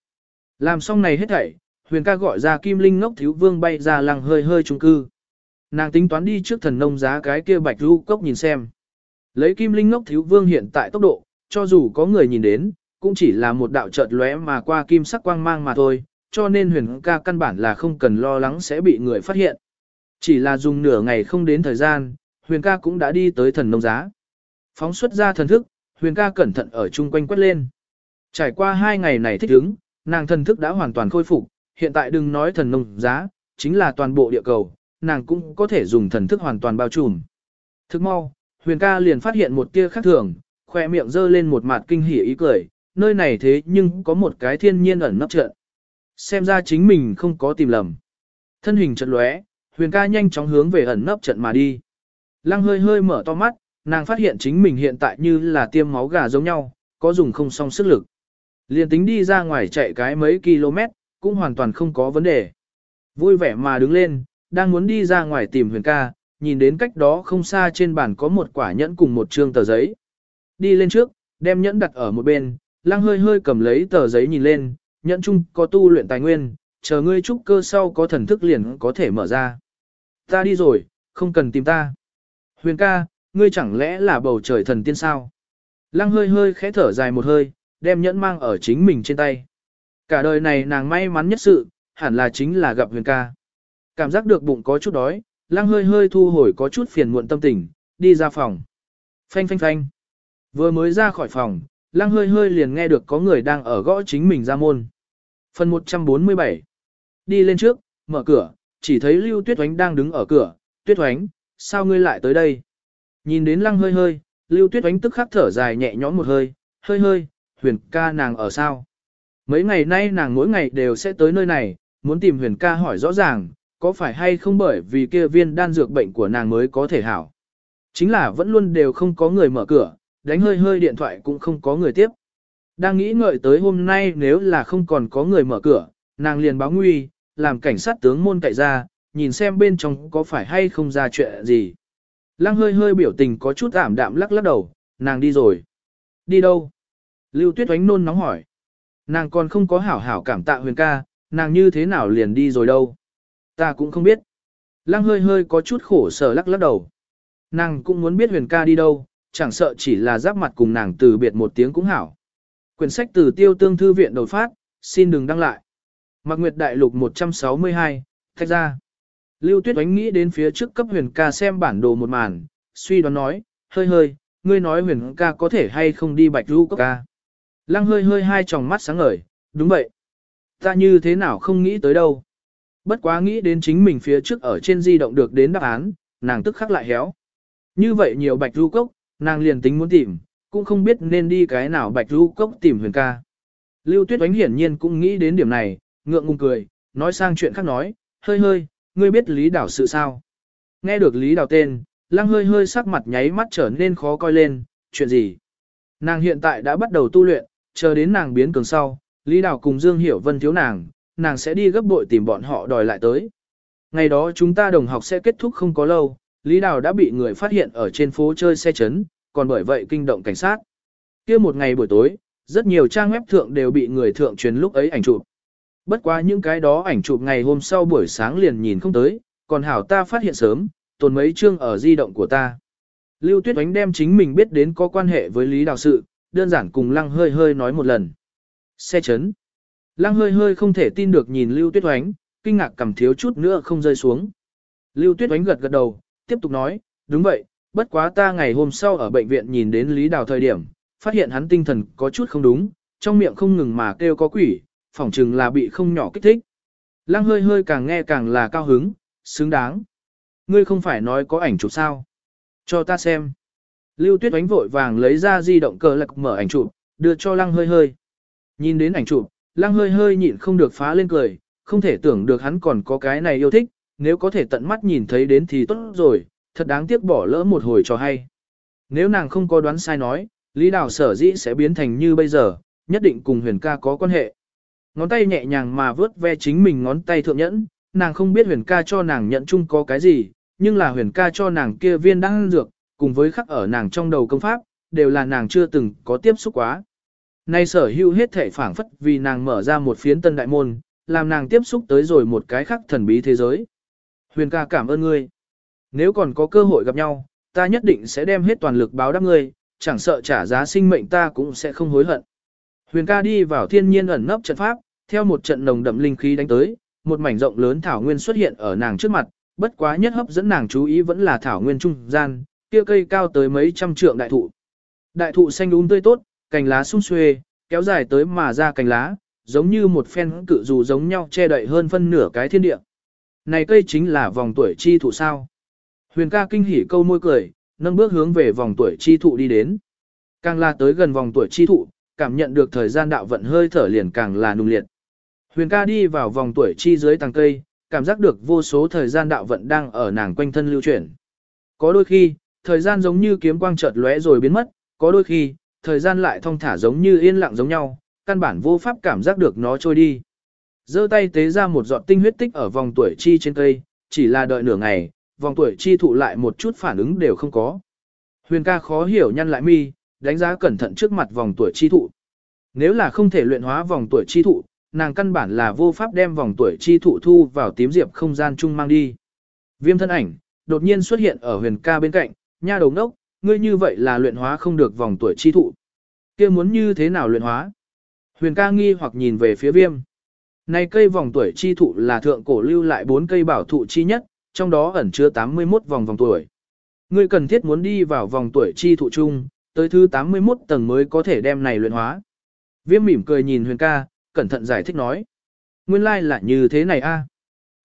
A: Làm xong này hết thảy, huyền ca gọi ra kim linh ngốc thiếu vương bay ra lăng hơi hơi trung cư. Nàng tính toán đi trước thần nông giá cái kia bạch ru cốc nhìn xem. Lấy kim linh ngốc thiếu vương hiện tại tốc độ, cho dù có người nhìn đến, cũng chỉ là một đạo chợt lóe mà qua kim sắc quang mang mà thôi, cho nên huyền ca căn bản là không cần lo lắng sẽ bị người phát hiện. Chỉ là dùng nửa ngày không đến thời gian, huyền ca cũng đã đi tới thần nông giá. Phóng xuất ra thần thức, huyền ca cẩn thận ở chung quanh quét lên. Trải qua hai ngày này thích ứng, nàng thần thức đã hoàn toàn khôi phục, hiện tại đừng nói thần nông giá, chính là toàn bộ địa cầu, nàng cũng có thể dùng thần thức hoàn toàn bao trùm. Thức mau, huyền ca liền phát hiện một tia khác thường, khoe miệng giơ lên một mặt kinh hỉ ý cười, nơi này thế nhưng có một cái thiên nhiên ẩn nấp trận. Xem ra chính mình không có tìm lầm. Thân hình chợt lóe, huyền ca nhanh chóng hướng về ẩn nấp trận mà đi. Lăng hơi hơi mở to mắt, nàng phát hiện chính mình hiện tại như là tiêm máu gà giống nhau, có dùng không song sức lực. Liền tính đi ra ngoài chạy cái mấy km, cũng hoàn toàn không có vấn đề. Vui vẻ mà đứng lên, đang muốn đi ra ngoài tìm huyền ca, nhìn đến cách đó không xa trên bàn có một quả nhẫn cùng một trương tờ giấy. Đi lên trước, đem nhẫn đặt ở một bên, lăng hơi hơi cầm lấy tờ giấy nhìn lên, nhẫn chung có tu luyện tài nguyên, chờ ngươi trúc cơ sau có thần thức liền có thể mở ra. Ta đi rồi, không cần tìm ta. Huyền ca, ngươi chẳng lẽ là bầu trời thần tiên sao? Lăng hơi hơi khẽ thở dài một hơi, đem nhẫn mang ở chính mình trên tay. Cả đời này nàng may mắn nhất sự, hẳn là chính là gặp huyền ca. Cảm giác được bụng có chút đói, lăng hơi hơi thu hồi có chút phiền muộn tâm tình, đi ra phòng. Phanh phanh phanh. Vừa mới ra khỏi phòng, lăng hơi hơi liền nghe được có người đang ở gõ chính mình ra môn. Phần 147 Đi lên trước, mở cửa, chỉ thấy Lưu Tuyết Oánh đang đứng ở cửa. Tuyết Oánh, sao ngươi lại tới đây? Nhìn đến lăng hơi hơi, Lưu Tuyết Oánh tức khắc thở dài nhẹ nhõm một hơi, hơi hơi, huyền ca nàng ở sao? Mấy ngày nay nàng mỗi ngày đều sẽ tới nơi này, muốn tìm huyền ca hỏi rõ ràng, có phải hay không bởi vì kia viên đan dược bệnh của nàng mới có thể hảo. Chính là vẫn luôn đều không có người mở cửa, đánh hơi hơi điện thoại cũng không có người tiếp. Đang nghĩ ngợi tới hôm nay nếu là không còn có người mở cửa, nàng liền báo nguy, làm cảnh sát tướng môn cậy ra, nhìn xem bên trong có phải hay không ra chuyện gì. Lăng hơi hơi biểu tình có chút ảm đạm lắc lắc đầu, nàng đi rồi. Đi đâu? Lưu Tuyết Oánh nôn nóng hỏi. Nàng còn không có hảo hảo cảm tạ huyền ca, nàng như thế nào liền đi rồi đâu? Ta cũng không biết. Lăng hơi hơi có chút khổ sở lắc lắc đầu. Nàng cũng muốn biết huyền ca đi đâu, chẳng sợ chỉ là giáp mặt cùng nàng từ biệt một tiếng cũng hảo. Quyển sách từ tiêu tương thư viện đột phát, xin đừng đăng lại. Mạc Nguyệt Đại Lục 162, thách ra. Lưu Tuyết Oánh nghĩ đến phía trước cấp huyền ca xem bản đồ một màn, suy đoán nói, hơi hơi, ngươi nói huyền ca có thể hay không đi bạch ru cốc ca. Lăng hơi hơi hai tròng mắt sáng ngời, đúng vậy. Ta như thế nào không nghĩ tới đâu. Bất quá nghĩ đến chính mình phía trước ở trên di động được đến đáp án, nàng tức khắc lại héo. Như vậy nhiều bạch ru cốc, nàng liền tính muốn tìm, cũng không biết nên đi cái nào bạch ru cốc tìm huyền ca. Lưu Tuyết Oánh hiển nhiên cũng nghĩ đến điểm này, ngượng ngùng cười, nói sang chuyện khác nói, hơi hơi, ngươi biết Lý Đảo sự sao? Nghe được Lý Đảo tên, lăng hơi hơi sắc mặt nháy mắt trở nên khó coi lên, chuyện gì? Nàng hiện tại đã bắt đầu tu luyện, chờ đến nàng biến cường sau, Lý Đảo cùng Dương Hiểu Vân thiếu nàng, nàng sẽ đi gấp bội tìm bọn họ đòi lại tới. Ngày đó chúng ta đồng học sẽ kết thúc không có lâu, Lý Đào đã bị người phát hiện ở trên phố chơi xe chấn, còn bởi vậy kinh động cảnh sát. kia một ngày buổi tối, rất nhiều trang web thượng đều bị người thượng truyền lúc ấy ảnh chụp. Bất quá những cái đó ảnh chụp ngày hôm sau buổi sáng liền nhìn không tới, còn hảo ta phát hiện sớm, tồn mấy chương ở di động của ta. Lưu Tuyết Oánh đem chính mình biết đến có quan hệ với Lý Đào sự, đơn giản cùng Lăng hơi hơi nói một lần. Xe chấn. Lăng hơi hơi không thể tin được nhìn Lưu Tuyết Oánh, kinh ngạc cầm thiếu chút nữa không rơi xuống. Lưu Tuyết Oánh gật gật đầu, tiếp tục nói, đúng vậy, bất quá ta ngày hôm sau ở bệnh viện nhìn đến Lý Đào thời điểm, phát hiện hắn tinh thần có chút không đúng, trong miệng không ngừng mà kêu có quỷ, phỏng chừng là bị không nhỏ kích thích. Lăng hơi hơi càng nghe càng là cao hứng, xứng đáng. Ngươi không phải nói có ảnh chụp sao? Cho ta xem. Lưu Tuyết Oánh vội vàng lấy ra di động cờ lạc mở ảnh chụp, đưa cho Lăng hơi hơi. Nhìn đến ảnh chụp, Lăng hơi hơi nhịn không được phá lên cười, không thể tưởng được hắn còn có cái này yêu thích, nếu có thể tận mắt nhìn thấy đến thì tốt rồi, thật đáng tiếc bỏ lỡ một hồi cho hay. Nếu nàng không có đoán sai nói, Lý Đào sở dĩ sẽ biến thành như bây giờ, nhất định cùng huyền ca có quan hệ. Ngón tay nhẹ nhàng mà vớt ve chính mình ngón tay thượng nhẫn, nàng không biết huyền ca cho nàng nhận chung có cái gì, nhưng là huyền ca cho nàng kia viên đan dược, cùng với khắc ở nàng trong đầu công pháp, đều là nàng chưa từng có tiếp xúc quá. Nay sở hữu hết thể phảng phất vì nàng mở ra một phiến tân đại môn, làm nàng tiếp xúc tới rồi một cái khác thần bí thế giới. Huyền ca cảm ơn ngươi. Nếu còn có cơ hội gặp nhau, ta nhất định sẽ đem hết toàn lực báo đáp ngươi, chẳng sợ trả giá sinh mệnh ta cũng sẽ không hối hận. Huyền ca đi vào thiên nhiên ẩn nấp trận pháp, theo một trận nồng đậm linh khí đánh tới, một mảnh rộng lớn thảo nguyên xuất hiện ở nàng trước mặt, bất quá nhất hấp dẫn nàng chú ý vẫn là thảo nguyên trung gian, kia cây cao tới mấy trăm trượng đại thụ. Đại thụ xanh um tươi tốt, cành lá sung xuê, kéo dài tới mà ra cành lá, giống như một phen cự dù giống nhau che đậy hơn phân nửa cái thiên địa. Này cây chính là vòng tuổi chi thụ sao? Huyền ca kinh hỉ câu môi cười, nâng bước hướng về vòng tuổi chi thụ đi đến. Càng là tới gần vòng tuổi chi thụ, cảm nhận được thời gian đạo vận hơi thở liền càng là nung liệt. Huyền ca đi vào vòng tuổi chi dưới tầng cây, cảm giác được vô số thời gian đạo vận đang ở nàng quanh thân lưu chuyển. Có đôi khi, thời gian giống như kiếm quang chợt lóe rồi biến mất, có đôi khi, thời gian lại thong thả giống như yên lặng giống nhau, căn bản vô pháp cảm giác được nó trôi đi giơ tay tế ra một giọt tinh huyết tích ở vòng tuổi chi trên cây, chỉ là đợi nửa ngày, vòng tuổi chi thụ lại một chút phản ứng đều không có. Huyền ca khó hiểu nhăn lại mi, đánh giá cẩn thận trước mặt vòng tuổi chi thụ. Nếu là không thể luyện hóa vòng tuổi chi thụ, nàng căn bản là vô pháp đem vòng tuổi chi thụ thu vào tím diệp không gian chung mang đi. Viêm thân ảnh, đột nhiên xuất hiện ở huyền ca bên cạnh, nha đầu ngốc, ngươi như vậy là luyện hóa không được vòng tuổi chi thụ. kia muốn như thế nào luyện hóa? Huyền ca nghi hoặc nhìn về phía viêm. Này cây vòng tuổi chi thụ là thượng cổ lưu lại bốn cây bảo thụ chi nhất, trong đó ẩn chứa 81 vòng vòng tuổi. Ngươi cần thiết muốn đi vào vòng tuổi chi thụ chung, tới thứ 81 tầng mới có thể đem này luyện hóa. Viêm mỉm cười nhìn Huyền ca, cẩn thận giải thích nói. Nguyên lai like là như thế này a. À.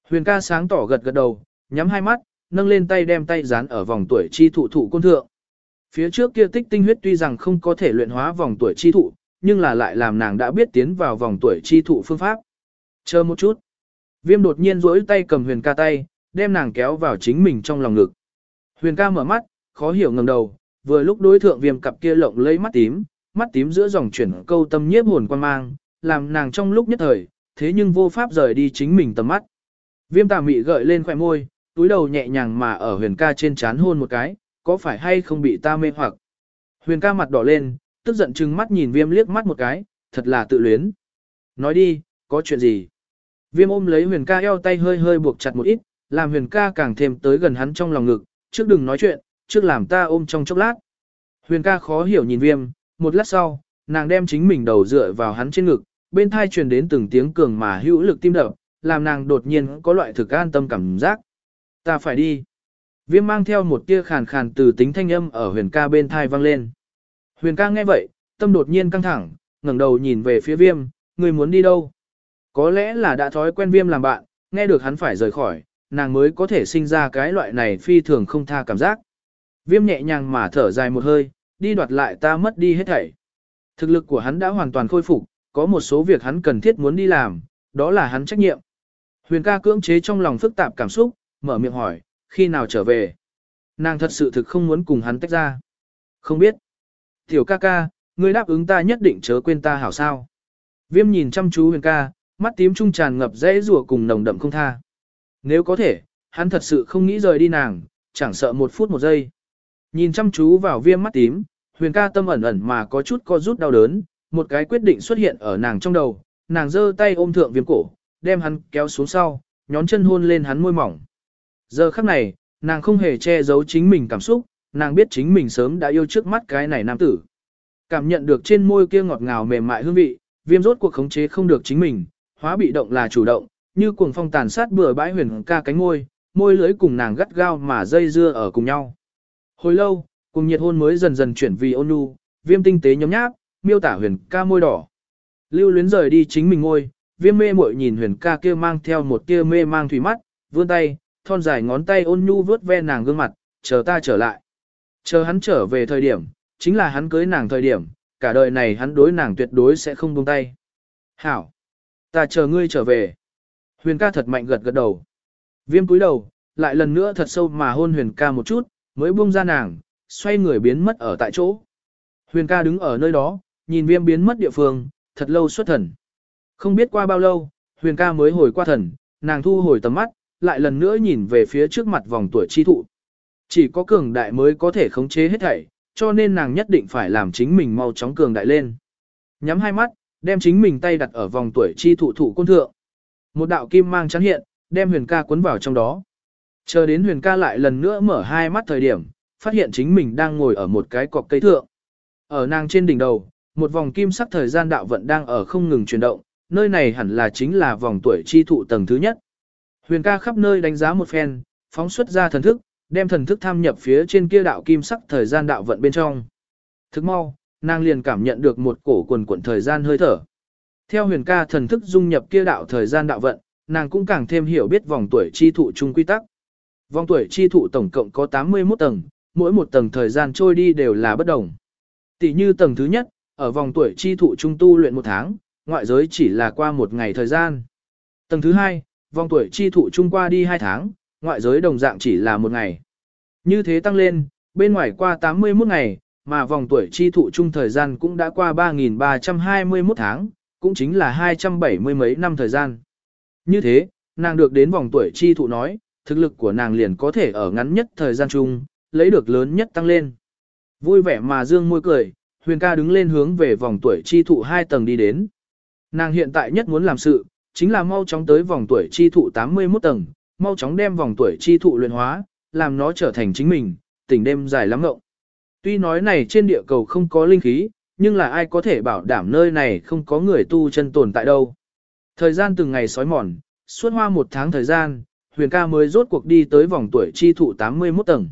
A: Huyền ca sáng tỏ gật gật đầu, nhắm hai mắt, nâng lên tay đem tay dán ở vòng tuổi chi thụ thụ côn thượng. Phía trước kia tích tinh huyết tuy rằng không có thể luyện hóa vòng tuổi chi thụ, nhưng là lại làm nàng đã biết tiến vào vòng tuổi chi thụ phương pháp. Chờ một chút. Viêm đột nhiên rỗi tay cầm huyền ca tay, đem nàng kéo vào chính mình trong lòng ngực. Huyền ca mở mắt, khó hiểu ngẩng đầu, vừa lúc đối thượng viêm cặp kia lộng lấy mắt tím, mắt tím giữa dòng chuyển câu tâm nhiếp hồn quan mang, làm nàng trong lúc nhất thời, thế nhưng vô pháp rời đi chính mình tầm mắt. Viêm tà mị gợi lên khỏe môi, túi đầu nhẹ nhàng mà ở huyền ca trên chán hôn một cái, có phải hay không bị ta mê hoặc. Huyền ca mặt đỏ lên, tức giận chừng mắt nhìn viêm liếc mắt một cái, thật là tự luyến. Nói đi, có chuyện gì? Viêm ôm lấy huyền ca eo tay hơi hơi buộc chặt một ít, làm huyền ca càng thêm tới gần hắn trong lòng ngực, trước đừng nói chuyện, trước làm ta ôm trong chốc lát. Huyền ca khó hiểu nhìn viêm, một lát sau, nàng đem chính mình đầu dựa vào hắn trên ngực, bên thai truyền đến từng tiếng cường mà hữu lực tim đập, làm nàng đột nhiên có loại thực an tâm cảm giác. Ta phải đi. Viêm mang theo một tia khàn khàn từ tính thanh âm ở huyền ca bên thai vang lên. Huyền ca nghe vậy, tâm đột nhiên căng thẳng, ngẩng đầu nhìn về phía viêm, người muốn đi đâu? Có lẽ là đã thói quen viêm làm bạn, nghe được hắn phải rời khỏi, nàng mới có thể sinh ra cái loại này phi thường không tha cảm giác. Viêm nhẹ nhàng mà thở dài một hơi, đi đoạt lại ta mất đi hết thảy. Thực lực của hắn đã hoàn toàn khôi phục, có một số việc hắn cần thiết muốn đi làm, đó là hắn trách nhiệm. Huyền ca cưỡng chế trong lòng phức tạp cảm xúc, mở miệng hỏi, khi nào trở về? Nàng thật sự thực không muốn cùng hắn tách ra. Không biết. Tiểu ca ca, ngươi đáp ứng ta nhất định chớ quên ta hảo sao. Viêm nhìn chăm chú huyền ca, mắt tím trung tràn ngập dễ rùa cùng nồng đậm không tha. Nếu có thể, hắn thật sự không nghĩ rời đi nàng, chẳng sợ một phút một giây. Nhìn chăm chú vào viêm mắt tím, huyền ca tâm ẩn ẩn mà có chút co rút đau đớn, một cái quyết định xuất hiện ở nàng trong đầu, nàng giơ tay ôm thượng viêm cổ, đem hắn kéo xuống sau, nhón chân hôn lên hắn môi mỏng. Giờ khắc này, nàng không hề che giấu chính mình cảm xúc, nàng biết chính mình sớm đã yêu trước mắt cái này nam tử. Cảm nhận được trên môi kia ngọt ngào mềm mại hương vị, viêm rốt cuộc khống chế không được chính mình, hóa bị động là chủ động, như cuồng phong tàn sát bừa bãi huyền ca cánh môi, môi lưới cùng nàng gắt gao mà dây dưa ở cùng nhau. Hồi lâu, cùng nhiệt hôn mới dần dần chuyển vì ôn nhu, viêm tinh tế nhóm nháp, miêu tả huyền ca môi đỏ. Lưu luyến rời đi chính mình ngôi, viêm mê muội nhìn huyền ca kia mang theo một kia mê mang thủy mắt, vươn tay, thon dài ngón tay ôn nhu vớt ve nàng gương mặt, chờ ta trở lại. Chờ hắn trở về thời điểm, chính là hắn cưới nàng thời điểm, cả đời này hắn đối nàng tuyệt đối sẽ không buông tay. Hảo! Ta chờ ngươi trở về. Huyền ca thật mạnh gật gật đầu. Viêm cúi đầu, lại lần nữa thật sâu mà hôn huyền ca một chút, mới buông ra nàng, xoay người biến mất ở tại chỗ. Huyền ca đứng ở nơi đó, nhìn viêm biến mất địa phương, thật lâu xuất thần. Không biết qua bao lâu, huyền ca mới hồi qua thần, nàng thu hồi tầm mắt, lại lần nữa nhìn về phía trước mặt vòng tuổi chi thụ. Chỉ có cường đại mới có thể khống chế hết thảy, cho nên nàng nhất định phải làm chính mình mau chóng cường đại lên. Nhắm hai mắt, đem chính mình tay đặt ở vòng tuổi chi thụ thụ côn thượng. Một đạo kim mang chắn hiện, đem huyền ca cuốn vào trong đó. Chờ đến huyền ca lại lần nữa mở hai mắt thời điểm, phát hiện chính mình đang ngồi ở một cái cọc cây thượng. Ở nàng trên đỉnh đầu, một vòng kim sắc thời gian đạo vận đang ở không ngừng chuyển động, nơi này hẳn là chính là vòng tuổi chi thụ tầng thứ nhất. Huyền ca khắp nơi đánh giá một phen, phóng xuất ra thần thức, đem thần thức tham nhập phía trên kia đạo kim sắc thời gian đạo vận bên trong. Thức mau, nàng liền cảm nhận được một cổ quần cuộn thời gian hơi thở. Theo huyền ca thần thức dung nhập kia đạo thời gian đạo vận, nàng cũng càng thêm hiểu biết vòng tuổi chi thụ chung quy tắc. Vòng tuổi chi thụ tổng cộng có 81 tầng, mỗi một tầng thời gian trôi đi đều là bất đồng. Tỷ như tầng thứ nhất, ở vòng tuổi chi thụ trung tu luyện một tháng, ngoại giới chỉ là qua một ngày thời gian. Tầng thứ hai, vòng tuổi chi thụ trung qua đi hai tháng, ngoại giới đồng dạng chỉ là một ngày. Như thế tăng lên, bên ngoài qua 81 ngày, mà vòng tuổi chi thụ trung thời gian cũng đã qua 3.321 tháng, cũng chính là 270 mấy năm thời gian. Như thế, nàng được đến vòng tuổi chi thụ nói, thực lực của nàng liền có thể ở ngắn nhất thời gian chung, lấy được lớn nhất tăng lên. Vui vẻ mà dương môi cười, huyền ca đứng lên hướng về vòng tuổi chi thụ hai tầng đi đến. Nàng hiện tại nhất muốn làm sự, chính là mau chóng tới vòng tuổi chi thụ 81 tầng, mau chóng đem vòng tuổi chi thụ luyện hóa, làm nó trở thành chính mình, tỉnh đêm dài lắm ngộng. Tuy nói này trên địa cầu không có linh khí, nhưng là ai có thể bảo đảm nơi này không có người tu chân tồn tại đâu. Thời gian từng ngày sói mòn, suốt hoa một tháng thời gian, huyền ca mới rốt cuộc đi tới vòng tuổi chi thụ 81 tầng.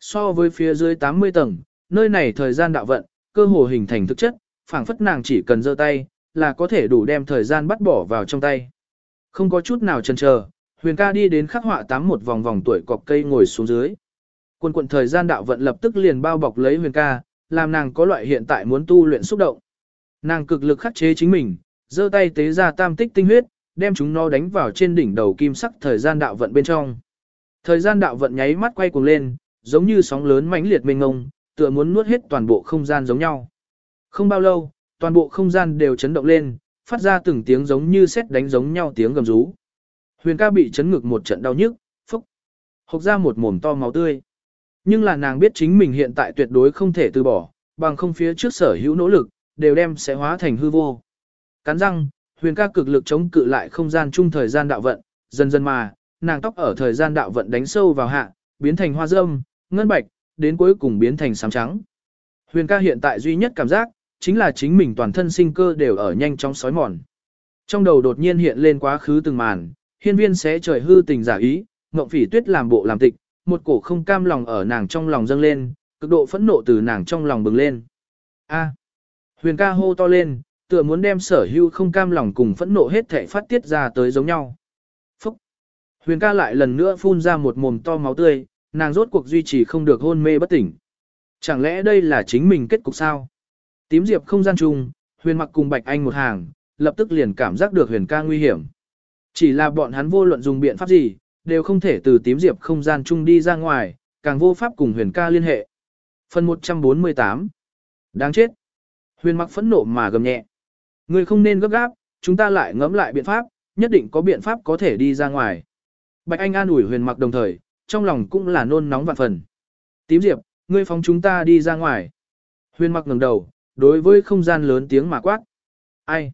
A: So với phía dưới 80 tầng, nơi này thời gian đạo vận, cơ hồ hình thành thực chất, phảng phất nàng chỉ cần giơ tay, là có thể đủ đem thời gian bắt bỏ vào trong tay. Không có chút nào chần chờ, huyền ca đi đến khắc họa tám một vòng vòng tuổi cọc cây ngồi xuống dưới. Quân quận thời gian đạo vận lập tức liền bao bọc lấy huyền ca, làm nàng có loại hiện tại muốn tu luyện xúc động. Nàng cực lực khắc chế chính mình, giơ tay tế ra tam tích tinh huyết, đem chúng nó đánh vào trên đỉnh đầu kim sắc thời gian đạo vận bên trong. Thời gian đạo vận nháy mắt quay cuồng lên, giống như sóng lớn mãnh liệt mênh ngông, tựa muốn nuốt hết toàn bộ không gian giống nhau. Không bao lâu, toàn bộ không gian đều chấn động lên, phát ra từng tiếng giống như sét đánh giống nhau tiếng gầm rú. Huyền ca bị chấn ngực một trận đau nhức, phúc, hộc ra một mồm to máu tươi. Nhưng là nàng biết chính mình hiện tại tuyệt đối không thể từ bỏ, bằng không phía trước sở hữu nỗ lực, đều đem sẽ hóa thành hư vô. Cắn răng, huyền ca cực lực chống cự lại không gian chung thời gian đạo vận, dần dần mà, nàng tóc ở thời gian đạo vận đánh sâu vào hạ, biến thành hoa râm, ngân bạch, đến cuối cùng biến thành sám trắng. Huyền ca hiện tại duy nhất cảm giác, chính là chính mình toàn thân sinh cơ đều ở nhanh chóng sói mòn. Trong đầu đột nhiên hiện lên quá khứ từng màn, hiên viên sẽ trời hư tình giả ý, ngộng phỉ tuyết làm bộ làm tịch, một cổ không cam lòng ở nàng trong lòng dâng lên, cực độ phẫn nộ từ nàng trong lòng bừng lên. A. huyền ca hô to lên, tựa muốn đem sở hưu không cam lòng cùng phẫn nộ hết thể phát tiết ra tới giống nhau. Phúc. Huyền ca lại lần nữa phun ra một mồm to máu tươi, nàng rốt cuộc duy trì không được hôn mê bất tỉnh. Chẳng lẽ đây là chính mình kết cục sao? Tím diệp không gian trùng, huyền mặc cùng bạch anh một hàng, lập tức liền cảm giác được huyền ca nguy hiểm. Chỉ là bọn hắn vô luận dùng biện pháp gì, đều không thể từ tím diệp không gian chung đi ra ngoài, càng vô pháp cùng huyền ca liên hệ. Phần 148 Đáng chết! Huyền mặc phẫn nộ mà gầm nhẹ. Người không nên gấp gáp, chúng ta lại ngẫm lại biện pháp, nhất định có biện pháp có thể đi ra ngoài. Bạch Anh an ủi huyền mặc đồng thời, trong lòng cũng là nôn nóng vạn phần. Tím diệp, ngươi phóng chúng ta đi ra ngoài. Huyền mặc ngẩng đầu, đối với không gian lớn tiếng mà quát. Ai?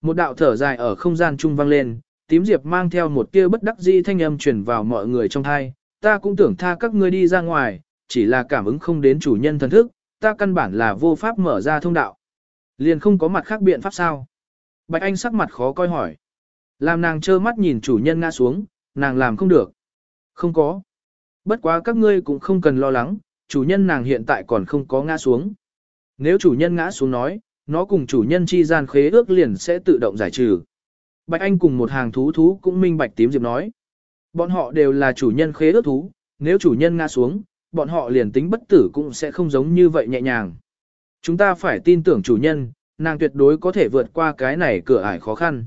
A: Một đạo thở dài ở không gian trung vang lên, tím diệp mang theo một tia bất đắc dĩ thanh âm truyền vào mọi người trong thai. Ta cũng tưởng tha các ngươi đi ra ngoài, chỉ là cảm ứng không đến chủ nhân thần thức, ta căn bản là vô pháp mở ra thông đạo. Liền không có mặt khác biện pháp sao? Bạch Anh sắc mặt khó coi hỏi. Làm nàng trơ mắt nhìn chủ nhân ngã xuống, nàng làm không được. Không có. Bất quá các ngươi cũng không cần lo lắng, chủ nhân nàng hiện tại còn không có ngã xuống. Nếu chủ nhân ngã xuống nói, nó cùng chủ nhân chi gian khế ước liền sẽ tự động giải trừ. Bạch Anh cùng một hàng thú thú cũng minh bạch tím diệp nói. Bọn họ đều là chủ nhân khế ước thú, nếu chủ nhân ngã xuống, bọn họ liền tính bất tử cũng sẽ không giống như vậy nhẹ nhàng. Chúng ta phải tin tưởng chủ nhân, nàng tuyệt đối có thể vượt qua cái này cửa ải khó khăn.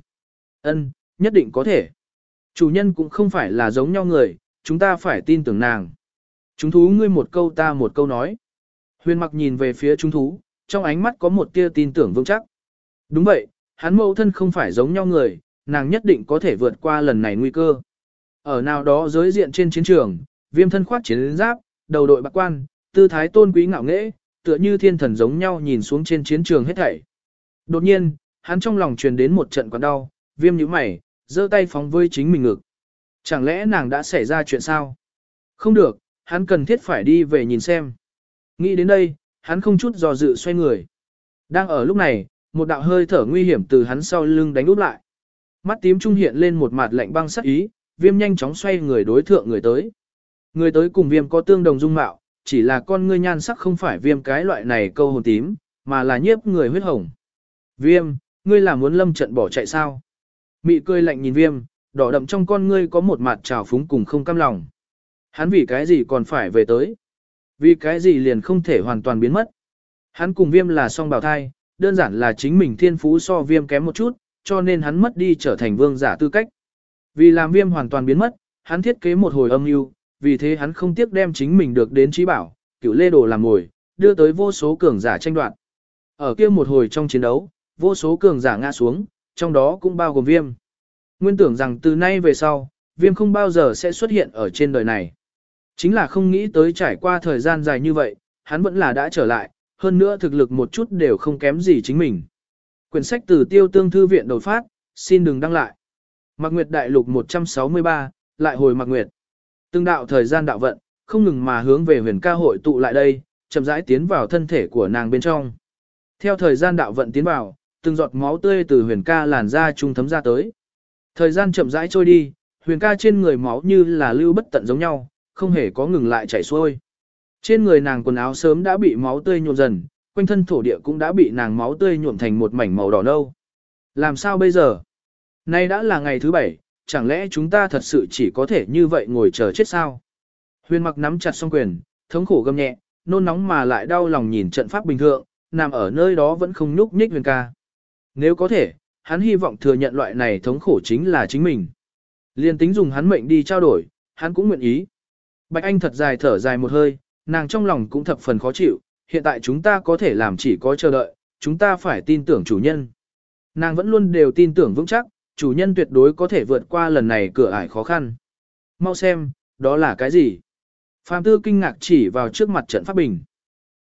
A: Ân, nhất định có thể. Chủ nhân cũng không phải là giống nhau người, chúng ta phải tin tưởng nàng. Chúng thú ngươi một câu ta một câu nói. Huyền mặc nhìn về phía chúng thú, trong ánh mắt có một tia tin tưởng vững chắc. Đúng vậy, hắn mẫu thân không phải giống nhau người, nàng nhất định có thể vượt qua lần này nguy cơ. Ở nào đó giới diện trên chiến trường, viêm thân khoát chiến giáp, đầu đội bạc quan, tư thái tôn quý ngạo nghễ, tựa như thiên thần giống nhau nhìn xuống trên chiến trường hết thảy. Đột nhiên, hắn trong lòng truyền đến một trận quặn đau, viêm nhíu mày, giơ tay phóng với chính mình ngực. Chẳng lẽ nàng đã xảy ra chuyện sao? Không được, hắn cần thiết phải đi về nhìn xem. Nghĩ đến đây, hắn không chút do dự xoay người. Đang ở lúc này, một đạo hơi thở nguy hiểm từ hắn sau lưng đánh úp lại. Mắt tím trung hiện lên một mặt lạnh băng sắc ý, viêm nhanh chóng xoay người đối thượng người tới. Người tới cùng viêm có tương đồng dung mạo, chỉ là con ngươi nhan sắc không phải viêm cái loại này câu hồn tím, mà là nhiếp người huyết hồng. Viêm, ngươi là muốn lâm trận bỏ chạy sao? Mị cười lạnh nhìn viêm, đỏ đậm trong con ngươi có một mặt trào phúng cùng không cam lòng. Hắn vì cái gì còn phải về tới? Vì cái gì liền không thể hoàn toàn biến mất? Hắn cùng viêm là song bào thai, đơn giản là chính mình thiên phú so viêm kém một chút, cho nên hắn mất đi trở thành vương giả tư cách. Vì làm viêm hoàn toàn biến mất, hắn thiết kế một hồi âm mưu, vì thế hắn không tiếc đem chính mình được đến trí bảo, cửu lê đồ làm ngồi, đưa tới vô số cường giả tranh đoạt. Ở kia một hồi trong chiến đấu, vô số cường giả ngã xuống, trong đó cũng bao gồm viêm. Nguyên tưởng rằng từ nay về sau, viêm không bao giờ sẽ xuất hiện ở trên đời này. Chính là không nghĩ tới trải qua thời gian dài như vậy, hắn vẫn là đã trở lại, hơn nữa thực lực một chút đều không kém gì chính mình. Quyển sách từ tiêu tương thư viện đột phát, xin đừng đăng lại. Mạc Nguyệt Đại Lục 163, lại hồi Mạc Nguyệt. Từng đạo thời gian đạo vận, không ngừng mà hướng về huyền ca hội tụ lại đây, chậm rãi tiến vào thân thể của nàng bên trong. Theo thời gian đạo vận tiến vào, từng giọt máu tươi từ huyền ca làn ra trung thấm ra tới. Thời gian chậm rãi trôi đi, huyền ca trên người máu như là lưu bất tận giống nhau, không hề có ngừng lại chảy xuôi. Trên người nàng quần áo sớm đã bị máu tươi nhuộm dần, quanh thân thổ địa cũng đã bị nàng máu tươi nhuộm thành một mảnh màu đỏ nâu. Làm sao bây giờ? Nay đã là ngày thứ bảy, chẳng lẽ chúng ta thật sự chỉ có thể như vậy ngồi chờ chết sao? Huyền mặc nắm chặt song quyền, thống khổ gầm nhẹ, nôn nóng mà lại đau lòng nhìn trận pháp bình thường, nằm ở nơi đó vẫn không nhúc nhích huyền ca. Nếu có thể, hắn hy vọng thừa nhận loại này thống khổ chính là chính mình. Liên tính dùng hắn mệnh đi trao đổi, hắn cũng nguyện ý. Bạch Anh thật dài thở dài một hơi, nàng trong lòng cũng thập phần khó chịu, hiện tại chúng ta có thể làm chỉ có chờ đợi, chúng ta phải tin tưởng chủ nhân. Nàng vẫn luôn đều tin tưởng vững chắc, chủ nhân tuyệt đối có thể vượt qua lần này cửa ải khó khăn. Mau xem, đó là cái gì? Phạm Tư kinh ngạc chỉ vào trước mặt trận pháp bình.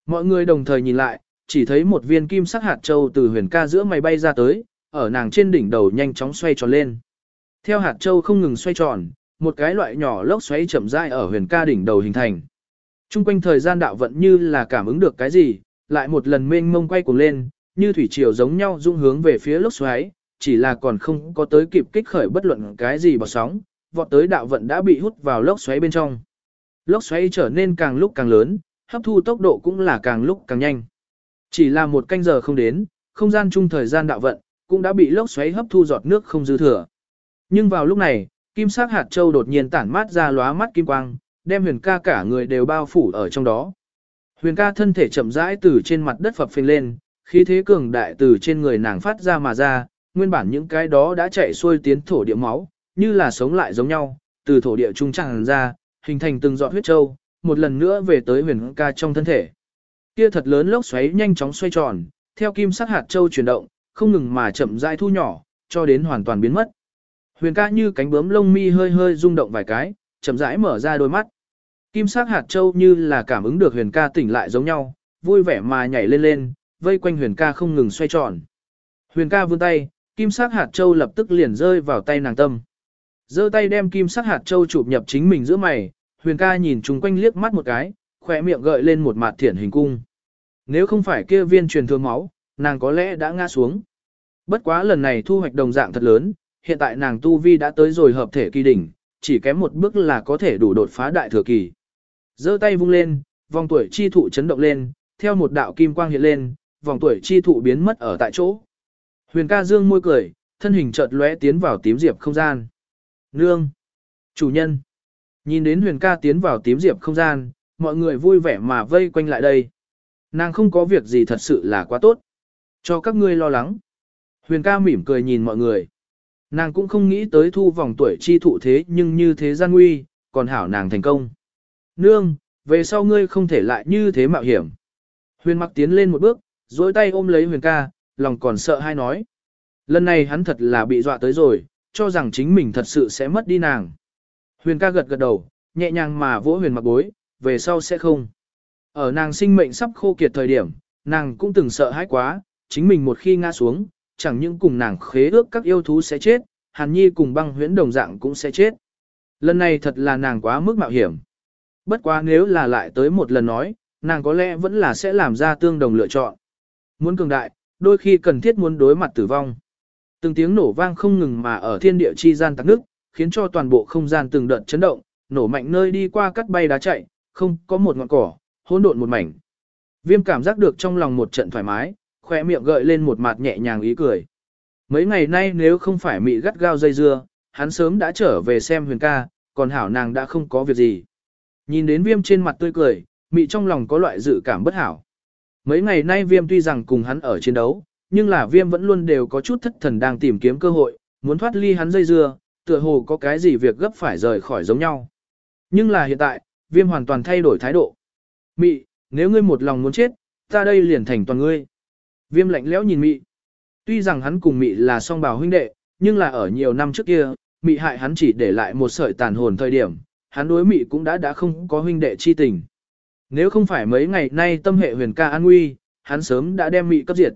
A: Mọi người đồng thời nhìn lại, chỉ thấy một viên kim sắc hạt châu từ huyền ca giữa mày bay ra tới, ở nàng trên đỉnh đầu nhanh chóng xoay tròn lên. Theo hạt châu không ngừng xoay tròn, một cái loại nhỏ lốc xoáy chậm rãi ở huyền ca đỉnh đầu hình thành. Trung quanh thời gian đạo vận như là cảm ứng được cái gì, lại một lần mênh mông quay cuồng lên, như thủy triều giống nhau dung hướng về phía lốc xoáy, chỉ là còn không có tới kịp kích khởi bất luận cái gì bọt sóng, vọt tới đạo vận đã bị hút vào lốc xoáy bên trong. Lốc xoáy trở nên càng lúc càng lớn, hấp thu tốc độ cũng là càng lúc càng nhanh. Chỉ là một canh giờ không đến, không gian chung thời gian đạo vận, cũng đã bị lốc xoáy hấp thu giọt nước không dư thừa. Nhưng vào lúc này, kim sắc hạt châu đột nhiên tản mát ra lóa mắt kim quang, đem huyền ca cả người đều bao phủ ở trong đó. Huyền ca thân thể chậm rãi từ trên mặt đất phập phình lên, khí thế cường đại từ trên người nàng phát ra mà ra, nguyên bản những cái đó đã chạy xuôi tiến thổ địa máu, như là sống lại giống nhau, từ thổ địa trung tràn ra, hình thành từng giọt huyết châu, một lần nữa về tới huyền ca trong thân thể. Kia thật lớn lốc xoáy nhanh chóng xoay tròn, theo kim sắc hạt châu chuyển động, không ngừng mà chậm rãi thu nhỏ, cho đến hoàn toàn biến mất. Huyền ca như cánh bướm lông mi hơi hơi rung động vài cái, chậm rãi mở ra đôi mắt. Kim sắc hạt châu như là cảm ứng được huyền ca tỉnh lại giống nhau, vui vẻ mà nhảy lên lên, vây quanh huyền ca không ngừng xoay tròn. Huyền ca vươn tay, kim sắc hạt châu lập tức liền rơi vào tay nàng tâm. giơ tay đem kim sắc hạt châu chụp nhập chính mình giữa mày, huyền ca nhìn chung quanh liếc mắt một cái, khỏe miệng gợi lên một mặt thiển hình cung. Nếu không phải kia viên truyền thương máu, nàng có lẽ đã ngã xuống. Bất quá lần này thu hoạch đồng dạng thật lớn, hiện tại nàng tu vi đã tới rồi hợp thể kỳ đỉnh, chỉ kém một bước là có thể đủ đột phá đại thừa kỳ giơ tay vung lên, vòng tuổi chi thụ chấn động lên, theo một đạo kim quang hiện lên, vòng tuổi chi thụ biến mất ở tại chỗ. Huyền ca dương môi cười, thân hình chợt lóe tiến vào tím diệp không gian. Nương! Chủ nhân! Nhìn đến huyền ca tiến vào tím diệp không gian, mọi người vui vẻ mà vây quanh lại đây. Nàng không có việc gì thật sự là quá tốt. Cho các ngươi lo lắng. Huyền ca mỉm cười nhìn mọi người. Nàng cũng không nghĩ tới thu vòng tuổi chi thụ thế nhưng như thế gian nguy, còn hảo nàng thành công. Nương, về sau ngươi không thể lại như thế mạo hiểm. Huyền mặc tiến lên một bước, duỗi tay ôm lấy huyền ca, lòng còn sợ hai nói. Lần này hắn thật là bị dọa tới rồi, cho rằng chính mình thật sự sẽ mất đi nàng. Huyền ca gật gật đầu, nhẹ nhàng mà vỗ huyền mặc bối, về sau sẽ không. Ở nàng sinh mệnh sắp khô kiệt thời điểm, nàng cũng từng sợ hãi quá, chính mình một khi ngã xuống, chẳng những cùng nàng khế ước các yêu thú sẽ chết, Hàn Nhi cùng băng huyễn đồng dạng cũng sẽ chết. Lần này thật là nàng quá mức mạo hiểm. Bất quá nếu là lại tới một lần nói, nàng có lẽ vẫn là sẽ làm ra tương đồng lựa chọn. Muốn cường đại, đôi khi cần thiết muốn đối mặt tử vong. Từng tiếng nổ vang không ngừng mà ở thiên địa chi gian tạc nước, khiến cho toàn bộ không gian từng đợt chấn động, nổ mạnh nơi đi qua cắt bay đá chạy, không có một ngọn cỏ, hỗn độn một mảnh. Viêm cảm giác được trong lòng một trận thoải mái, khỏe miệng gợi lên một mặt nhẹ nhàng ý cười. Mấy ngày nay nếu không phải mị gắt gao dây dưa, hắn sớm đã trở về xem huyền ca, còn hảo nàng đã không có việc gì. Nhìn đến viêm trên mặt tươi cười, mị trong lòng có loại dự cảm bất hảo. Mấy ngày nay viêm tuy rằng cùng hắn ở chiến đấu, nhưng là viêm vẫn luôn đều có chút thất thần đang tìm kiếm cơ hội, muốn thoát ly hắn dây dưa, tựa hồ có cái gì việc gấp phải rời khỏi giống nhau. Nhưng là hiện tại, viêm hoàn toàn thay đổi thái độ. Mị, nếu ngươi một lòng muốn chết, ta đây liền thành toàn ngươi. Viêm lạnh lẽo nhìn mị. Tuy rằng hắn cùng mị là song bào huynh đệ, nhưng là ở nhiều năm trước kia, mị hại hắn chỉ để lại một sợi tàn hồn thời điểm, hắn đối mị cũng đã đã không có huynh đệ chi tình. Nếu không phải mấy ngày nay tâm hệ huyền ca an nguy, hắn sớm đã đem mị cấp diệt.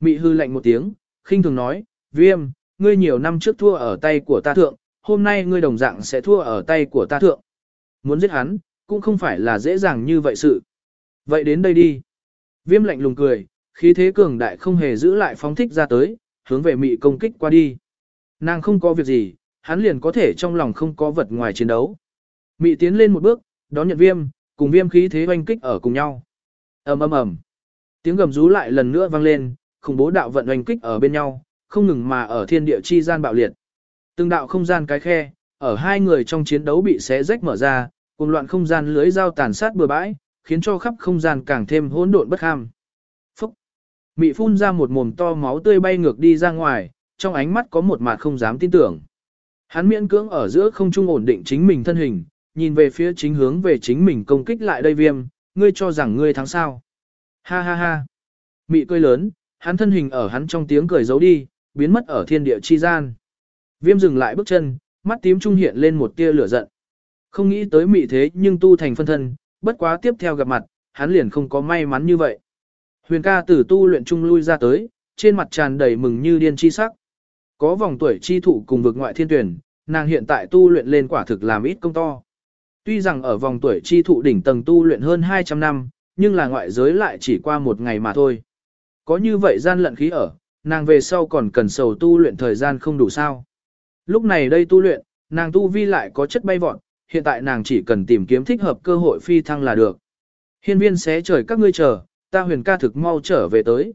A: Mị hư lạnh một tiếng, khinh thường nói, viêm, ngươi nhiều năm trước thua ở tay của ta thượng, hôm nay ngươi đồng dạng sẽ thua ở tay của ta thượng. Muốn giết hắn, cũng không phải là dễ dàng như vậy sự. Vậy đến đây đi. Viêm lạnh lùng cười, khí thế cường đại không hề giữ lại phóng thích ra tới, hướng về mị công kích qua đi. Nàng không có việc gì, hắn liền có thể trong lòng không có vật ngoài chiến đấu. Mị tiến lên một bước, đón nhận viêm, cùng viêm khí thế oanh kích ở cùng nhau. ầm ầm ầm, tiếng gầm rú lại lần nữa vang lên, khủng bố đạo vận oanh kích ở bên nhau, không ngừng mà ở thiên địa chi gian bạo liệt. Từng đạo không gian cái khe, ở hai người trong chiến đấu bị xé rách mở ra, cùng loạn không gian lưới dao tàn sát bừa bãi, khiến cho khắp không gian càng thêm hỗn độn bất ham. Phúc! Mị phun ra một mồm to máu tươi bay ngược đi ra ngoài, trong ánh mắt có một mặt không dám tin tưởng. Hắn miễn cưỡng ở giữa không trung ổn định chính mình thân hình, nhìn về phía chính hướng về chính mình công kích lại đây viêm, ngươi cho rằng ngươi thắng sao. Ha ha ha! Mị cười lớn, hắn thân hình ở hắn trong tiếng cười giấu đi, biến mất ở thiên địa chi gian. Viêm dừng lại bước chân, mắt tím trung hiện lên một tia lửa giận. Không nghĩ tới mị thế nhưng tu thành phân thân, bất quá tiếp theo gặp mặt, hắn liền không có may mắn như vậy. Huyền ca tử tu luyện trung lui ra tới, trên mặt tràn đầy mừng như điên chi sắc. Có vòng tuổi chi thụ cùng vực ngoại thiên tuyển, nàng hiện tại tu luyện lên quả thực làm ít công to. Tuy rằng ở vòng tuổi chi thụ đỉnh tầng tu luyện hơn 200 năm, nhưng là ngoại giới lại chỉ qua một ngày mà thôi. Có như vậy gian lận khí ở, nàng về sau còn cần sầu tu luyện thời gian không đủ sao. Lúc này đây tu luyện, nàng tu vi lại có chất bay vọt, hiện tại nàng chỉ cần tìm kiếm thích hợp cơ hội phi thăng là được. Hiên viên xé trời các ngươi chờ, ta huyền ca thực mau trở về tới.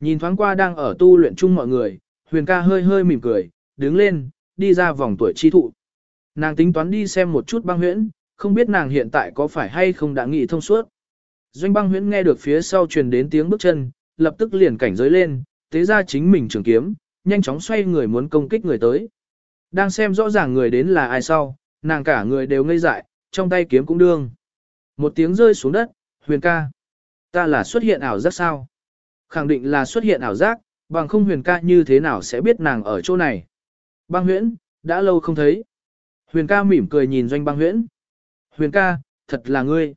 A: Nhìn thoáng qua đang ở tu luyện chung mọi người, huyền ca hơi hơi mỉm cười, đứng lên, đi ra vòng tuổi chi thụ. Nàng tính toán đi xem một chút băng huyễn, không biết nàng hiện tại có phải hay không đã nghĩ thông suốt. Doanh băng huyễn nghe được phía sau truyền đến tiếng bước chân, lập tức liền cảnh giới lên, tế ra chính mình trường kiếm, nhanh chóng xoay người muốn công kích người tới. Đang xem rõ ràng người đến là ai sau, nàng cả người đều ngây dại, trong tay kiếm cũng đương. Một tiếng rơi xuống đất, huyền ca. Ta là xuất hiện ảo giác sao? Khẳng định là xuất hiện ảo giác, bằng không huyền ca như thế nào sẽ biết nàng ở chỗ này. Băng huyễn, đã lâu không thấy. Huyền ca mỉm cười nhìn doanh băng huyễn. Huyền ca, thật là ngươi.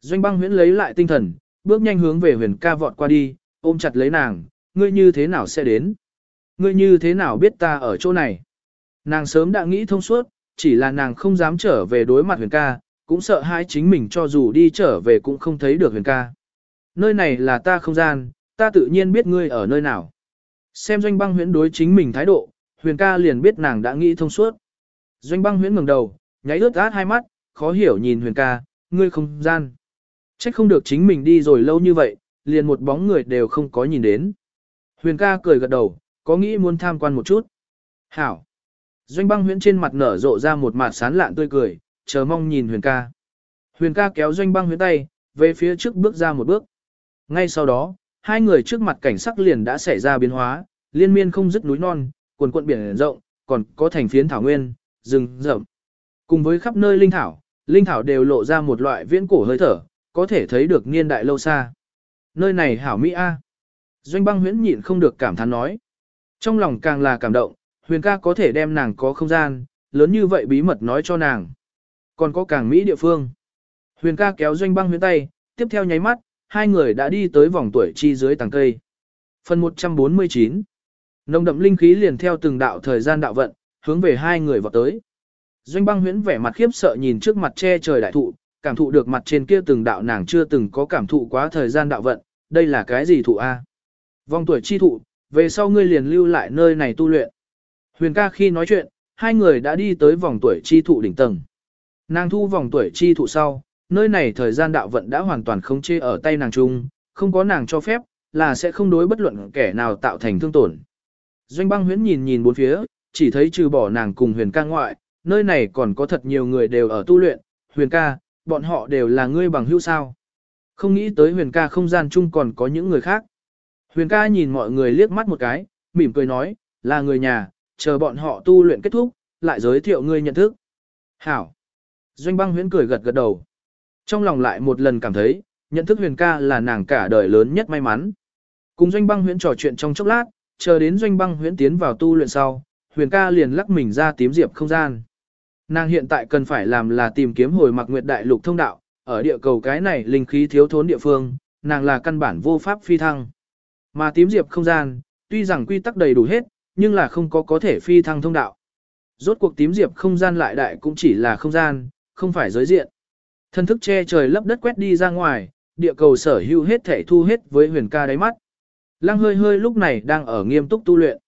A: Doanh băng huyễn lấy lại tinh thần, bước nhanh hướng về huyền ca vọt qua đi, ôm chặt lấy nàng, ngươi như thế nào sẽ đến? Ngươi như thế nào biết ta ở chỗ này? Nàng sớm đã nghĩ thông suốt, chỉ là nàng không dám trở về đối mặt huyền ca, cũng sợ hãi chính mình cho dù đi trở về cũng không thấy được huyền ca. Nơi này là ta không gian, ta tự nhiên biết ngươi ở nơi nào. Xem doanh băng huyễn đối chính mình thái độ, huyền ca liền biết nàng đã nghĩ thông suốt. Doanh băng huyễn ngẩng đầu, nháy ướt át hai mắt, khó hiểu nhìn huyền ca, ngươi không gian. Trách không được chính mình đi rồi lâu như vậy, liền một bóng người đều không có nhìn đến. Huyền ca cười gật đầu, có nghĩ muốn tham quan một chút. Hảo. Doanh băng huyễn trên mặt nở rộ ra một mặt sán lạn tươi cười, chờ mong nhìn huyền ca. Huyền ca kéo doanh băng huyễn tay, về phía trước bước ra một bước. Ngay sau đó, hai người trước mặt cảnh sắc liền đã xảy ra biến hóa, liên miên không dứt núi non, quần quận biển rộng, còn có thành phiến thảo nguyên, rừng rậm. Cùng với khắp nơi linh thảo, linh thảo đều lộ ra một loại viễn cổ hơi thở, có thể thấy được niên đại lâu xa. Nơi này hảo Mỹ A. Doanh băng huyễn nhịn không được cảm thán nói. Trong lòng càng là cảm động, huyền ca có thể đem nàng có không gian, lớn như vậy bí mật nói cho nàng. Còn có càng Mỹ địa phương. Huyền ca kéo doanh băng huyễn tay, tiếp theo nháy mắt, hai người đã đi tới vòng tuổi chi dưới tầng cây. Phần 149 Nồng đậm linh khí liền theo từng đạo thời gian đạo vận, hướng về hai người vào tới. Doanh băng huyễn vẻ mặt khiếp sợ nhìn trước mặt che trời đại thụ, cảm thụ được mặt trên kia từng đạo nàng chưa từng có cảm thụ quá thời gian đạo vận, đây là cái gì thụ A? Vòng tuổi chi thụ, về sau ngươi liền lưu lại nơi này tu luyện. Huyền ca khi nói chuyện, hai người đã đi tới vòng tuổi chi thụ đỉnh tầng. Nàng thu vòng tuổi chi thụ sau, nơi này thời gian đạo vận đã hoàn toàn không chê ở tay nàng chung, không có nàng cho phép, là sẽ không đối bất luận kẻ nào tạo thành thương tổn. Doanh băng huyễn nhìn nhìn bốn phía, chỉ thấy trừ bỏ nàng cùng huyền ca ngoại, nơi này còn có thật nhiều người đều ở tu luyện, huyền ca, bọn họ đều là ngươi bằng hữu sao. Không nghĩ tới huyền ca không gian chung còn có những người khác. Huyền ca nhìn mọi người liếc mắt một cái, mỉm cười nói, là người nhà, chờ bọn họ tu luyện kết thúc, lại giới thiệu ngươi nhận thức. Hảo. Doanh băng huyễn cười gật gật đầu. Trong lòng lại một lần cảm thấy, nhận thức huyền ca là nàng cả đời lớn nhất may mắn. Cùng doanh băng huyễn trò chuyện trong chốc lát, chờ đến doanh băng huyễn tiến vào tu luyện sau, huyền ca liền lắc mình ra tím diệp không gian. Nàng hiện tại cần phải làm là tìm kiếm hồi mặc nguyệt đại lục thông đạo, ở địa cầu cái này linh khí thiếu thốn địa phương, nàng là căn bản vô pháp phi thăng. Mà tím diệp không gian, tuy rằng quy tắc đầy đủ hết, nhưng là không có có thể phi thăng thông đạo. Rốt cuộc tím diệp không gian lại đại cũng chỉ là không gian, không phải giới diện. Thân thức che trời lấp đất quét đi ra ngoài, địa cầu sở hữu hết thể thu hết với huyền ca đáy mắt. Lăng hơi hơi lúc này đang ở nghiêm túc tu luyện.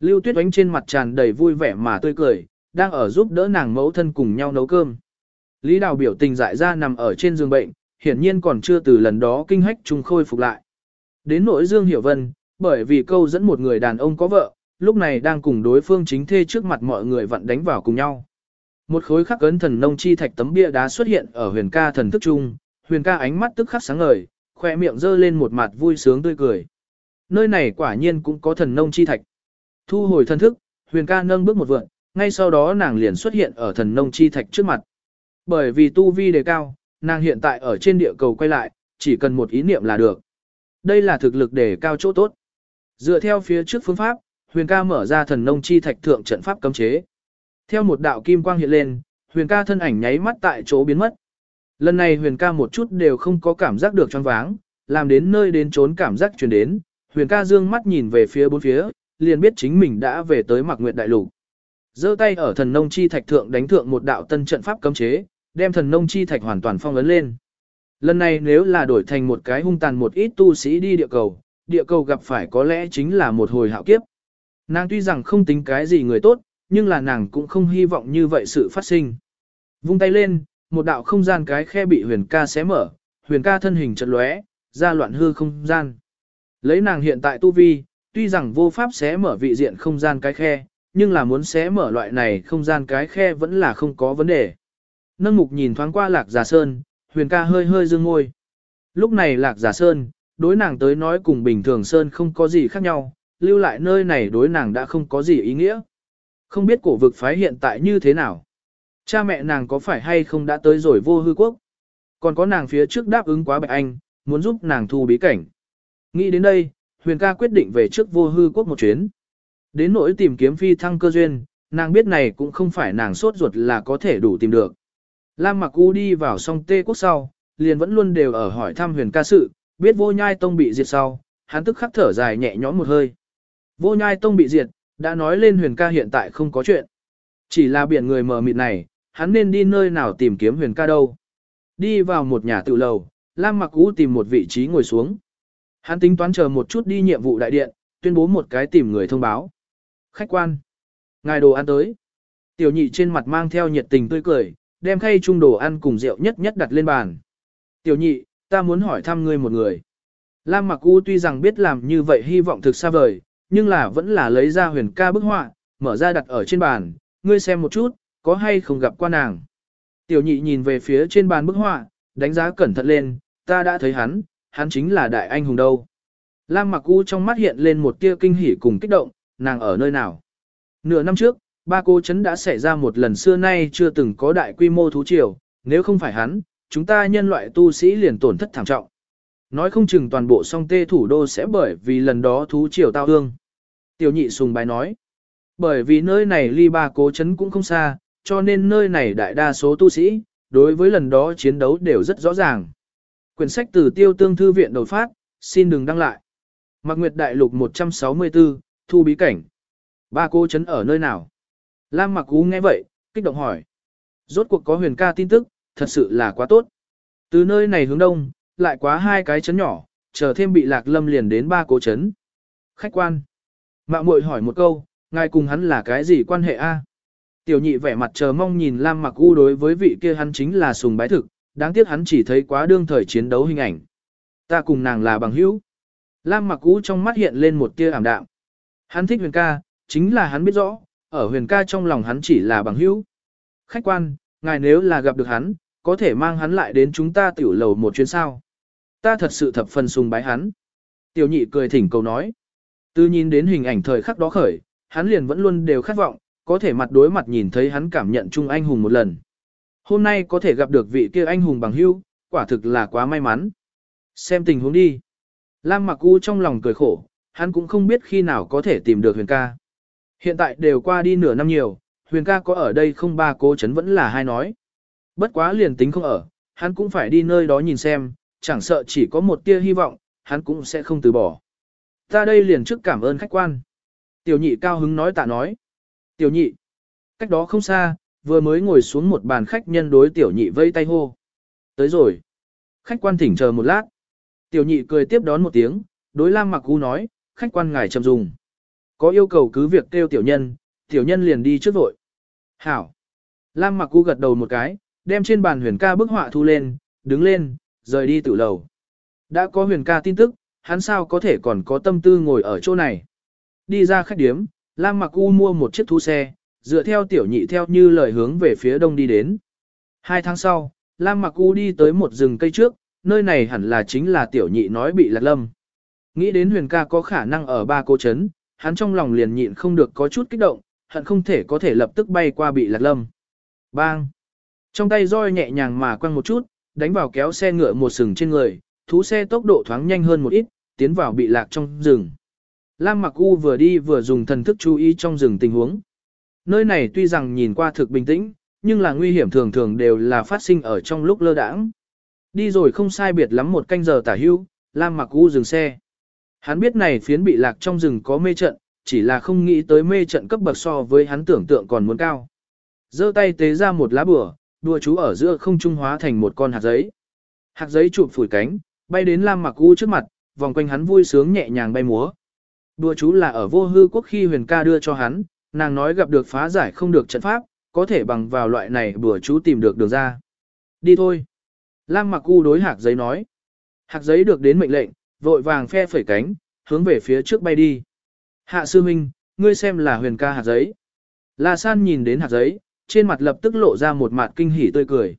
A: Lưu tuyết oánh trên mặt tràn đầy vui vẻ mà tươi cười, đang ở giúp đỡ nàng mẫu thân cùng nhau nấu cơm. Lý đào biểu tình dại ra nằm ở trên giường bệnh, hiển nhiên còn chưa từ lần đó kinh hách trùng khôi phục lại. Đến nỗi Dương Hiểu Vân, bởi vì câu dẫn một người đàn ông có vợ, lúc này đang cùng đối phương chính thê trước mặt mọi người vặn đánh vào cùng nhau. Một khối khắc ấn thần nông chi thạch tấm bia đá xuất hiện ở huyền ca thần thức trung, huyền ca ánh mắt tức khắc sáng ngời, khoe miệng giơ lên một mặt vui sướng tươi cười. Nơi này quả nhiên cũng có thần nông chi thạch. Thu hồi thân thức, huyền ca nâng bước một vượn, ngay sau đó nàng liền xuất hiện ở thần nông chi thạch trước mặt. Bởi vì tu vi đề cao, nàng hiện tại ở trên địa cầu quay lại, chỉ cần một ý niệm là được. Đây là thực lực đề cao chỗ tốt. Dựa theo phía trước phương pháp, huyền ca mở ra thần nông chi thạch thượng trận pháp cấm chế. Theo một đạo kim quang hiện lên, huyền ca thân ảnh nháy mắt tại chỗ biến mất. Lần này huyền ca một chút đều không có cảm giác được choáng váng, làm đến nơi đến trốn cảm giác truyền đến, huyền ca dương mắt nhìn về phía bốn phía, liền biết chính mình đã về tới Mạc Nguyệt Đại Lục. giơ tay ở thần nông chi thạch thượng đánh thượng một đạo tân trận pháp cấm chế, đem thần nông chi thạch hoàn toàn phong ấn lên. Lần này nếu là đổi thành một cái hung tàn một ít tu sĩ đi địa cầu, địa cầu gặp phải có lẽ chính là một hồi hạo kiếp. Nàng tuy rằng không tính cái gì người tốt, nhưng là nàng cũng không hy vọng như vậy sự phát sinh. Vung tay lên, một đạo không gian cái khe bị huyền ca xé mở, huyền ca thân hình chật lóe, ra loạn hư không gian. Lấy nàng hiện tại tu vi, tuy rằng vô pháp xé mở vị diện không gian cái khe, nhưng là muốn xé mở loại này không gian cái khe vẫn là không có vấn đề. Nâng mục nhìn thoáng qua lạc giả sơn, huyền ca hơi hơi dương ngôi. Lúc này lạc giả sơn, đối nàng tới nói cùng bình thường sơn không có gì khác nhau, lưu lại nơi này đối nàng đã không có gì ý nghĩa. Không biết cổ vực phái hiện tại như thế nào. Cha mẹ nàng có phải hay không đã tới rồi vô hư quốc. Còn có nàng phía trước đáp ứng quá bạch anh, muốn giúp nàng thu bí cảnh. Nghĩ đến đây, huyền ca quyết định về trước vô hư quốc một chuyến. Đến nỗi tìm kiếm phi thăng cơ duyên, nàng biết này cũng không phải nàng sốt ruột là có thể đủ tìm được. Lam Mặc U đi vào song tê quốc sau, liền vẫn luôn đều ở hỏi thăm huyền ca sự, biết vô nhai tông bị diệt sau, hắn tức khắc thở dài nhẹ nhõm một hơi. Vô nhai tông bị diệt, đã nói lên huyền ca hiện tại không có chuyện. Chỉ là biển người mờ mịt này, hắn nên đi nơi nào tìm kiếm huyền ca đâu. Đi vào một nhà tự lầu, Lam Mặc U tìm một vị trí ngồi xuống. Hắn tính toán chờ một chút đi nhiệm vụ đại điện, tuyên bố một cái tìm người thông báo. Khách quan. Ngài đồ ăn tới. Tiểu nhị trên mặt mang theo nhiệt tình tươi cười, đem khay chung đồ ăn cùng rượu nhất nhất đặt lên bàn. Tiểu nhị, ta muốn hỏi thăm ngươi một người. Lam Mặc U tuy rằng biết làm như vậy hy vọng thực xa vời, nhưng là vẫn là lấy ra huyền ca bức họa, mở ra đặt ở trên bàn, ngươi xem một chút, có hay không gặp qua nàng. Tiểu nhị nhìn về phía trên bàn bức họa, đánh giá cẩn thận lên, ta đã thấy hắn, hắn chính là đại anh hùng đâu. Lam Mặc U trong mắt hiện lên một tia kinh hỉ cùng kích động, nàng ở nơi nào. Nửa năm trước, ba cô chấn đã xảy ra một lần xưa nay chưa từng có đại quy mô thú triều, nếu không phải hắn, chúng ta nhân loại tu sĩ liền tổn thất thảm trọng. Nói không chừng toàn bộ song tê thủ đô sẽ bởi vì lần đó thú triều tao hương. Tiểu nhị sùng bái nói. Bởi vì nơi này ly ba cố chấn cũng không xa, cho nên nơi này đại đa số tu sĩ, đối với lần đó chiến đấu đều rất rõ ràng. Quyển sách từ tiêu tương thư viện đột phát, xin đừng đăng lại. Mạc Nguyệt Đại Lục 164, Thu Bí Cảnh. Ba cô chấn ở nơi nào? Lam Mặc Cú nghe vậy, kích động hỏi. Rốt cuộc có huyền ca tin tức, thật sự là quá tốt. Từ nơi này hướng đông, lại quá hai cái chấn nhỏ, chờ thêm bị lạc lâm liền đến ba cố chấn. Khách quan. Mạo muội hỏi một câu, ngài cùng hắn là cái gì quan hệ a? Tiểu nhị vẻ mặt chờ mong nhìn Lam Mặc U đối với vị kia hắn chính là sùng bái thực, đáng tiếc hắn chỉ thấy quá đương thời chiến đấu hình ảnh. Ta cùng nàng là bằng hữu. Lam Mặc cũ trong mắt hiện lên một tia ảm đạm. Hắn thích huyền ca, chính là hắn biết rõ, ở huyền ca trong lòng hắn chỉ là bằng hữu. Khách quan, ngài nếu là gặp được hắn, có thể mang hắn lại đến chúng ta tiểu lầu một chuyến sao. Ta thật sự thập phần sùng bái hắn. Tiểu nhị cười thỉnh cầu nói. Từ nhìn đến hình ảnh thời khắc đó khởi, hắn liền vẫn luôn đều khát vọng, có thể mặt đối mặt nhìn thấy hắn cảm nhận chung anh hùng một lần. Hôm nay có thể gặp được vị kia anh hùng bằng hữu, quả thực là quá may mắn. Xem tình huống đi. Lam Mặc U trong lòng cười khổ, hắn cũng không biết khi nào có thể tìm được huyền ca. Hiện tại đều qua đi nửa năm nhiều, huyền ca có ở đây không ba cố chấn vẫn là hai nói. Bất quá liền tính không ở, hắn cũng phải đi nơi đó nhìn xem, chẳng sợ chỉ có một tia hy vọng, hắn cũng sẽ không từ bỏ. Ta đây liền trước cảm ơn khách quan. Tiểu nhị cao hứng nói tạ nói. Tiểu nhị. Cách đó không xa, vừa mới ngồi xuống một bàn khách nhân đối tiểu nhị vây tay hô. Tới rồi. Khách quan thỉnh chờ một lát. Tiểu nhị cười tiếp đón một tiếng, đối Lam Mặc U nói, khách quan ngài chậm dùng. Có yêu cầu cứ việc kêu tiểu nhân, tiểu nhân liền đi trước vội. Hảo. Lam Mặc U gật đầu một cái, đem trên bàn huyền ca bức họa thu lên, đứng lên, rời đi tự lầu. Đã có huyền ca tin tức, hắn sao có thể còn có tâm tư ngồi ở chỗ này. Đi ra khách điếm, Lam Mặc U mua một chiếc thú xe, dựa theo tiểu nhị theo như lời hướng về phía đông đi đến. Hai tháng sau, Lam Mặc U đi tới một rừng cây trước, nơi này hẳn là chính là tiểu nhị nói bị lạc lâm. Nghĩ đến huyền ca có khả năng ở ba cô chấn, hắn trong lòng liền nhịn không được có chút kích động, hận không thể có thể lập tức bay qua bị lạc lâm. Bang! Trong tay roi nhẹ nhàng mà quăng một chút, đánh vào kéo xe ngựa một sừng trên người, thú xe tốc độ thoáng nhanh hơn một ít, tiến vào bị lạc trong rừng. Lam Mặc U vừa đi vừa dùng thần thức chú ý trong rừng tình huống. Nơi này tuy rằng nhìn qua thực bình tĩnh, nhưng là nguy hiểm thường thường đều là phát sinh ở trong lúc lơ đãng. Đi rồi không sai biệt lắm một canh giờ tả hưu, Lam Mặc U dừng xe. Hắn biết này phiến bị lạc trong rừng có mê trận, chỉ là không nghĩ tới mê trận cấp bậc so với hắn tưởng tượng còn muốn cao. giơ tay tế ra một lá bửa, đùa chú ở giữa không trung hóa thành một con hạt giấy. Hạt giấy chụp phủi cánh, bay đến Lam Mặc U trước mặt, vòng quanh hắn vui sướng nhẹ nhàng bay múa. Đùa chú là ở vô hư quốc khi huyền ca đưa cho hắn, nàng nói gặp được phá giải không được trận pháp, có thể bằng vào loại này bừa chú tìm được đường ra. Đi thôi. Lam mặc u đối hạc giấy nói. Hạc giấy được đến mệnh lệnh, vội vàng phe phẩy cánh, hướng về phía trước bay đi. Hạ sư minh, ngươi xem là huyền ca hạt giấy. La san nhìn đến hạt giấy, trên mặt lập tức lộ ra một mặt kinh hỉ tươi cười.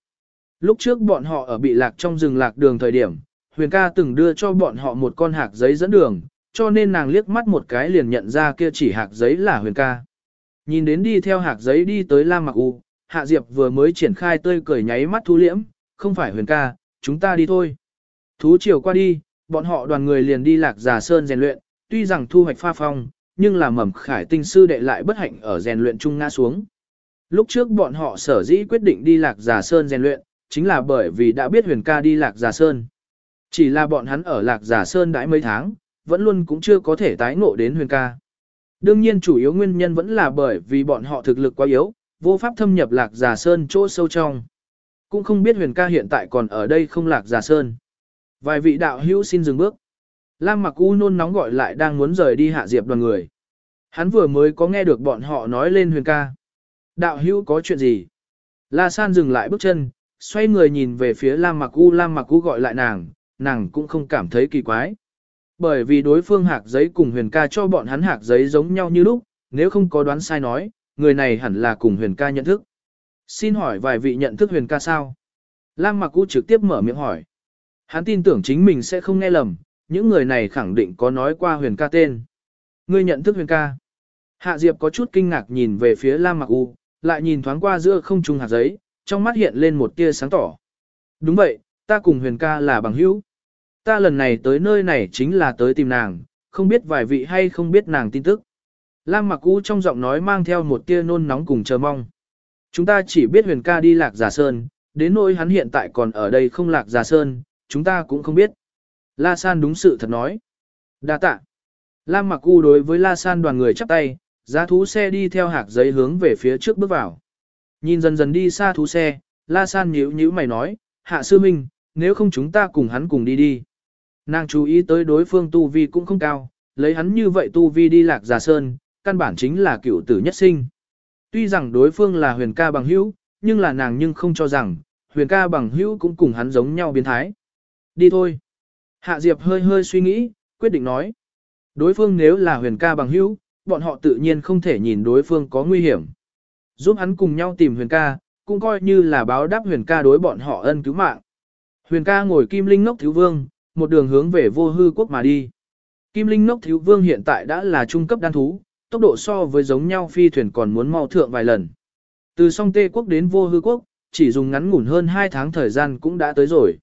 A: Lúc trước bọn họ ở bị lạc trong rừng lạc đường thời điểm, huyền ca từng đưa cho bọn họ một con hạt giấy dẫn đường, cho nên nàng liếc mắt một cái liền nhận ra kia chỉ hạt giấy là huyền ca. Nhìn đến đi theo hạt giấy đi tới Lam Mặc U, Hạ Diệp vừa mới triển khai tươi cười nháy mắt thu liễm, không phải huyền ca, chúng ta đi thôi. Thú chiều qua đi, bọn họ đoàn người liền đi lạc giả sơn rèn luyện, tuy rằng thu hoạch pha phong, nhưng là mầm khải tinh sư đệ lại bất hạnh ở rèn luyện chung ngã xuống. Lúc trước bọn họ sở dĩ quyết định đi lạc giả sơn rèn luyện, chính là bởi vì đã biết huyền ca đi lạc giả sơn. Chỉ là bọn hắn ở lạc giả sơn đãi mấy tháng, vẫn luôn cũng chưa có thể tái ngộ đến huyền ca. Đương nhiên chủ yếu nguyên nhân vẫn là bởi vì bọn họ thực lực quá yếu, vô pháp thâm nhập lạc giả sơn chỗ sâu trong. Cũng không biết huyền ca hiện tại còn ở đây không lạc giả sơn. Vài vị đạo hữu xin dừng bước. Lam mặc u nôn nóng gọi lại đang muốn rời đi hạ diệp đoàn người. Hắn vừa mới có nghe được bọn họ nói lên huyền ca. Đạo hữu có chuyện gì? La san dừng lại bước chân, xoay người nhìn về phía Lam mặc u Lam mặc u gọi lại nàng, nàng cũng không cảm thấy kỳ quái. Bởi vì đối phương hạc giấy cùng huyền ca cho bọn hắn hạc giấy giống nhau như lúc, nếu không có đoán sai nói, người này hẳn là cùng huyền ca nhận thức. Xin hỏi vài vị nhận thức huyền ca sao? Lam Mặc U trực tiếp mở miệng hỏi. Hắn tin tưởng chính mình sẽ không nghe lầm, những người này khẳng định có nói qua huyền ca tên. Ngươi nhận thức huyền ca. Hạ Diệp có chút kinh ngạc nhìn về phía Lam Mặc U, lại nhìn thoáng qua giữa không trung hạt giấy, trong mắt hiện lên một tia sáng tỏ. Đúng vậy, ta cùng huyền ca là bằng hữu. Ta lần này tới nơi này chính là tới tìm nàng, không biết vài vị hay không biết nàng tin tức. Lam mặc u trong giọng nói mang theo một tia nôn nóng cùng chờ mong. Chúng ta chỉ biết huyền ca đi lạc giả sơn, đến nỗi hắn hiện tại còn ở đây không lạc giả sơn, chúng ta cũng không biết. La San đúng sự thật nói. Đa tạ. Lam mặc u đối với La San đoàn người chắp tay, giá thú xe đi theo hạc giấy hướng về phía trước bước vào. Nhìn dần dần đi xa thú xe, La San nhíu nhíu mày nói, hạ sư minh, nếu không chúng ta cùng hắn cùng đi đi. Nàng chú ý tới đối phương tu vi cũng không cao, lấy hắn như vậy tu vi đi lạc giả sơn, căn bản chính là cựu tử nhất sinh. Tuy rằng đối phương là huyền ca bằng hữu, nhưng là nàng nhưng không cho rằng, huyền ca bằng hữu cũng cùng hắn giống nhau biến thái. Đi thôi. Hạ Diệp hơi hơi suy nghĩ, quyết định nói. Đối phương nếu là huyền ca bằng hữu, bọn họ tự nhiên không thể nhìn đối phương có nguy hiểm. Giúp hắn cùng nhau tìm huyền ca, cũng coi như là báo đáp huyền ca đối bọn họ ân cứu mạng. Huyền ca ngồi kim linh ngốc thiếu vương, một đường hướng về vô hư quốc mà đi. Kim linh Nốc thiếu vương hiện tại đã là trung cấp đan thú, tốc độ so với giống nhau phi thuyền còn muốn mau thượng vài lần. Từ song tê quốc đến vô hư quốc, chỉ dùng ngắn ngủn hơn 2 tháng thời gian cũng đã tới rồi.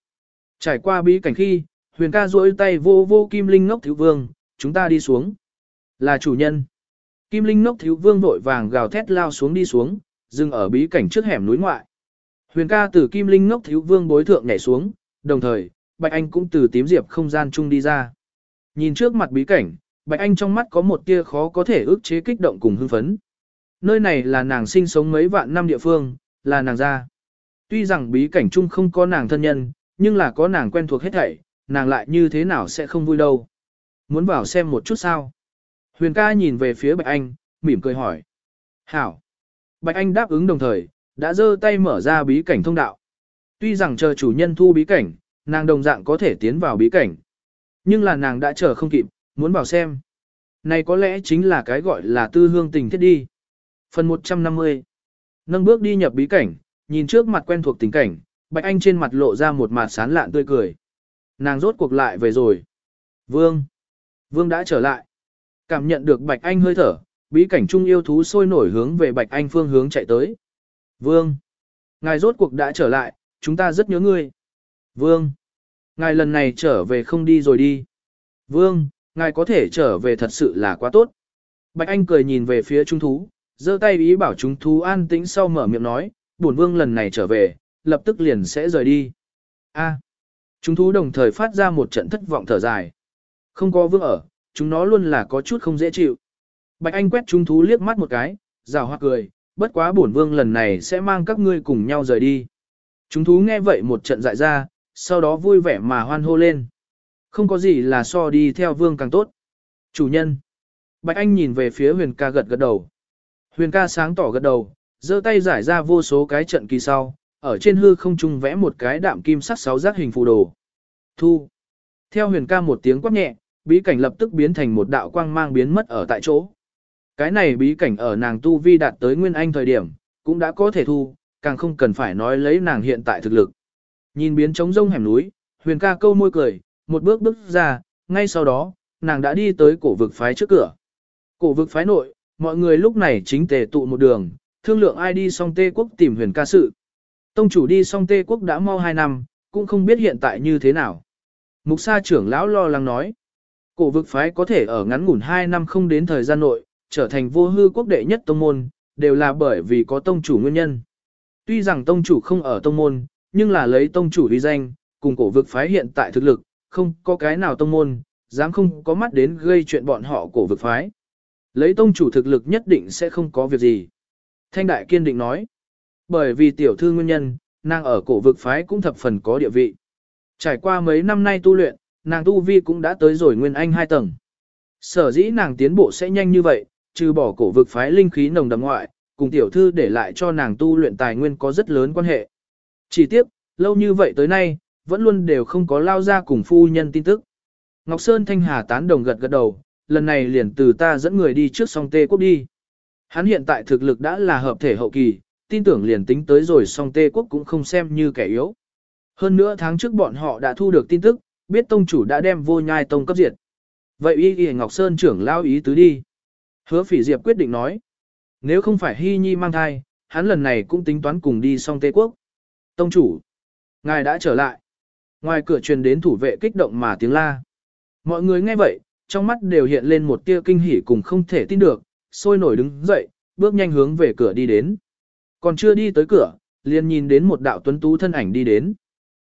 A: Trải qua bí cảnh khi, huyền ca duỗi tay vô vô kim linh Nốc thiếu vương, chúng ta đi xuống. Là chủ nhân. Kim linh Nốc thiếu vương vội vàng gào thét lao xuống đi xuống, dừng ở bí cảnh trước hẻm núi ngoại. Huyền ca từ kim linh ngốc thiếu vương bối thượng nhảy xuống, đồng thời, Bạch Anh cũng từ tím diệp không gian chung đi ra. Nhìn trước mặt bí cảnh, Bạch Anh trong mắt có một tia khó có thể ức chế kích động cùng hưng phấn. Nơi này là nàng sinh sống mấy vạn năm địa phương, là nàng ra. Tuy rằng bí cảnh chung không có nàng thân nhân, nhưng là có nàng quen thuộc hết thảy, nàng lại như thế nào sẽ không vui đâu. Muốn vào xem một chút sao? Huyền ca nhìn về phía Bạch Anh, mỉm cười hỏi. Hảo. Bạch Anh đáp ứng đồng thời, đã giơ tay mở ra bí cảnh thông đạo. Tuy rằng chờ chủ nhân thu bí cảnh, nàng đồng dạng có thể tiến vào bí cảnh. Nhưng là nàng đã chờ không kịp, muốn vào xem. Này có lẽ chính là cái gọi là tư hương tình thiết đi. Phần 150 Nâng bước đi nhập bí cảnh, nhìn trước mặt quen thuộc tình cảnh, Bạch Anh trên mặt lộ ra một mặt sán lạn tươi cười. Nàng rốt cuộc lại về rồi. Vương. Vương đã trở lại. Cảm nhận được Bạch Anh hơi thở, bí cảnh trung yêu thú sôi nổi hướng về Bạch Anh phương hướng chạy tới. Vương. Ngài rốt cuộc đã trở lại, chúng ta rất nhớ ngươi. Vương. Ngài lần này trở về không đi rồi đi. Vương, ngài có thể trở về thật sự là quá tốt. Bạch Anh cười nhìn về phía trung thú, giơ tay ý bảo chúng thú an tĩnh sau mở miệng nói, bổn vương lần này trở về, lập tức liền sẽ rời đi. A. chúng thú đồng thời phát ra một trận thất vọng thở dài. Không có vương ở, chúng nó luôn là có chút không dễ chịu. Bạch Anh quét chúng thú liếc mắt một cái, rào hoa cười, bất quá bổn vương lần này sẽ mang các ngươi cùng nhau rời đi. Chúng thú nghe vậy một trận dại ra, sau đó vui vẻ mà hoan hô lên. Không có gì là so đi theo vương càng tốt. Chủ nhân. Bạch Anh nhìn về phía huyền ca gật gật đầu. Huyền ca sáng tỏ gật đầu, giơ tay giải ra vô số cái trận kỳ sau, ở trên hư không trung vẽ một cái đạm kim sắc sáu giác hình phù đồ. Thu. Theo huyền ca một tiếng quát nhẹ, bí cảnh lập tức biến thành một đạo quang mang biến mất ở tại chỗ. Cái này bí cảnh ở nàng tu vi đạt tới nguyên anh thời điểm, cũng đã có thể thu, càng không cần phải nói lấy nàng hiện tại thực lực. Nhìn biến trống rông hẻm núi, huyền ca câu môi cười, một bước bước ra, ngay sau đó, nàng đã đi tới cổ vực phái trước cửa. Cổ vực phái nội, mọi người lúc này chính tề tụ một đường, thương lượng ai đi song tê quốc tìm huyền ca sự. Tông chủ đi song tê quốc đã mau 2 năm, cũng không biết hiện tại như thế nào. Mục sa trưởng lão lo lắng nói. Cổ vực phái có thể ở ngắn ngủn 2 năm không đến thời gian nội, trở thành vô hư quốc đệ nhất tông môn, đều là bởi vì có tông chủ nguyên nhân. Tuy rằng tông chủ không ở tông môn, nhưng là lấy tông chủ uy danh, cùng cổ vực phái hiện tại thực lực, không có cái nào tông môn, dám không có mắt đến gây chuyện bọn họ cổ vực phái. Lấy tông chủ thực lực nhất định sẽ không có việc gì. Thanh đại kiên định nói, bởi vì tiểu thư nguyên nhân, nàng ở cổ vực phái cũng thập phần có địa vị. Trải qua mấy năm nay tu luyện, nàng tu vi cũng đã tới rồi nguyên anh hai tầng. Sở dĩ nàng tiến bộ sẽ nhanh như vậy, trừ bỏ cổ vực phái linh khí nồng đậm ngoại, cùng tiểu thư để lại cho nàng tu luyện tài nguyên có rất lớn quan hệ. Chỉ tiếc, lâu như vậy tới nay, vẫn luôn đều không có lao ra cùng phu nhân tin tức. Ngọc Sơn Thanh Hà tán đồng gật gật đầu, lần này liền từ ta dẫn người đi trước song tê quốc đi. Hắn hiện tại thực lực đã là hợp thể hậu kỳ, tin tưởng liền tính tới rồi song tê quốc cũng không xem như kẻ yếu. Hơn nữa tháng trước bọn họ đã thu được tin tức, biết tông chủ đã đem vô nhai tông cấp diệt. Vậy y y Ngọc Sơn trưởng lao ý tứ đi. Hứa phỉ diệp quyết định nói. Nếu không phải hy nhi mang thai, hắn lần này cũng tính toán cùng đi song tê quốc. Tông chủ, ngài đã trở lại. Ngoài cửa truyền đến thủ vệ kích động mà tiếng la. Mọi người nghe vậy, trong mắt đều hiện lên một tia kinh hỉ cùng không thể tin được, sôi nổi đứng dậy, bước nhanh hướng về cửa đi đến. Còn chưa đi tới cửa, liền nhìn đến một đạo tuấn tú thân ảnh đi đến.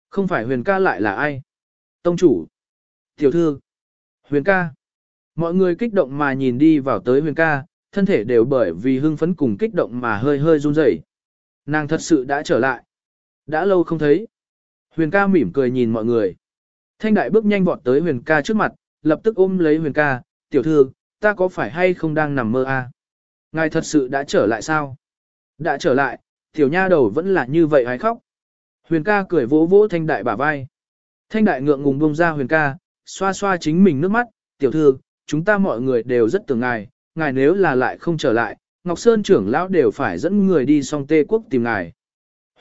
A: Không phải huyền ca lại là ai? Tông chủ. Tiểu thư. Huyền ca. Mọi người kích động mà nhìn đi vào tới huyền ca, thân thể đều bởi vì hưng phấn cùng kích động mà hơi hơi run rẩy. Nàng thật sự đã trở lại. Đã lâu không thấy. Huyền ca mỉm cười nhìn mọi người. Thanh đại bước nhanh vọt tới huyền ca trước mặt, lập tức ôm lấy huyền ca, tiểu thư, ta có phải hay không đang nằm mơ a? À? Ngài thật sự đã trở lại sao? Đã trở lại, tiểu nha đầu vẫn là như vậy hay khóc. Huyền ca cười vỗ vỗ thanh đại bả vai. Thanh đại ngượng ngùng bông ra huyền ca, xoa xoa chính mình nước mắt, tiểu thư, chúng ta mọi người đều rất tưởng ngài, ngài nếu là lại không trở lại, Ngọc Sơn trưởng lão đều phải dẫn người đi song tê quốc tìm ngài.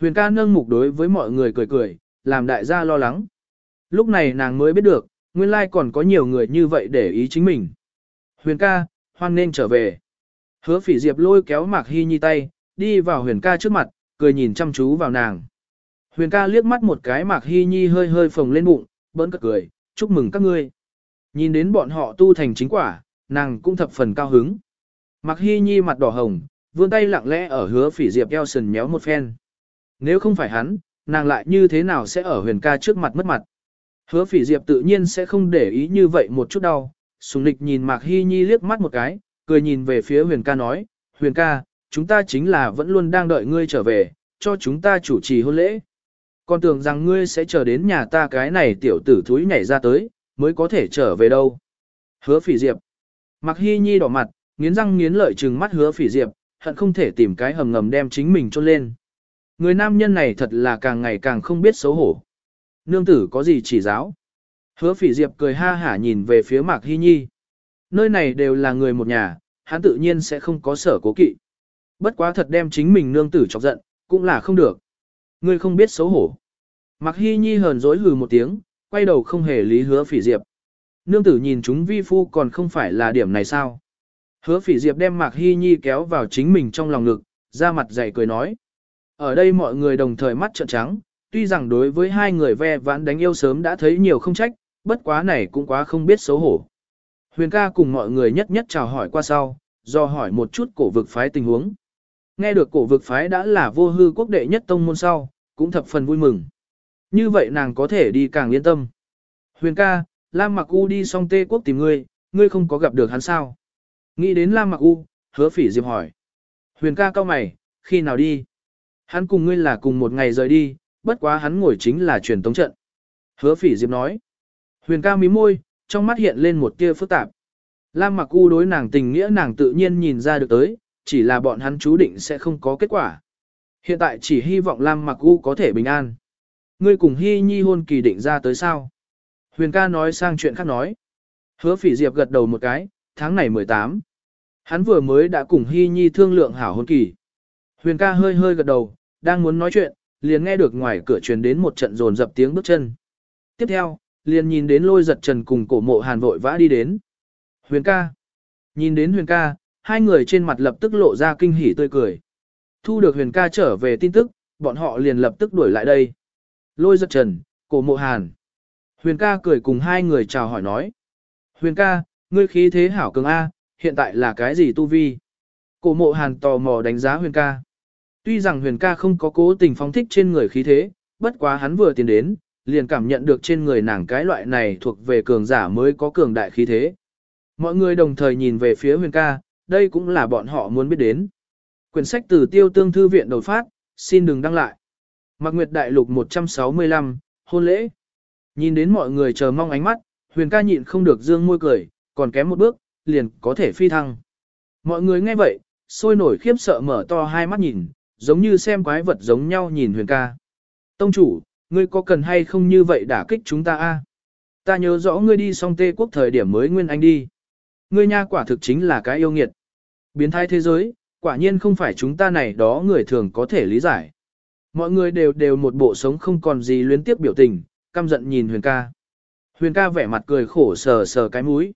A: Huyền ca nâng mục đối với mọi người cười cười, làm đại gia lo lắng. Lúc này nàng mới biết được, nguyên lai còn có nhiều người như vậy để ý chính mình. Huyền ca, hoan nên trở về. Hứa phỉ diệp lôi kéo Mạc Hy Nhi tay, đi vào huyền ca trước mặt, cười nhìn chăm chú vào nàng. Huyền ca liếc mắt một cái Mạc Hy Nhi hơi hơi phồng lên bụng, bỡn cất cười, chúc mừng các ngươi. Nhìn đến bọn họ tu thành chính quả, nàng cũng thập phần cao hứng. Mạc Hy Nhi mặt đỏ hồng, vươn tay lặng lẽ ở hứa phỉ diệp eo sần méo một phen. Nếu không phải hắn, nàng lại như thế nào sẽ ở huyền ca trước mặt mất mặt. Hứa phỉ diệp tự nhiên sẽ không để ý như vậy một chút đau. Sùng Lịch nhìn Mạc Hy Nhi liếc mắt một cái, cười nhìn về phía huyền ca nói, huyền ca, chúng ta chính là vẫn luôn đang đợi ngươi trở về, cho chúng ta chủ trì hôn lễ. Còn tưởng rằng ngươi sẽ chờ đến nhà ta cái này tiểu tử thúi nhảy ra tới, mới có thể trở về đâu. Hứa phỉ diệp. Mạc Hy Nhi đỏ mặt, nghiến răng nghiến lợi trừng mắt hứa phỉ diệp, hận không thể tìm cái hầm ngầm đem chính mình chôn lên. Người nam nhân này thật là càng ngày càng không biết xấu hổ. Nương tử có gì chỉ giáo? Hứa phỉ diệp cười ha hả nhìn về phía Mạc Hy Nhi. Nơi này đều là người một nhà, hắn tự nhiên sẽ không có sở cố kỵ. Bất quá thật đem chính mình nương tử chọc giận, cũng là không được. Ngươi không biết xấu hổ. Mạc Hy Nhi hờn dỗi hừ một tiếng, quay đầu không hề lý hứa phỉ diệp. Nương tử nhìn chúng vi phu còn không phải là điểm này sao. Hứa phỉ diệp đem Mạc Hy Nhi kéo vào chính mình trong lòng ngực, ra mặt dày cười nói. Ở đây mọi người đồng thời mắt trợn trắng, tuy rằng đối với hai người ve vãn đánh yêu sớm đã thấy nhiều không trách, bất quá này cũng quá không biết xấu hổ. Huyền ca cùng mọi người nhất nhất chào hỏi qua sau, do hỏi một chút cổ vực phái tình huống. Nghe được cổ vực phái đã là vô hư quốc đệ nhất tông môn sau, cũng thập phần vui mừng. Như vậy nàng có thể đi càng yên tâm. Huyền ca, Lam Mặc U đi Song tê quốc tìm ngươi, ngươi không có gặp được hắn sao? Nghĩ đến Lam Mặc U, hứa phỉ diệp hỏi. Huyền ca cao mày, khi nào đi? Hắn cùng ngươi là cùng một ngày rời đi, bất quá hắn ngồi chính là truyền tống trận. Hứa phỉ diệp nói. Huyền ca mí môi, trong mắt hiện lên một tia phức tạp. Lam mặc u đối nàng tình nghĩa nàng tự nhiên nhìn ra được tới, chỉ là bọn hắn chú định sẽ không có kết quả. Hiện tại chỉ hy vọng Lam mặc u có thể bình an. Ngươi cùng Hy Nhi hôn kỳ định ra tới sao? Huyền ca nói sang chuyện khác nói. Hứa phỉ diệp gật đầu một cái, tháng này 18. Hắn vừa mới đã cùng Hy Nhi thương lượng hảo hôn kỳ. Huyền ca hơi hơi gật đầu, đang muốn nói chuyện, liền nghe được ngoài cửa truyền đến một trận rồn dập tiếng bước chân. Tiếp theo, liền nhìn đến lôi giật trần cùng cổ mộ hàn vội vã đi đến. Huyền ca. Nhìn đến huyền ca, hai người trên mặt lập tức lộ ra kinh hỉ tươi cười. Thu được huyền ca trở về tin tức, bọn họ liền lập tức đuổi lại đây. Lôi giật trần, cổ mộ hàn. Huyền ca cười cùng hai người chào hỏi nói. Huyền ca, ngươi khí thế hảo cường A, hiện tại là cái gì tu vi? Cổ mộ hàn tò mò đánh giá huyền ca. Tuy rằng huyền ca không có cố tình phóng thích trên người khí thế, bất quá hắn vừa tiến đến, liền cảm nhận được trên người nàng cái loại này thuộc về cường giả mới có cường đại khí thế. Mọi người đồng thời nhìn về phía huyền ca, đây cũng là bọn họ muốn biết đến. Quyển sách từ tiêu tương thư viện đột phát, xin đừng đăng lại. Mạc Nguyệt Đại Lục 165, hôn lễ. Nhìn đến mọi người chờ mong ánh mắt, huyền ca nhịn không được dương môi cười, còn kém một bước, liền có thể phi thăng. Mọi người nghe vậy, sôi nổi khiếp sợ mở to hai mắt nhìn, giống như xem quái vật giống nhau nhìn huyền ca. Tông chủ, ngươi có cần hay không như vậy đả kích chúng ta a? Ta nhớ rõ ngươi đi Song tê quốc thời điểm mới nguyên anh đi. Ngươi nha quả thực chính là cái yêu nghiệt. Biến thái thế giới, quả nhiên không phải chúng ta này đó người thường có thể lý giải. Mọi người đều đều một bộ sống không còn gì luyến tiếp biểu tình, căm giận nhìn huyền ca. Huyền ca vẻ mặt cười khổ sờ sờ cái mũi.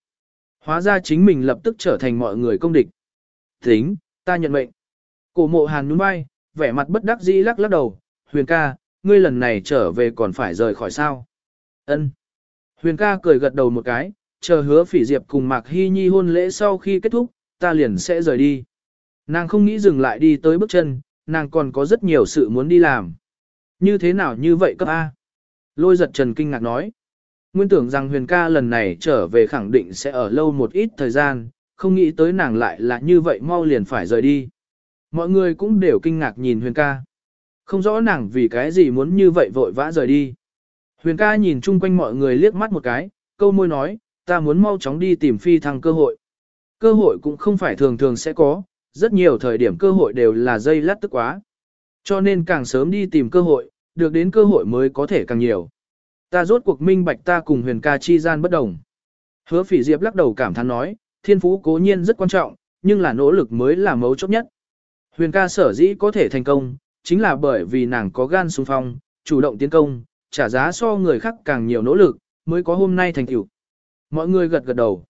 A: Hóa ra chính mình lập tức trở thành mọi người công địch. Tính, ta nhận mệnh. Cổ mộ hàn nhún vai, vẻ mặt bất đắc dĩ lắc lắc đầu, huyền ca, ngươi lần này trở về còn phải rời khỏi sao. Ân. Huyền ca cười gật đầu một cái, chờ hứa phỉ diệp cùng Mạc Hy Nhi hôn lễ sau khi kết thúc, ta liền sẽ rời đi. Nàng không nghĩ dừng lại đi tới bước chân, nàng còn có rất nhiều sự muốn đi làm. Như thế nào như vậy cấp A? Lôi giật trần kinh ngạc nói. Nguyên tưởng rằng huyền ca lần này trở về khẳng định sẽ ở lâu một ít thời gian, không nghĩ tới nàng lại là như vậy mau liền phải rời đi. Mọi người cũng đều kinh ngạc nhìn huyền ca. Không rõ nàng vì cái gì muốn như vậy vội vã rời đi. Huyền ca nhìn chung quanh mọi người liếc mắt một cái, câu môi nói, ta muốn mau chóng đi tìm phi thăng cơ hội. Cơ hội cũng không phải thường thường sẽ có, rất nhiều thời điểm cơ hội đều là dây lát tức quá. Cho nên càng sớm đi tìm cơ hội, được đến cơ hội mới có thể càng nhiều. Ta rốt cuộc minh bạch ta cùng huyền ca chi gian bất đồng. Hứa phỉ diệp lắc đầu cảm thán nói, thiên phú cố nhiên rất quan trọng, nhưng là nỗ lực mới là mấu chốt nhất. Huyền ca sở dĩ có thể thành công, chính là bởi vì nàng có gan xung phong, chủ động tiến công, trả giá so người khác càng nhiều nỗ lực, mới có hôm nay thành tựu. Mọi người gật gật đầu.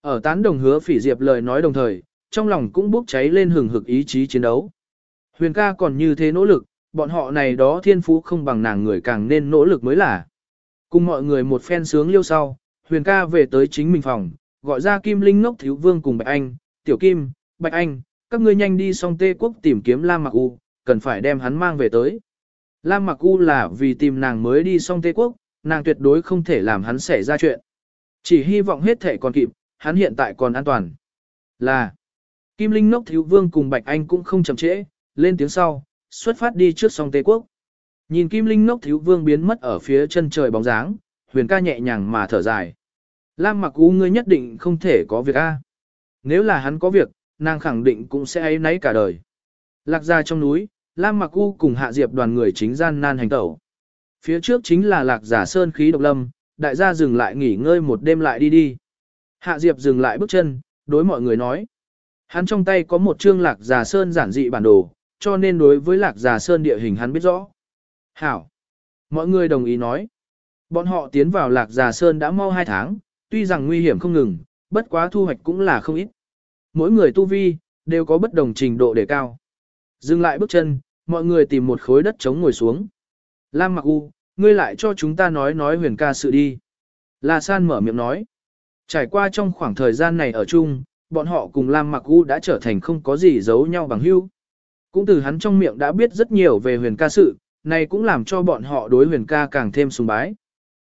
A: Ở tán đồng hứa phỉ diệp lời nói đồng thời, trong lòng cũng bốc cháy lên hừng hực ý chí chiến đấu. Huyền ca còn như thế nỗ lực, bọn họ này đó thiên phú không bằng nàng người càng nên nỗ lực mới là. Cùng mọi người một phen sướng liêu sau, huyền ca về tới chính mình phòng, gọi ra Kim Linh ngốc thiếu vương cùng Bạch Anh, Tiểu Kim, Bạch Anh, các ngươi nhanh đi song tê quốc tìm kiếm Lam Mặc U, cần phải đem hắn mang về tới. Lam Mặc U là vì tìm nàng mới đi song tê quốc, nàng tuyệt đối không thể làm hắn xảy ra chuyện. Chỉ hy vọng hết thể còn kịp, hắn hiện tại còn an toàn. Là, Kim Linh Nốc Thiếu Vương cùng Bạch Anh cũng không chậm trễ, lên tiếng sau, xuất phát đi trước song Tây Quốc. Nhìn Kim Linh Nốc Thiếu Vương biến mất ở phía chân trời bóng dáng, huyền ca nhẹ nhàng mà thở dài. Lam mặc u ngươi nhất định không thể có việc a. Nếu là hắn có việc, nàng khẳng định cũng sẽ ấy nấy cả đời. Lạc ra trong núi, Lam mặc u cùng hạ diệp đoàn người chính gian nan hành tẩu. Phía trước chính là lạc giả sơn khí độc lâm, đại gia dừng lại nghỉ ngơi một đêm lại đi đi. Hạ diệp dừng lại bước chân, đối mọi người nói. Hắn trong tay có một chương lạc giả sơn giản dị bản đồ, cho nên đối với lạc giả sơn địa hình hắn biết rõ. Hảo. Mọi người đồng ý nói. Bọn họ tiến vào lạc giả sơn đã mau 2 tháng, tuy rằng nguy hiểm không ngừng, bất quá thu hoạch cũng là không ít. Mỗi người tu vi, đều có bất đồng trình độ để cao. Dừng lại bước chân, mọi người tìm một khối đất trống ngồi xuống. Lam Mặc U, ngươi lại cho chúng ta nói nói huyền ca sự đi. La San mở miệng nói. Trải qua trong khoảng thời gian này ở chung, bọn họ cùng Lam Mặc U đã trở thành không có gì giấu nhau bằng hữu. Cũng từ hắn trong miệng đã biết rất nhiều về huyền ca sự, này cũng làm cho bọn họ đối huyền ca càng thêm sùng bái.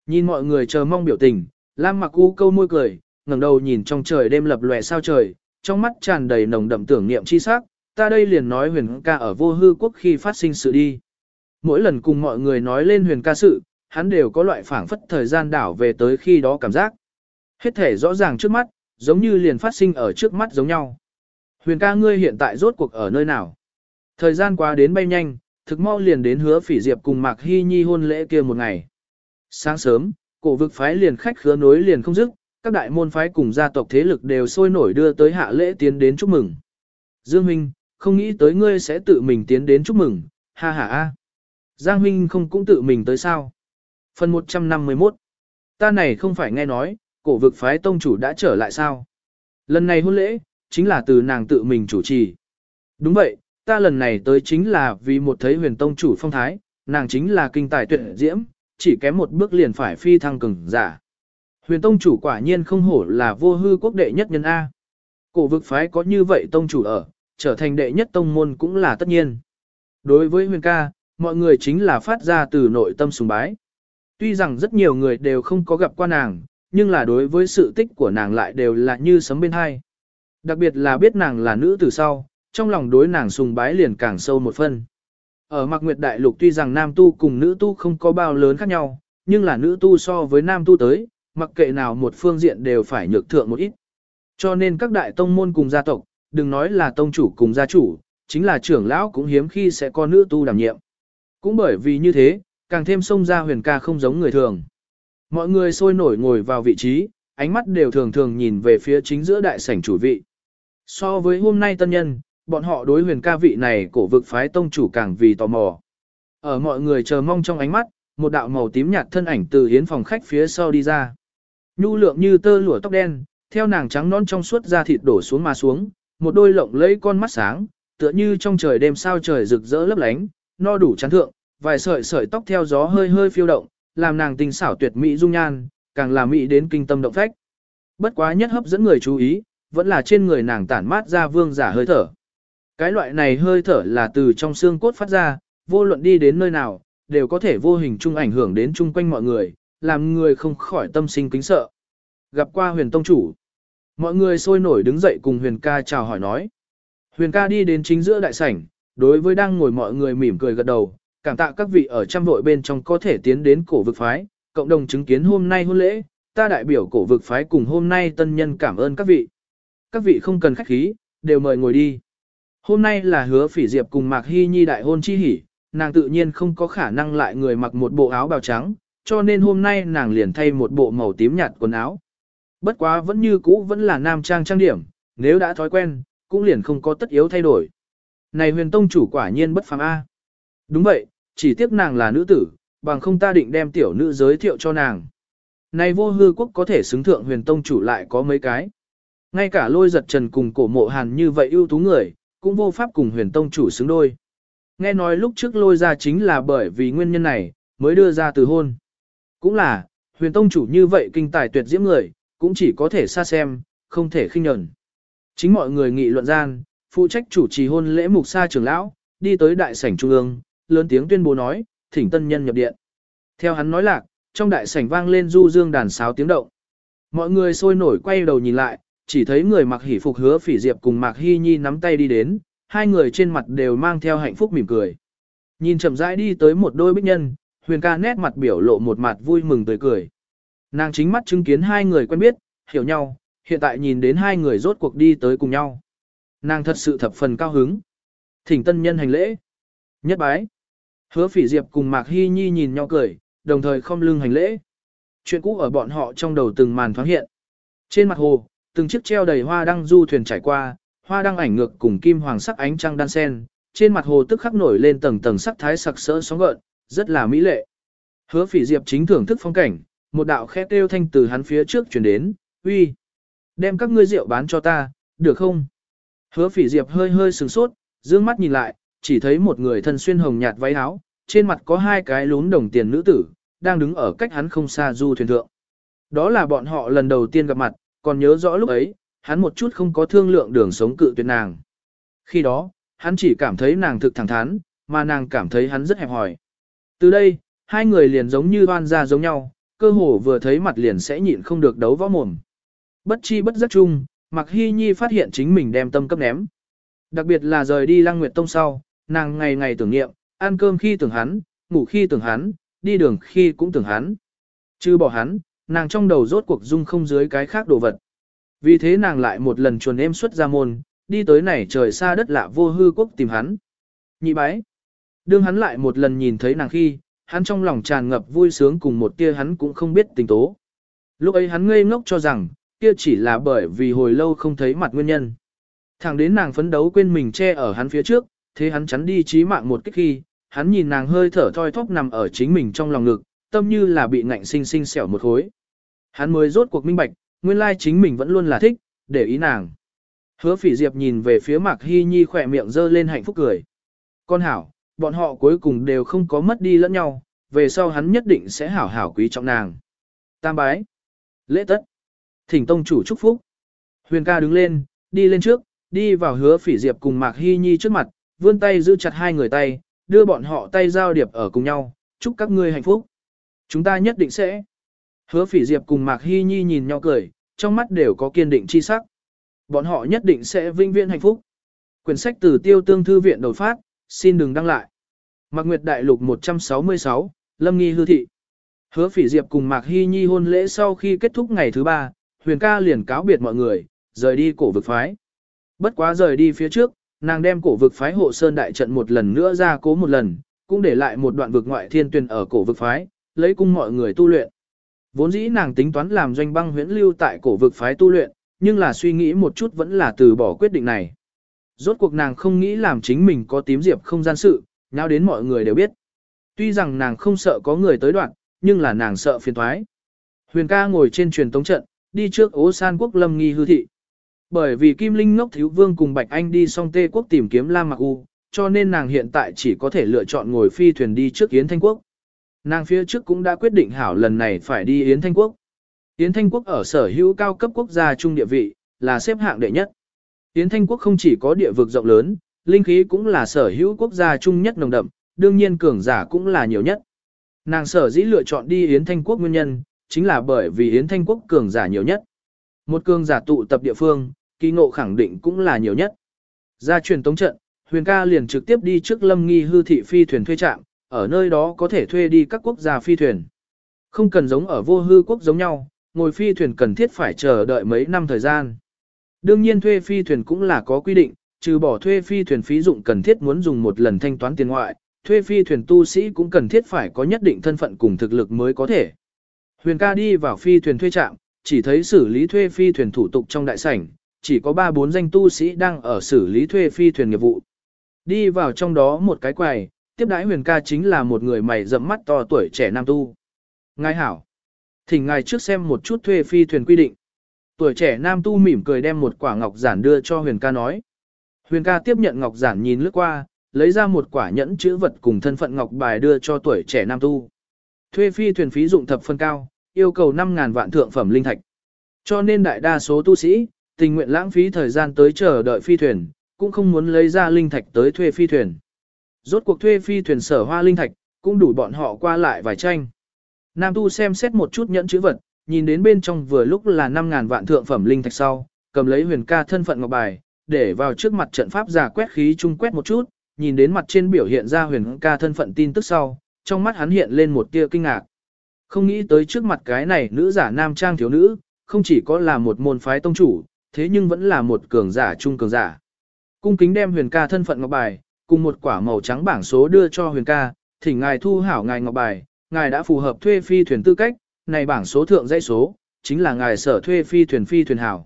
A: Nhìn mọi người chờ mong biểu tình, Lam Mặc U câu môi cười, ngẩng đầu nhìn trong trời đêm lập lòe sao trời, trong mắt tràn đầy nồng đậm tưởng niệm chi sắc, ta đây liền nói huyền ca ở vô hư quốc khi phát sinh sự đi. Mỗi lần cùng mọi người nói lên huyền ca sự, hắn đều có loại phảng phất thời gian đảo về tới khi đó cảm giác. Hết thể rõ ràng trước mắt, giống như liền phát sinh ở trước mắt giống nhau. Huyền ca ngươi hiện tại rốt cuộc ở nơi nào? Thời gian qua đến bay nhanh, thực mau liền đến hứa phỉ diệp cùng Mạc Hy Nhi hôn lễ kia một ngày. Sáng sớm, cổ vực phái liền khách khứa nối liền không dứt, các đại môn phái cùng gia tộc thế lực đều sôi nổi đưa tới hạ lễ tiến đến chúc mừng. Dương Minh, không nghĩ tới ngươi sẽ tự mình tiến đến chúc mừng, ha ha a. Giang Minh không cũng tự mình tới sao? Phần 151 Ta này không phải nghe nói, cổ vực phái tông chủ đã trở lại sao? Lần này hôn lễ, chính là từ nàng tự mình chủ trì. Đúng vậy, ta lần này tới chính là vì một thấy huyền tông chủ phong thái, nàng chính là kinh tài tuyệt diễm, chỉ kém một bước liền phải phi thăng cường giả. Huyền tông chủ quả nhiên không hổ là vô hư quốc đệ nhất nhân A. Cổ vực phái có như vậy tông chủ ở, trở thành đệ nhất tông môn cũng là tất nhiên. Đối với huyền ca, mọi người chính là phát ra từ nội tâm sùng bái. Tuy rằng rất nhiều người đều không có gặp qua nàng, nhưng là đối với sự tích của nàng lại đều là như sấm bên hai. Đặc biệt là biết nàng là nữ từ sau, trong lòng đối nàng sùng bái liền càng sâu một phân. Ở Mạc Nguyệt Đại Lục tuy rằng nam tu cùng nữ tu không có bao lớn khác nhau, nhưng là nữ tu so với nam tu tới, mặc kệ nào một phương diện đều phải nhược thượng một ít. Cho nên các đại tông môn cùng gia tộc, đừng nói là tông chủ cùng gia chủ, chính là trưởng lão cũng hiếm khi sẽ có nữ tu đảm nhiệm. Cũng bởi vì như thế, càng thêm sông ra huyền ca không giống người thường. Mọi người sôi nổi ngồi vào vị trí, ánh mắt đều thường thường nhìn về phía chính giữa đại sảnh chủ vị. So với hôm nay tân nhân, bọn họ đối huyền ca vị này cổ vực phái tông chủ càng vì tò mò. Ở mọi người chờ mong trong ánh mắt, một đạo màu tím nhạt thân ảnh từ hiến phòng khách phía sau đi ra. Nhu lượng như tơ lụa tóc đen, theo nàng trắng non trong suốt da thịt đổ xuống mà xuống, một đôi lộng lẫy con mắt sáng, tựa như trong trời đêm sao trời rực rỡ lấp lánh, no đủ chán thượng, vài sợi sợi tóc theo gió hơi hơi phiêu động, làm nàng tinh xảo tuyệt mỹ dung nhan, càng làm mỹ đến kinh tâm động phách. Bất quá nhất hấp dẫn người chú ý, vẫn là trên người nàng tản mát ra vương giả hơi thở. Cái loại này hơi thở là từ trong xương cốt phát ra, vô luận đi đến nơi nào, đều có thể vô hình chung ảnh hưởng đến chung quanh mọi người, làm người không khỏi tâm sinh kính sợ. Gặp qua huyền tông chủ, mọi người sôi nổi đứng dậy cùng huyền ca chào hỏi nói. Huyền ca đi đến chính giữa đại sảnh, đối với đang ngồi mọi người mỉm cười gật đầu, cảm tạ các vị ở trăm vội bên trong có thể tiến đến cổ vực phái, cộng đồng chứng kiến hôm nay hôn lễ, ta đại biểu cổ vực phái cùng hôm nay tân nhân cảm ơn các vị. Các vị không cần khách khí, đều mời ngồi đi. Hôm nay là hứa phỉ diệp cùng Mạc Hy Nhi đại hôn chi hỉ, nàng tự nhiên không có khả năng lại người mặc một bộ áo bào trắng, cho nên hôm nay nàng liền thay một bộ màu tím nhạt quần áo. Bất quá vẫn như cũ vẫn là nam trang trang điểm, nếu đã thói quen, cũng liền không có tất yếu thay đổi. Này huyền tông chủ quả nhiên bất phàm A. Đúng vậy, chỉ tiếc nàng là nữ tử, bằng không ta định đem tiểu nữ giới thiệu cho nàng. Này vô hư quốc có thể xứng thượng huyền tông chủ lại có mấy cái. Ngay cả lôi giật trần cùng cổ mộ hàn như vậy ưu tú người, cũng vô pháp cùng huyền tông chủ xứng đôi. Nghe nói lúc trước lôi ra chính là bởi vì nguyên nhân này, mới đưa ra từ hôn. Cũng là, huyền tông chủ như vậy kinh tài tuyệt diễm người, cũng chỉ có thể xa xem, không thể khinh nhẫn. Chính mọi người nghị luận gian, phụ trách chủ trì hôn lễ mục sa trưởng lão, đi tới đại sảnh trung ương, lớn tiếng tuyên bố nói, thỉnh tân nhân nhập điện. Theo hắn nói lạc, trong đại sảnh vang lên du dương đàn sáo tiếng động. Mọi người sôi nổi quay đầu nhìn lại, chỉ thấy người mặc hỉ phục hứa phỉ diệp cùng Mạc Hy Nhi nắm tay đi đến, hai người trên mặt đều mang theo hạnh phúc mỉm cười. Nhìn chậm rãi đi tới một đôi bích nhân, huyền ca nét mặt biểu lộ một mặt vui mừng tươi cười. Nàng chính mắt chứng kiến hai người quen biết, hiểu nhau, hiện tại nhìn đến hai người rốt cuộc đi tới cùng nhau. Nàng thật sự thập phần cao hứng. Thỉnh tân nhân hành lễ. Nhất bái. Hứa phỉ diệp cùng Mạc Hy Nhi nhìn nhau cười, đồng thời không lưng hành lễ. Chuyện cũ ở bọn họ trong đầu từng màn thoáng hiện. Trên mặt hồ, từng chiếc treo đầy hoa đăng du thuyền trải qua, hoa đăng ảnh ngược cùng kim hoàng sắc ánh trăng đan sen, trên mặt hồ tức khắc nổi lên tầng tầng sắc thái sặc sỡ sóng gợn, rất là mỹ lệ. Hứa Phỉ Diệp chính thưởng thức phong cảnh, một đạo khét kêu thanh từ hắn phía trước truyền đến, "Uy, đem các ngươi rượu bán cho ta, được không?" Hứa Phỉ Diệp hơi hơi sừng sốt, dương mắt nhìn lại, chỉ thấy một người thân xuyên hồng nhạt váy áo, trên mặt có hai cái lún đồng tiền nữ tử, đang đứng ở cách hắn không xa du thuyền thượng. Đó là bọn họ lần đầu tiên gặp mặt, còn nhớ rõ lúc ấy, hắn một chút không có thương lượng đường sống cự tuyệt nàng. Khi đó, hắn chỉ cảm thấy nàng thực thẳng thắn, mà nàng cảm thấy hắn rất hẹp hòi. Từ đây, hai người liền giống như hoan ra giống nhau, cơ hồ vừa thấy mặt liền sẽ nhịn không được đấu võ mồm. Bất chi bất giác chung, Mạc Hy Nhi phát hiện chính mình đem tâm cấp ném. Đặc biệt là rời đi Lăng Nguyệt Tông sau, nàng ngày ngày tưởng niệm, ăn cơm khi tưởng hắn, ngủ khi tưởng hắn, đi đường khi cũng tưởng hắn. Chứ bỏ hắn, nàng trong đầu rốt cuộc dung không dưới cái khác đồ vật. Vì thế nàng lại một lần chuồn em xuất ra môn, đi tới này trời xa đất lạ vô hư quốc tìm hắn. Nhị bái. Đương hắn lại một lần nhìn thấy nàng khi, hắn trong lòng tràn ngập vui sướng cùng một tia hắn cũng không biết tình tố. Lúc ấy hắn ngây ngốc cho rằng, kia chỉ là bởi vì hồi lâu không thấy mặt nguyên nhân. Thẳng đến nàng phấn đấu quên mình che ở hắn phía trước, thế hắn chắn đi chí mạng một cách khi, hắn nhìn nàng hơi thở thoi thóp nằm ở chính mình trong lòng ngực, tâm như là bị ngạnh sinh sinh xẻo một khối. Hắn mới rốt cuộc minh bạch, nguyên lai chính mình vẫn luôn là thích, để ý nàng. Hứa phỉ diệp nhìn về phía Mạc Hy Nhi khỏe miệng dơ lên hạnh phúc cười. Con hảo, bọn họ cuối cùng đều không có mất đi lẫn nhau, về sau hắn nhất định sẽ hảo hảo quý trọng nàng. Tam bái. Lễ tất. Thỉnh tông chủ chúc phúc. Huyền ca đứng lên, đi lên trước, đi vào hứa phỉ diệp cùng Mạc Hy Nhi trước mặt, vươn tay giữ chặt hai người tay, đưa bọn họ tay giao điệp ở cùng nhau, chúc các ngươi hạnh phúc. Chúng ta nhất định sẽ. Hứa phỉ diệp cùng Mạc Hy Nhi nhìn nhau cười, trong mắt đều có kiên định chi sắc. Bọn họ nhất định sẽ vinh viễn hạnh phúc. Quyển sách từ tiêu tương thư viện đột phát, xin đừng đăng lại. Mạc Nguyệt Đại Lục 166, Lâm Nghi Hư Thị. Hứa phỉ diệp cùng Mạc Hy Nhi hôn lễ sau khi kết thúc ngày thứ ba, huyền ca liền cáo biệt mọi người, rời đi cổ vực phái. Bất quá rời đi phía trước, nàng đem cổ vực phái hộ sơn đại trận một lần nữa ra cố một lần, cũng để lại một đoạn vực ngoại thiên tuyền ở cổ vực phái, lấy cung mọi người tu luyện. Vốn dĩ nàng tính toán làm doanh băng huyễn lưu tại cổ vực phái tu luyện, nhưng là suy nghĩ một chút vẫn là từ bỏ quyết định này. Rốt cuộc nàng không nghĩ làm chính mình có tím diệp không gian sự, nhau đến mọi người đều biết. Tuy rằng nàng không sợ có người tới đoạn, nhưng là nàng sợ phiền thoái. Huyền ca ngồi trên truyền tống trận, đi trước ố san quốc lâm nghi hư thị. Bởi vì Kim Linh ngốc thiếu vương cùng Bạch Anh đi song tê quốc tìm kiếm Lam Mạc U, cho nên nàng hiện tại chỉ có thể lựa chọn ngồi phi thuyền đi trước Yến Thanh Quốc. Nàng phía trước cũng đã quyết định hảo lần này phải đi Yến Thanh Quốc. Yến Thanh Quốc ở sở hữu cao cấp quốc gia trung địa vị, là xếp hạng đệ nhất. Yến Thanh Quốc không chỉ có địa vực rộng lớn, linh khí cũng là sở hữu quốc gia trung nhất nồng đậm, đương nhiên cường giả cũng là nhiều nhất. Nàng sở dĩ lựa chọn đi Yến Thanh Quốc nguyên nhân, chính là bởi vì Yến Thanh Quốc cường giả nhiều nhất. Một cường giả tụ tập địa phương, kỳ ngộ khẳng định cũng là nhiều nhất. Ra truyền tống trận, Huyền ca liền trực tiếp đi trước lâm nghi hư thị phi thuyền thuê trạm, ở nơi đó có thể thuê đi các quốc gia phi thuyền. Không cần giống ở vô hư quốc giống nhau, ngồi phi thuyền cần thiết phải chờ đợi mấy năm thời gian. Đương nhiên thuê phi thuyền cũng là có quy định, trừ bỏ thuê phi thuyền phí dụng cần thiết muốn dùng một lần thanh toán tiền ngoại, thuê phi thuyền tu sĩ cũng cần thiết phải có nhất định thân phận cùng thực lực mới có thể. Huyền ca đi vào phi thuyền thuê trạm, chỉ thấy xử lý thuê phi thuyền thủ tục trong đại sảnh, chỉ có 3-4 danh tu sĩ đang ở xử lý thuê phi thuyền nghiệp vụ. Đi vào trong đó một cái quầy, tiếp đãi huyền ca chính là một người mày rậm mắt to tuổi trẻ nam tu. Ngài hảo. Thỉnh ngài trước xem một chút thuê phi thuyền quy định. Tuổi trẻ nam tu mỉm cười đem một quả ngọc giản đưa cho huyền ca nói. Huyền ca tiếp nhận ngọc giản nhìn lướt qua, lấy ra một quả nhẫn chữ vật cùng thân phận ngọc bài đưa cho tuổi trẻ nam tu. Thuê phi thuyền phí dụng thập phân cao, yêu cầu 5.000 vạn thượng phẩm linh thạch. Cho nên đại đa số tu sĩ, tình nguyện lãng phí thời gian tới chờ đợi phi thuyền, cũng không muốn lấy ra linh thạch tới thuê phi thuyền. Rốt cuộc thuê phi thuyền sở hoa linh thạch, cũng đủ bọn họ qua lại vài tranh. Nam tu xem xét một chút nhẫn chữ vật, nhìn đến bên trong vừa lúc là 5.000 vạn thượng phẩm linh thạch sau, cầm lấy huyền ca thân phận ngọc bài, để vào trước mặt trận pháp giả quét khí trung quét một chút, nhìn đến mặt trên biểu hiện ra huyền ca thân phận tin tức sau, trong mắt hắn hiện lên một tia kinh ngạc. Không nghĩ tới trước mặt cái này nữ giả nam trang thiếu nữ, không chỉ có là một môn phái tông chủ, thế nhưng vẫn là một cường giả trung cường giả. Cung kính đem huyền ca thân phận ngọc bài, cùng một quả màu trắng bảng số đưa cho huyền ca, thỉnh ngài thu hảo ngài ngọc bài, ngài đã phù hợp thuê phi thuyền tư cách, này bảng số thượng dãy số, chính là ngài sở thuê phi thuyền phi thuyền hảo.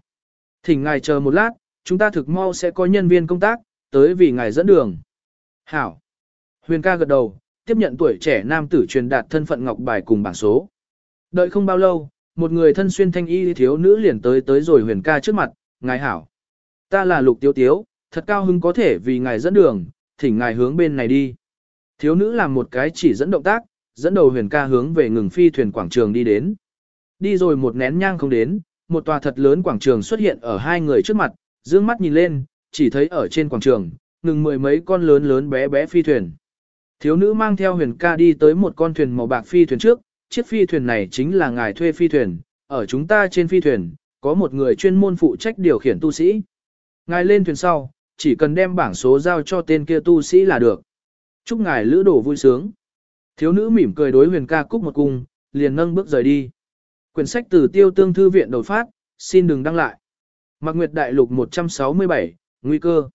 A: Thỉnh ngài chờ một lát, chúng ta thực mau sẽ có nhân viên công tác, tới vì ngài dẫn đường. Hảo. Huyền ca gật đầu, tiếp nhận tuổi trẻ nam tử truyền đạt thân phận ngọc bài cùng bảng số. Đợi không bao lâu, một người thân xuyên thanh y thiếu nữ liền tới tới rồi huyền ca trước mặt, ngài hảo. Ta là lục tiêu tiếu, thật cao hứng có thể vì ngài dẫn đường, thỉnh ngài hướng bên này đi. Thiếu nữ làm một cái chỉ dẫn động tác, dẫn đầu huyền ca hướng về ngừng phi thuyền quảng trường đi đến. Đi rồi một nén nhang không đến, một tòa thật lớn quảng trường xuất hiện ở hai người trước mặt, dương mắt nhìn lên, chỉ thấy ở trên quảng trường, ngừng mười mấy con lớn lớn bé bé phi thuyền. Thiếu nữ mang theo huyền ca đi tới một con thuyền màu bạc phi thuyền trước, chiếc phi thuyền này chính là ngài thuê phi thuyền, ở chúng ta trên phi thuyền, có một người chuyên môn phụ trách điều khiển tu sĩ. Ngài lên thuyền sau, chỉ cần đem bảng số giao cho tên kia tu sĩ là được. Chúc ngài lữ đổ vui sướng. Thiếu nữ mỉm cười đối huyền ca cúc một cung, liền nâng bước rời đi. Quyển sách từ tiêu tương thư viện đột phát, xin đừng đăng lại. Mạc Nguyệt Đại Lục 167, Nguy cơ.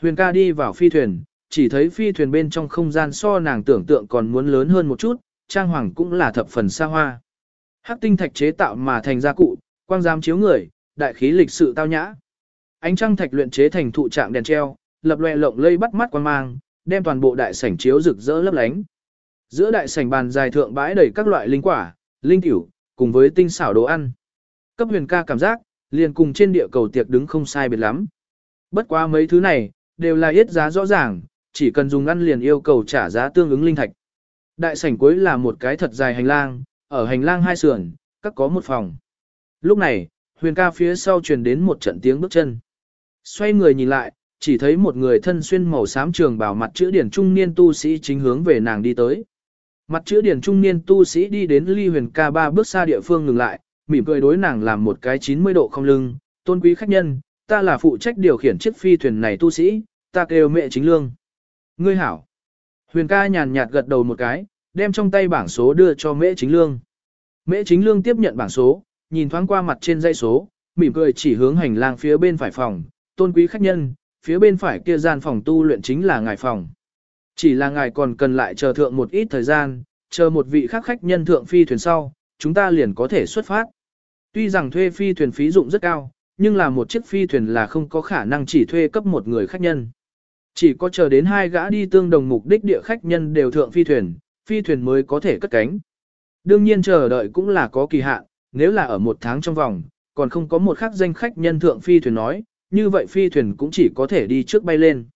A: Huyền ca đi vào phi thuyền, chỉ thấy phi thuyền bên trong không gian so nàng tưởng tượng còn muốn lớn hơn một chút, trang hoàng cũng là thập phần xa hoa. Hắc tinh thạch chế tạo mà thành gia cụ, quang giám chiếu người, đại khí lịch sự tao nhã. Ánh trăng thạch luyện chế thành thụ trạng đèn treo, lập loè lộng lây bắt mắt quan mang, đem toàn bộ đại sảnh chiếu rực rỡ lấp lánh. Giữa đại sảnh bàn dài thượng bãi đầy các loại linh quả, linh tiểu, cùng với tinh xảo đồ ăn. Cấp huyền ca cảm giác, liền cùng trên địa cầu tiệc đứng không sai biệt lắm. Bất quá mấy thứ này, đều là ít giá rõ ràng, chỉ cần dùng ăn liền yêu cầu trả giá tương ứng linh thạch. Đại sảnh cuối là một cái thật dài hành lang, ở hành lang hai sườn, các có một phòng. Lúc này, huyền ca phía sau truyền đến một trận tiếng bước chân. Xoay người nhìn lại, chỉ thấy một người thân xuyên màu xám trường bảo mặt chữ điển trung niên tu sĩ chính hướng về nàng đi tới. Mặt chữ điển trung niên tu sĩ đi đến ly huyền ca ba bước xa địa phương ngừng lại, mỉm cười đối nàng làm một cái 90 độ không lưng, tôn quý khách nhân, ta là phụ trách điều khiển chiếc phi thuyền này tu sĩ, ta kêu mẹ chính lương. Ngươi hảo. Huyền ca nhàn nhạt gật đầu một cái, đem trong tay bảng số đưa cho mẹ chính lương. mẹ chính lương tiếp nhận bảng số, nhìn thoáng qua mặt trên dây số, mỉm cười chỉ hướng hành lang phía bên phải phòng, tôn quý khách nhân, phía bên phải kia gian phòng tu luyện chính là ngài phòng. Chỉ là ngài còn cần lại chờ thượng một ít thời gian, chờ một vị khác khách nhân thượng phi thuyền sau, chúng ta liền có thể xuất phát. Tuy rằng thuê phi thuyền phí dụng rất cao, nhưng là một chiếc phi thuyền là không có khả năng chỉ thuê cấp một người khách nhân. Chỉ có chờ đến hai gã đi tương đồng mục đích địa khách nhân đều thượng phi thuyền, phi thuyền mới có thể cất cánh. Đương nhiên chờ đợi cũng là có kỳ hạn, nếu là ở một tháng trong vòng, còn không có một khắc danh khách nhân thượng phi thuyền nói, như vậy phi thuyền cũng chỉ có thể đi trước bay lên.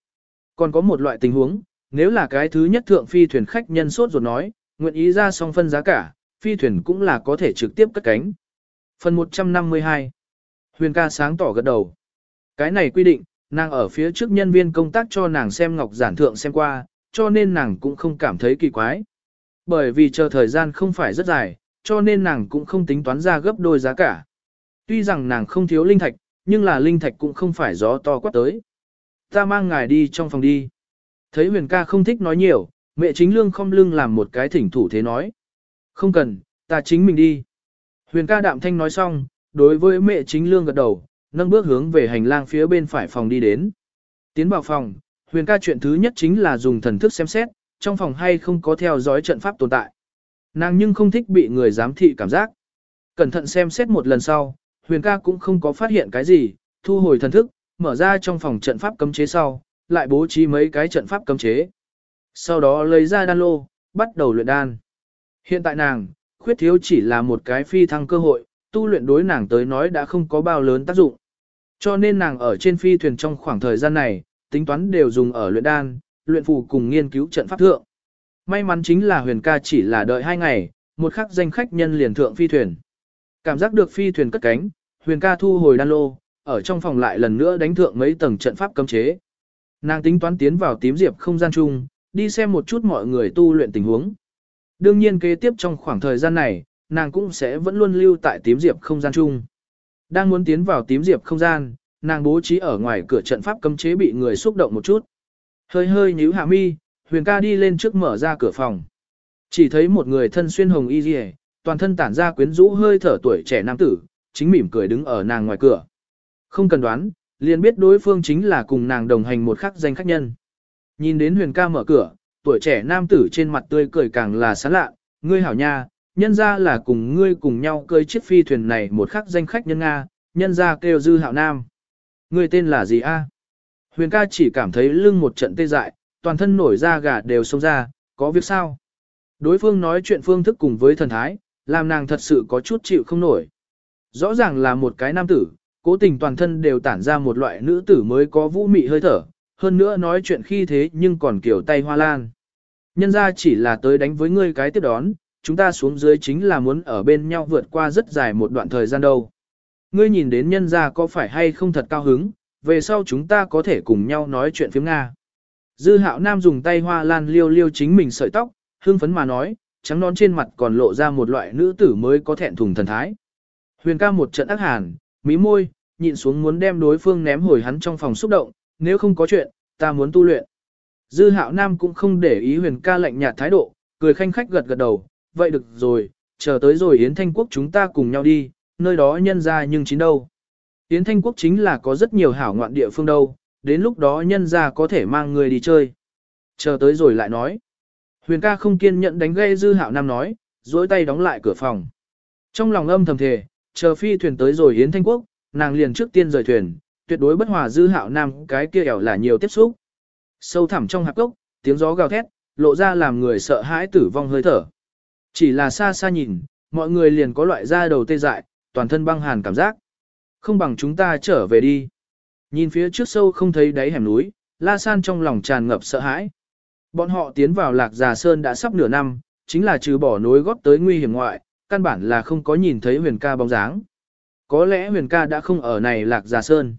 A: Còn có một loại tình huống, nếu là cái thứ nhất thượng phi thuyền khách nhân sốt ruột nói, nguyện ý ra song phân giá cả, phi thuyền cũng là có thể trực tiếp cất cánh. Phần 152 Huyền ca sáng tỏ gật đầu. Cái này quy định, nàng ở phía trước nhân viên công tác cho nàng xem ngọc giản thượng xem qua, cho nên nàng cũng không cảm thấy kỳ quái. Bởi vì chờ thời gian không phải rất dài, cho nên nàng cũng không tính toán ra gấp đôi giá cả. Tuy rằng nàng không thiếu linh thạch, nhưng là linh thạch cũng không phải gió to quát tới. Ta mang ngài đi trong phòng đi. Thấy huyền ca không thích nói nhiều, mẹ chính lương không lưng làm một cái thỉnh thủ thế nói. Không cần, ta chính mình đi. Huyền ca đạm thanh nói xong, đối với mẹ chính lương gật đầu, nâng bước hướng về hành lang phía bên phải phòng đi đến. Tiến vào phòng, huyền ca chuyện thứ nhất chính là dùng thần thức xem xét, trong phòng hay không có theo dõi trận pháp tồn tại. Nàng nhưng không thích bị người giám thị cảm giác. Cẩn thận xem xét một lần sau, huyền ca cũng không có phát hiện cái gì, thu hồi thần thức, mở ra trong phòng trận pháp cấm chế sau, lại bố trí mấy cái trận pháp cấm chế. Sau đó lấy ra đan lô, bắt đầu luyện đan. Hiện tại nàng, khuyết thiếu chỉ là một cái phi thăng cơ hội, tu luyện đối nàng tới nói đã không có bao lớn tác dụng. Cho nên nàng ở trên phi thuyền trong khoảng thời gian này, tính toán đều dùng ở luyện đan, luyện phù cùng nghiên cứu trận pháp thượng. May mắn chính là huyền ca chỉ là đợi hai ngày, một khắc danh khách nhân liền thượng phi thuyền. Cảm giác được phi thuyền cất cánh, huyền ca thu hồi đan lô, ở trong phòng lại lần nữa đánh thượng mấy tầng trận pháp cấm chế. Nàng tính toán tiến vào tím diệp không gian chung, đi xem một chút mọi người tu luyện tình huống. Đương nhiên kế tiếp trong khoảng thời gian này, nàng cũng sẽ vẫn luôn lưu tại tím diệp không gian chung. Đang muốn tiến vào tím diệp không gian, nàng bố trí ở ngoài cửa trận pháp cấm chế bị người xúc động một chút. Hơi hơi nhíu hạ mi, huyền ca đi lên trước mở ra cửa phòng. Chỉ thấy một người thân xuyên hồng y dì toàn thân tản ra quyến rũ hơi thở tuổi trẻ nam tử, chính mỉm cười đứng ở nàng ngoài cửa. Không cần đoán, liền biết đối phương chính là cùng nàng đồng hành một khắc danh khách nhân. Nhìn đến huyền ca mở cửa, tuổi trẻ nam tử trên mặt tươi cười càng là sán lạ, ngươi hảo nha, nhân ra là cùng ngươi cùng nhau cơi chiếc phi thuyền này một khắc danh khách nhân Nga, nhân ra kêu dư hạo nam. Ngươi tên là gì a? Huyền ca chỉ cảm thấy lưng một trận tê dại, toàn thân nổi da gà đều xông ra, có việc sao? Đối phương nói chuyện phương thức cùng với thần thái, làm nàng thật sự có chút chịu không nổi. Rõ ràng là một cái nam tử, cố tình toàn thân đều tản ra một loại nữ tử mới có vũ mị hơi thở, hơn nữa nói chuyện khi thế nhưng còn kiểu tay hoa lan. Nhân ra chỉ là tới đánh với ngươi cái tiếp đón, chúng ta xuống dưới chính là muốn ở bên nhau vượt qua rất dài một đoạn thời gian đâu. Ngươi nhìn đến nhân ra có phải hay không thật cao hứng, về sau chúng ta có thể cùng nhau nói chuyện phiếm Nga. Dư hạo nam dùng tay hoa lan liêu liêu chính mình sợi tóc, hương phấn mà nói, trắng non trên mặt còn lộ ra một loại nữ tử mới có thẹn thùng thần thái. Huyền ca một trận ác hàn, mí môi, nhịn xuống muốn đem đối phương ném hồi hắn trong phòng xúc động, nếu không có chuyện, ta muốn tu luyện. Dư hạo nam cũng không để ý huyền ca lạnh nhạt thái độ, cười khanh khách gật gật đầu, vậy được rồi, chờ tới rồi Yến Thanh Quốc chúng ta cùng nhau đi, nơi đó nhân ra nhưng chín đâu. Yến Thanh Quốc chính là có rất nhiều hảo ngoạn địa phương đâu, đến lúc đó nhân ra có thể mang người đi chơi. Chờ tới rồi lại nói. Huyền ca không kiên nhẫn đánh gây dư hạo nam nói, duỗi tay đóng lại cửa phòng. Trong lòng âm thầm thề, chờ phi thuyền tới rồi Yến Thanh Quốc, nàng liền trước tiên rời thuyền, tuyệt đối bất hòa dư hạo nam cái kia ẻo là nhiều tiếp xúc. Sâu thẳm trong hạp cốc, tiếng gió gào thét, lộ ra làm người sợ hãi tử vong hơi thở. Chỉ là xa xa nhìn, mọi người liền có loại da đầu tê dại, toàn thân băng hàn cảm giác. Không bằng chúng ta trở về đi. Nhìn phía trước sâu không thấy đáy hẻm núi, La San trong lòng tràn ngập sợ hãi. Bọn họ tiến vào Lạc Già Sơn đã sắp nửa năm, chính là trừ bỏ nối góp tới nguy hiểm ngoại, căn bản là không có nhìn thấy huyền ca bóng dáng. Có lẽ huyền ca đã không ở này Lạc Già Sơn.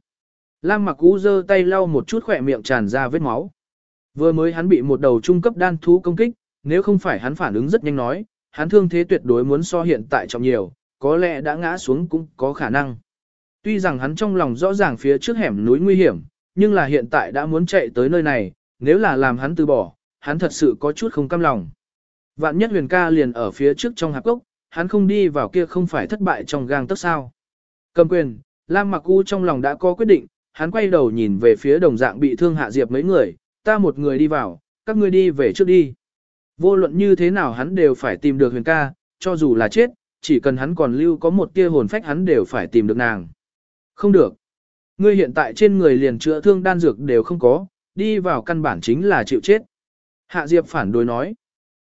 A: Lam mặc cú giơ tay lau một chút khỏe miệng tràn ra vết máu. Vừa mới hắn bị một đầu trung cấp đan thú công kích, nếu không phải hắn phản ứng rất nhanh nói, hắn thương thế tuyệt đối muốn so hiện tại trọng nhiều, có lẽ đã ngã xuống cũng có khả năng. Tuy rằng hắn trong lòng rõ ràng phía trước hẻm núi nguy hiểm, nhưng là hiện tại đã muốn chạy tới nơi này, nếu là làm hắn từ bỏ, hắn thật sự có chút không cam lòng. Vạn nhất huyền ca liền ở phía trước trong hạp gốc, hắn không đi vào kia không phải thất bại trong gang tấc sao. Cầm quyền, Lam Mặc U trong lòng đã có quyết định, hắn quay đầu nhìn về phía đồng dạng bị thương hạ diệp mấy người, ta một người đi vào, các ngươi đi về trước đi. Vô luận như thế nào hắn đều phải tìm được huyền ca, cho dù là chết, chỉ cần hắn còn lưu có một tia hồn phách hắn đều phải tìm được nàng. Không được. Ngươi hiện tại trên người liền chữa thương đan dược đều không có, đi vào căn bản chính là chịu chết. Hạ Diệp phản đối nói.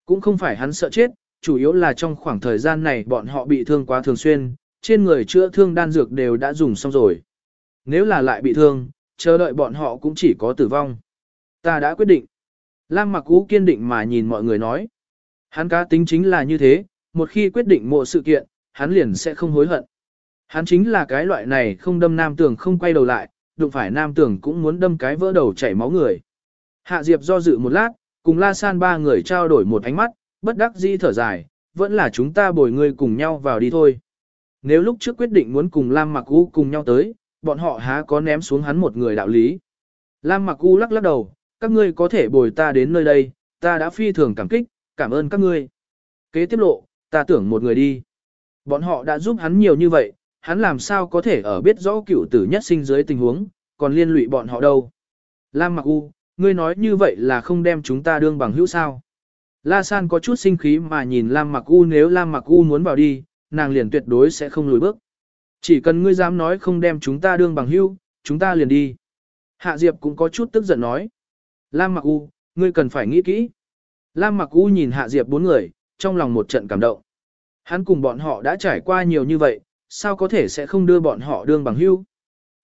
A: Cũng không phải hắn sợ chết, chủ yếu là trong khoảng thời gian này bọn họ bị thương quá thường xuyên, trên người chữa thương đan dược đều đã dùng xong rồi. Nếu là lại bị thương, chờ đợi bọn họ cũng chỉ có tử vong. Ta đã quyết định. Lam Mặc Cú kiên định mà nhìn mọi người nói. Hắn cá tính chính là như thế, một khi quyết định mộ sự kiện, hắn liền sẽ không hối hận. Hắn chính là cái loại này không đâm nam tưởng không quay đầu lại, đụng phải nam tưởng cũng muốn đâm cái vỡ đầu chảy máu người. Hạ Diệp do dự một lát, cùng La San ba người trao đổi một ánh mắt, bất đắc dĩ thở dài, vẫn là chúng ta bồi người cùng nhau vào đi thôi. Nếu lúc trước quyết định muốn cùng Lam Mặc U cùng nhau tới, bọn họ há có ném xuống hắn một người đạo lý. Lam Mặc U lắc lắc đầu, các ngươi có thể bồi ta đến nơi đây, ta đã phi thường cảm kích, cảm ơn các ngươi. Kế tiếp lộ, ta tưởng một người đi. Bọn họ đã giúp hắn nhiều như vậy, hắn làm sao có thể ở biết rõ cựu tử nhất sinh dưới tình huống, còn liên lụy bọn họ đâu. Lam Mặc U, ngươi nói như vậy là không đem chúng ta đương bằng hữu sao. La San có chút sinh khí mà nhìn Lam Mặc U nếu Lam Mặc U muốn vào đi, nàng liền tuyệt đối sẽ không lùi bước. Chỉ cần ngươi dám nói không đem chúng ta đương bằng hữu, chúng ta liền đi. Hạ Diệp cũng có chút tức giận nói. Lam Mặc U, ngươi cần phải nghĩ kỹ. Lam Mặc U nhìn Hạ Diệp bốn người, trong lòng một trận cảm động. Hắn cùng bọn họ đã trải qua nhiều như vậy, sao có thể sẽ không đưa bọn họ đương bằng hữu?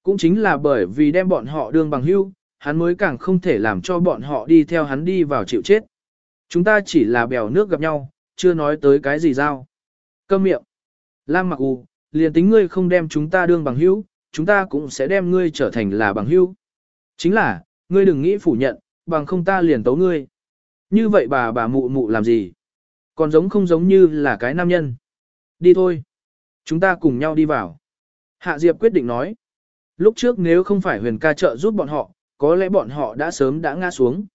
A: Cũng chính là bởi vì đem bọn họ đương bằng hữu, hắn mới càng không thể làm cho bọn họ đi theo hắn đi vào chịu chết. Chúng ta chỉ là bèo nước gặp nhau, chưa nói tới cái gì giao. Câm miệng. Lam Mặc U, liền tính ngươi không đem chúng ta đương bằng hữu, chúng ta cũng sẽ đem ngươi trở thành là bằng hữu. Chính là, ngươi đừng nghĩ phủ nhận, bằng không ta liền tấu ngươi. Như vậy bà bà mụ mụ làm gì? Còn giống không giống như là cái nam nhân. Đi thôi. Chúng ta cùng nhau đi vào. Hạ Diệp quyết định nói. Lúc trước nếu không phải huyền ca trợ giúp bọn họ, có lẽ bọn họ đã sớm đã ngã xuống.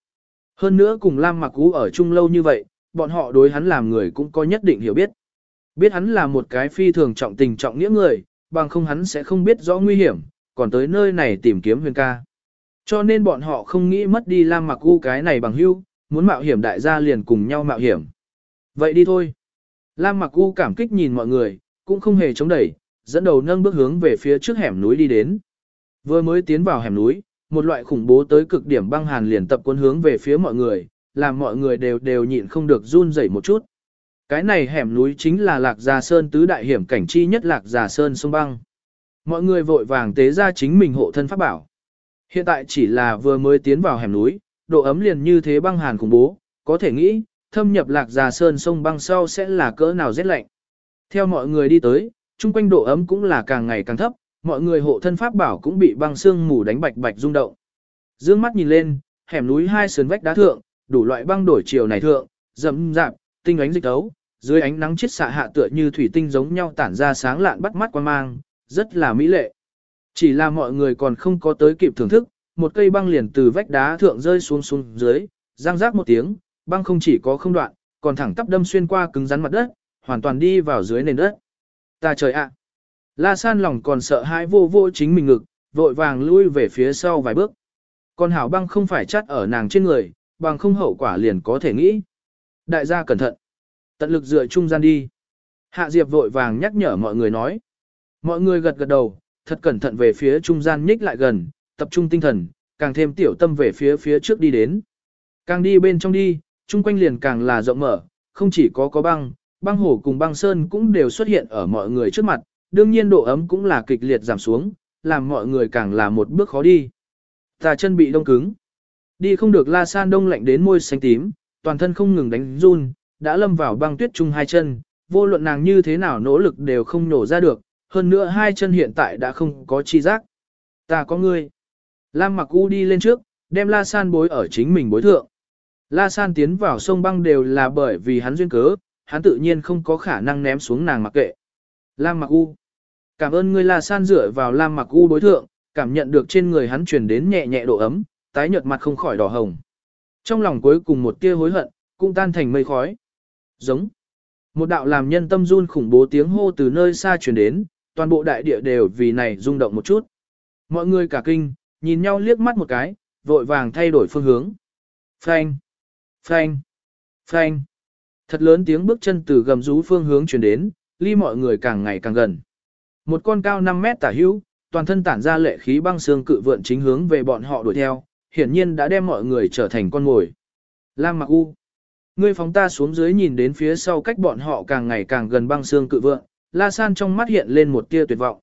A: Hơn nữa cùng Lam Mặc Ú ở chung lâu như vậy, bọn họ đối hắn làm người cũng có nhất định hiểu biết. Biết hắn là một cái phi thường trọng tình trọng nghĩa người, bằng không hắn sẽ không biết rõ nguy hiểm, còn tới nơi này tìm kiếm huyền ca. Cho nên bọn họ không nghĩ mất đi Lam Mặc U cái này bằng hưu, muốn mạo hiểm đại gia liền cùng nhau mạo hiểm. Vậy đi thôi. Lam Mặc U cảm kích nhìn mọi người, cũng không hề chống đẩy, dẫn đầu nâng bước hướng về phía trước hẻm núi đi đến. Vừa mới tiến vào hẻm núi, một loại khủng bố tới cực điểm băng hàn liền tập quân hướng về phía mọi người, làm mọi người đều đều nhịn không được run rẩy một chút. Cái này hẻm núi chính là Lạc Già Sơn tứ đại hiểm cảnh chi nhất Lạc Già Sơn sông băng. Mọi người vội vàng tế ra chính mình hộ thân pháp bảo. Hiện tại chỉ là vừa mới tiến vào hẻm núi, độ ấm liền như thế băng hàn khủng bố, có thể nghĩ, thâm nhập Lạc Già Sơn sông băng sau sẽ là cỡ nào rét lạnh. Theo mọi người đi tới, chung quanh độ ấm cũng là càng ngày càng thấp, mọi người hộ thân pháp bảo cũng bị băng xương mù đánh bạch bạch rung động. Dương mắt nhìn lên, hẻm núi hai sườn vách đá thượng, đủ loại băng đổi chiều này thượng, rậm rạp, tinh ánh dịch tấu, dưới ánh nắng chiết xạ hạ tựa như thủy tinh giống nhau tản ra sáng lạn bắt mắt quan mang, rất là mỹ lệ. Chỉ là mọi người còn không có tới kịp thưởng thức, một cây băng liền từ vách đá thượng rơi xuống xuống dưới, răng rác một tiếng, băng không chỉ có không đoạn, còn thẳng tắp đâm xuyên qua cứng rắn mặt đất, hoàn toàn đi vào dưới nền đất. Ta trời ạ! La san lòng còn sợ hãi vô vô chính mình ngực, vội vàng lui về phía sau vài bước. Còn hảo băng không phải chắt ở nàng trên người, bằng không hậu quả liền có thể nghĩ. Đại gia cẩn thận. Tận lực dựa trung gian đi. Hạ Diệp vội vàng nhắc nhở mọi người nói. Mọi người gật gật đầu, thật cẩn thận về phía trung gian nhích lại gần, tập trung tinh thần, càng thêm tiểu tâm về phía phía trước đi đến. Càng đi bên trong đi, chung quanh liền càng là rộng mở, không chỉ có có băng, băng hồ cùng băng sơn cũng đều xuất hiện ở mọi người trước mặt, đương nhiên độ ấm cũng là kịch liệt giảm xuống, làm mọi người càng là một bước khó đi. Tà chân bị đông cứng. Đi không được la san đông lạnh đến môi xanh tím, toàn thân không ngừng đánh run, đã lâm vào băng tuyết chung hai chân, vô luận nàng như thế nào nỗ lực đều không nổ ra được, hơn nữa hai chân hiện tại đã không có chi giác. Ta có ngươi. Lam mặc u đi lên trước, đem La San bối ở chính mình bối thượng. La San tiến vào sông băng đều là bởi vì hắn duyên cớ, hắn tự nhiên không có khả năng ném xuống nàng mặc kệ. Lam mặc u. Cảm ơn ngươi La San dựa vào Lam mặc u bối thượng, cảm nhận được trên người hắn truyền đến nhẹ nhẹ độ ấm, tái nhợt mặt không khỏi đỏ hồng. Trong lòng cuối cùng một tia hối hận, cũng tan thành mây khói. Giống. Một đạo làm nhân tâm run khủng bố tiếng hô từ nơi xa truyền đến, toàn bộ đại địa đều vì này rung động một chút. Mọi người cả kinh, nhìn nhau liếc mắt một cái, vội vàng thay đổi phương hướng. Phanh, phanh, phanh. Thật lớn tiếng bước chân từ gầm rú phương hướng truyền đến, ly mọi người càng ngày càng gần. Một con cao 5 mét tả hữu, toàn thân tản ra lệ khí băng xương cự vượn chính hướng về bọn họ đuổi theo, hiển nhiên đã đem mọi người trở thành con mồi. Lam Mặc U. Ngươi phóng ta xuống dưới nhìn đến phía sau cách bọn họ càng ngày càng gần băng xương cự vượng, La San trong mắt hiện lên một tia tuyệt vọng.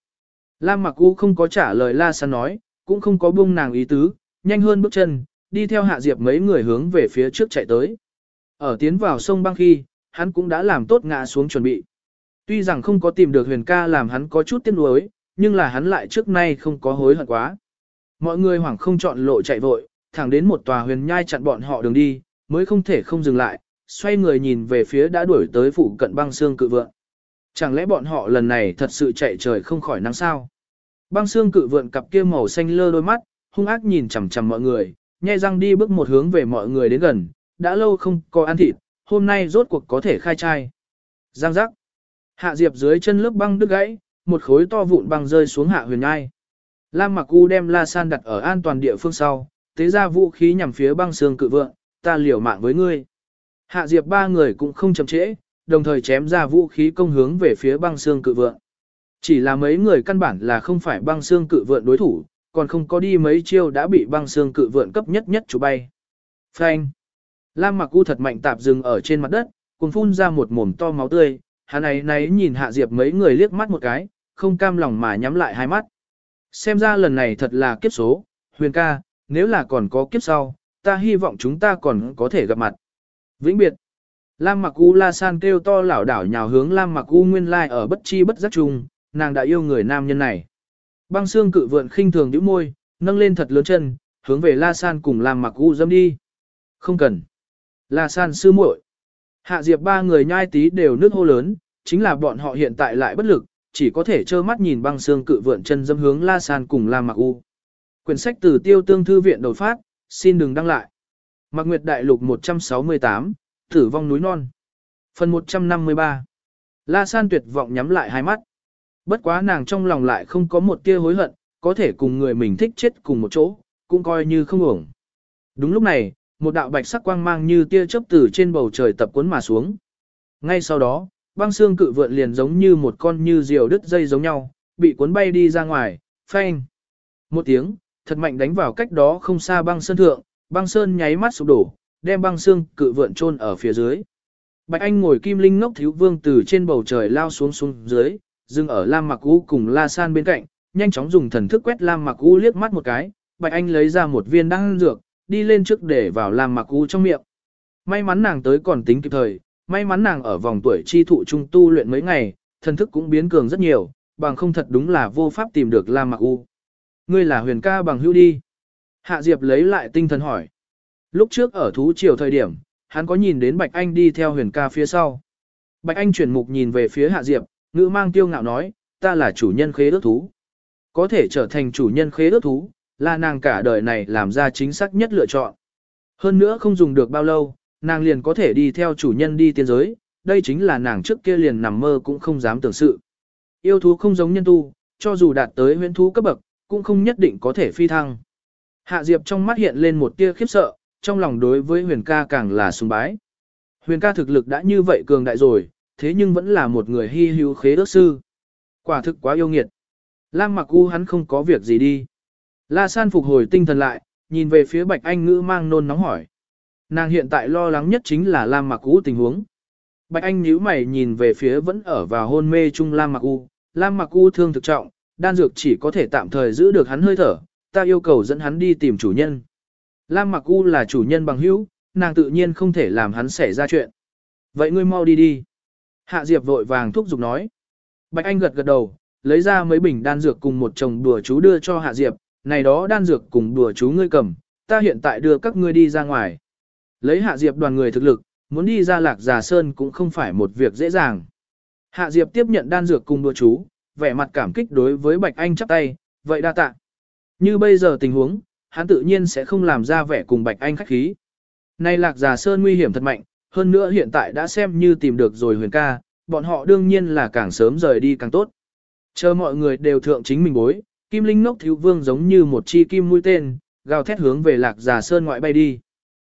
A: Lam Mặc U không có trả lời La San nói, cũng không có buông nàng ý tứ, nhanh hơn bước chân, đi theo Hạ Diệp mấy người hướng về phía trước chạy tới. Ở tiến vào sông băng khi, hắn cũng đã làm tốt ngã xuống chuẩn bị. Tuy rằng không có tìm được huyền ca làm hắn có chút tiếc nuối, nhưng là hắn lại trước nay không có hối hận quá. Mọi người hoảng không chọn lộ chạy vội, thẳng đến một tòa huyền nhai chặn bọn họ đường đi, mới không thể không dừng lại, xoay người nhìn về phía đã đuổi tới phụ cận băng xương cự vượng. Chẳng lẽ bọn họ lần này thật sự chạy trời không khỏi nắng sao? Băng xương cự vượng cặp kia màu xanh lơ đôi mắt, hung ác nhìn chằm chằm mọi người, nhai răng đi bước một hướng về mọi người đến gần, đã lâu không có ăn thịt, hôm nay rốt cuộc có thể khai trai. Giang giác. Hạ Diệp dưới chân lớp băng đứt gãy, một khối to vụn băng rơi xuống hạ huyền nhai. Lam Mặc U đem La San đặt ở an toàn địa phương sau, tế ra vũ khí nhằm phía băng xương cự vượng, ta liều mạng với ngươi. Hạ Diệp ba người cũng không chậm trễ, đồng thời chém ra vũ khí công hướng về phía băng xương cự vượng. Chỉ là mấy người căn bản là không phải băng xương cự vượng đối thủ, còn không có đi mấy chiêu đã bị băng xương cự vượng cấp nhất nhất chủ bay. Phanh! Lam Mặc U thật mạnh tạp dừng ở trên mặt đất, cùng phun ra một mồm to máu tươi, hắn ấy nấy nhìn Hạ Diệp mấy người liếc mắt một cái, không cam lòng mà nhắm lại hai mắt. Xem ra lần này thật là kiếp số, huyền ca, nếu là còn có kiếp sau, ta hy vọng chúng ta còn có thể gặp mặt. Vĩnh biệt. Lam Mặc U La San kêu to lảo đảo nhào hướng Lam Mặc U nguyên lai ở bất chi bất giác chung, nàng đã yêu người nam nhân này. Băng xương cự vượn khinh thường nhíu môi, nâng lên thật lớn chân, hướng về La San cùng Lam Mặc U dâm đi. Không cần. La San sư muội. Hạ Diệp ba người nhai tí đều nước hô lớn, chính là bọn họ hiện tại lại bất lực, chỉ có thể trơ mắt nhìn băng xương cự vượn chân dâm hướng La San cùng La Mặc U. Quyển sách từ tiêu tương thư viện đột phát, xin đừng đăng lại. Mạc Nguyệt Đại Lục 168, Tử vong núi non. Phần 153. La San tuyệt vọng nhắm lại hai mắt. Bất quá nàng trong lòng lại không có một tia hối hận, có thể cùng người mình thích chết cùng một chỗ, cũng coi như không ổng. Đúng lúc này, một đạo bạch sắc quang mang như tia chớp từ trên bầu trời tập cuốn mà xuống. Ngay sau đó, băng xương cự vượn liền giống như một con như diều đứt dây giống nhau, bị cuốn bay đi ra ngoài, phanh. Một tiếng, thật mạnh đánh vào cách đó không xa băng sơn thượng, băng sơn nháy mắt sụp đổ, đem băng xương cự vượn chôn ở phía dưới. Bạch Anh ngồi kim linh ngốc thiếu vương từ trên bầu trời lao xuống xuống dưới, dừng ở Lam Mặc U cùng La San bên cạnh, nhanh chóng dùng thần thức quét Lam Mặc U liếc mắt một cái, Bạch Anh lấy ra một viên đan dược, đi lên trước để vào Lam Mặc U trong miệng. May mắn nàng tới còn tính kịp thời, may mắn nàng ở vòng tuổi chi thụ trung tu luyện mấy ngày, thần thức cũng biến cường rất nhiều, bằng không thật đúng là vô pháp tìm được Lam Mặc U. Ngươi là huyền ca bằng hữu đi. Hạ Diệp lấy lại tinh thần hỏi. Lúc trước ở thú triều thời điểm, hắn có nhìn đến Bạch Anh đi theo huyền ca phía sau. Bạch Anh chuyển mục nhìn về phía Hạ Diệp, ngữ mang tiêu ngạo nói, ta là chủ nhân khế ước thú. Có thể trở thành chủ nhân khế ước thú, là nàng cả đời này làm ra chính xác nhất lựa chọn. Hơn nữa không dùng được bao lâu, nàng liền có thể đi theo chủ nhân đi tiên giới, đây chính là nàng trước kia liền nằm mơ cũng không dám tưởng sự. Yêu thú không giống nhân tu, cho dù đạt tới huyễn thú cấp bậc, cũng không nhất định có thể phi thăng. Hạ Diệp trong mắt hiện lên một tia khiếp sợ, trong lòng đối với huyền ca càng là sùng bái. Huyền ca thực lực đã như vậy cường đại rồi, thế nhưng vẫn là một người hy hữu khế ước sư. Quả thực quá yêu nghiệt. Lam mặc u hắn không có việc gì đi. La San phục hồi tinh thần lại, nhìn về phía Bạch Anh ngữ mang nôn nóng hỏi. Nàng hiện tại lo lắng nhất chính là Lam mặc u tình huống. Bạch Anh nhíu mày nhìn về phía vẫn ở vào hôn mê chung Lam mặc u. Lam mặc u thương thực trọng, đan dược chỉ có thể tạm thời giữ được hắn hơi thở, ta yêu cầu dẫn hắn đi tìm chủ nhân. Lam Mặc U là chủ nhân bằng hữu, nàng tự nhiên không thể làm hắn xảy ra chuyện. Vậy ngươi mau đi đi. Hạ Diệp vội vàng thúc giục nói. Bạch Anh gật gật đầu, lấy ra mấy bình đan dược cùng một chồng đùa chú đưa cho Hạ Diệp, này đó đan dược cùng đùa chú ngươi cầm, ta hiện tại đưa các ngươi đi ra ngoài. Lấy Hạ Diệp đoàn người thực lực, muốn đi ra lạc giả sơn cũng không phải một việc dễ dàng. Hạ Diệp tiếp nhận đan dược cùng đùa chú, vẻ mặt cảm kích đối với Bạch Anh chắp tay, vậy đa tạ. Như bây giờ tình huống, hắn tự nhiên sẽ không làm ra vẻ cùng Bạch Anh khách khí. Nay lạc giả sơn nguy hiểm thật mạnh, hơn nữa hiện tại đã xem như tìm được rồi huyền ca, bọn họ đương nhiên là càng sớm rời đi càng tốt. Chờ mọi người đều thượng chính mình bối, kim linh ngốc thiếu vương giống như một chi kim mũi tên, gào thét hướng về lạc giả sơn ngoại bay đi.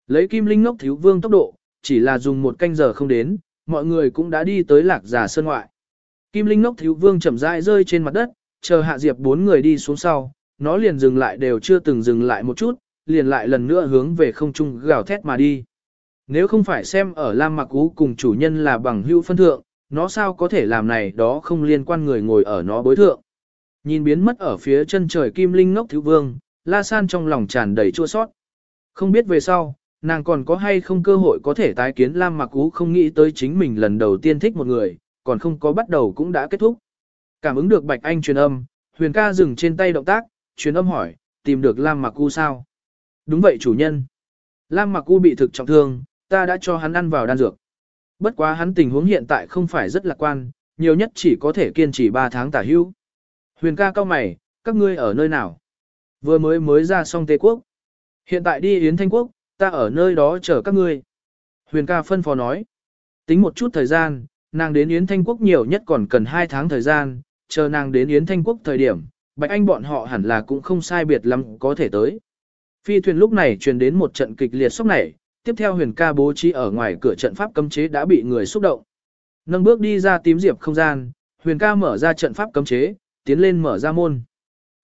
A: Lấy kim linh ngốc thiếu vương tốc độ, chỉ là dùng một canh giờ không đến, mọi người cũng đã đi tới lạc giả sơn ngoại. Kim linh ngốc thiếu vương chậm rãi rơi trên mặt đất, chờ hạ diệp bốn người đi xuống sau, nó liền dừng lại đều chưa từng dừng lại một chút, liền lại lần nữa hướng về không trung gào thét mà đi. Nếu không phải xem ở Lam Mặc Ú cùng chủ nhân là bằng hữu phân thượng, nó sao có thể làm này đó không liên quan người ngồi ở nó bối thượng. Nhìn biến mất ở phía chân trời kim linh ngốc thiếu vương, La San trong lòng tràn đầy chua sót. Không biết về sau, Nàng còn có hay không cơ hội có thể tái kiến Lam Mặc Ú không nghĩ tới chính mình lần đầu tiên thích một người, còn không có bắt đầu cũng đã kết thúc. Cảm ứng được Bạch Anh truyền âm, Huyền ca dừng trên tay động tác, truyền âm hỏi, tìm được Lam Mặc U sao? Đúng vậy chủ nhân. Lam Mặc U bị thực trọng thương, ta đã cho hắn ăn vào đan dược. Bất quá hắn tình huống hiện tại không phải rất lạc quan, nhiều nhất chỉ có thể kiên trì 3 tháng tả hữu. Huyền ca cao mày, các ngươi ở nơi nào? Vừa mới mới ra xong Tây Quốc. Hiện tại đi Yến Thanh Quốc, ta ở nơi đó chờ các ngươi. Huyền ca phân phó nói. Tính một chút thời gian, nàng đến Yến Thanh Quốc nhiều nhất còn cần 2 tháng thời gian, chờ nàng đến Yến Thanh Quốc thời điểm, Bạch Anh bọn họ hẳn là cũng không sai biệt lắm có thể tới. Phi thuyền lúc này truyền đến một trận kịch liệt sốc nảy, tiếp theo huyền ca bố trí ở ngoài cửa trận pháp cấm chế đã bị người xúc động. Nâng bước đi ra tím diệp không gian, huyền ca mở ra trận pháp cấm chế, tiến lên mở ra môn.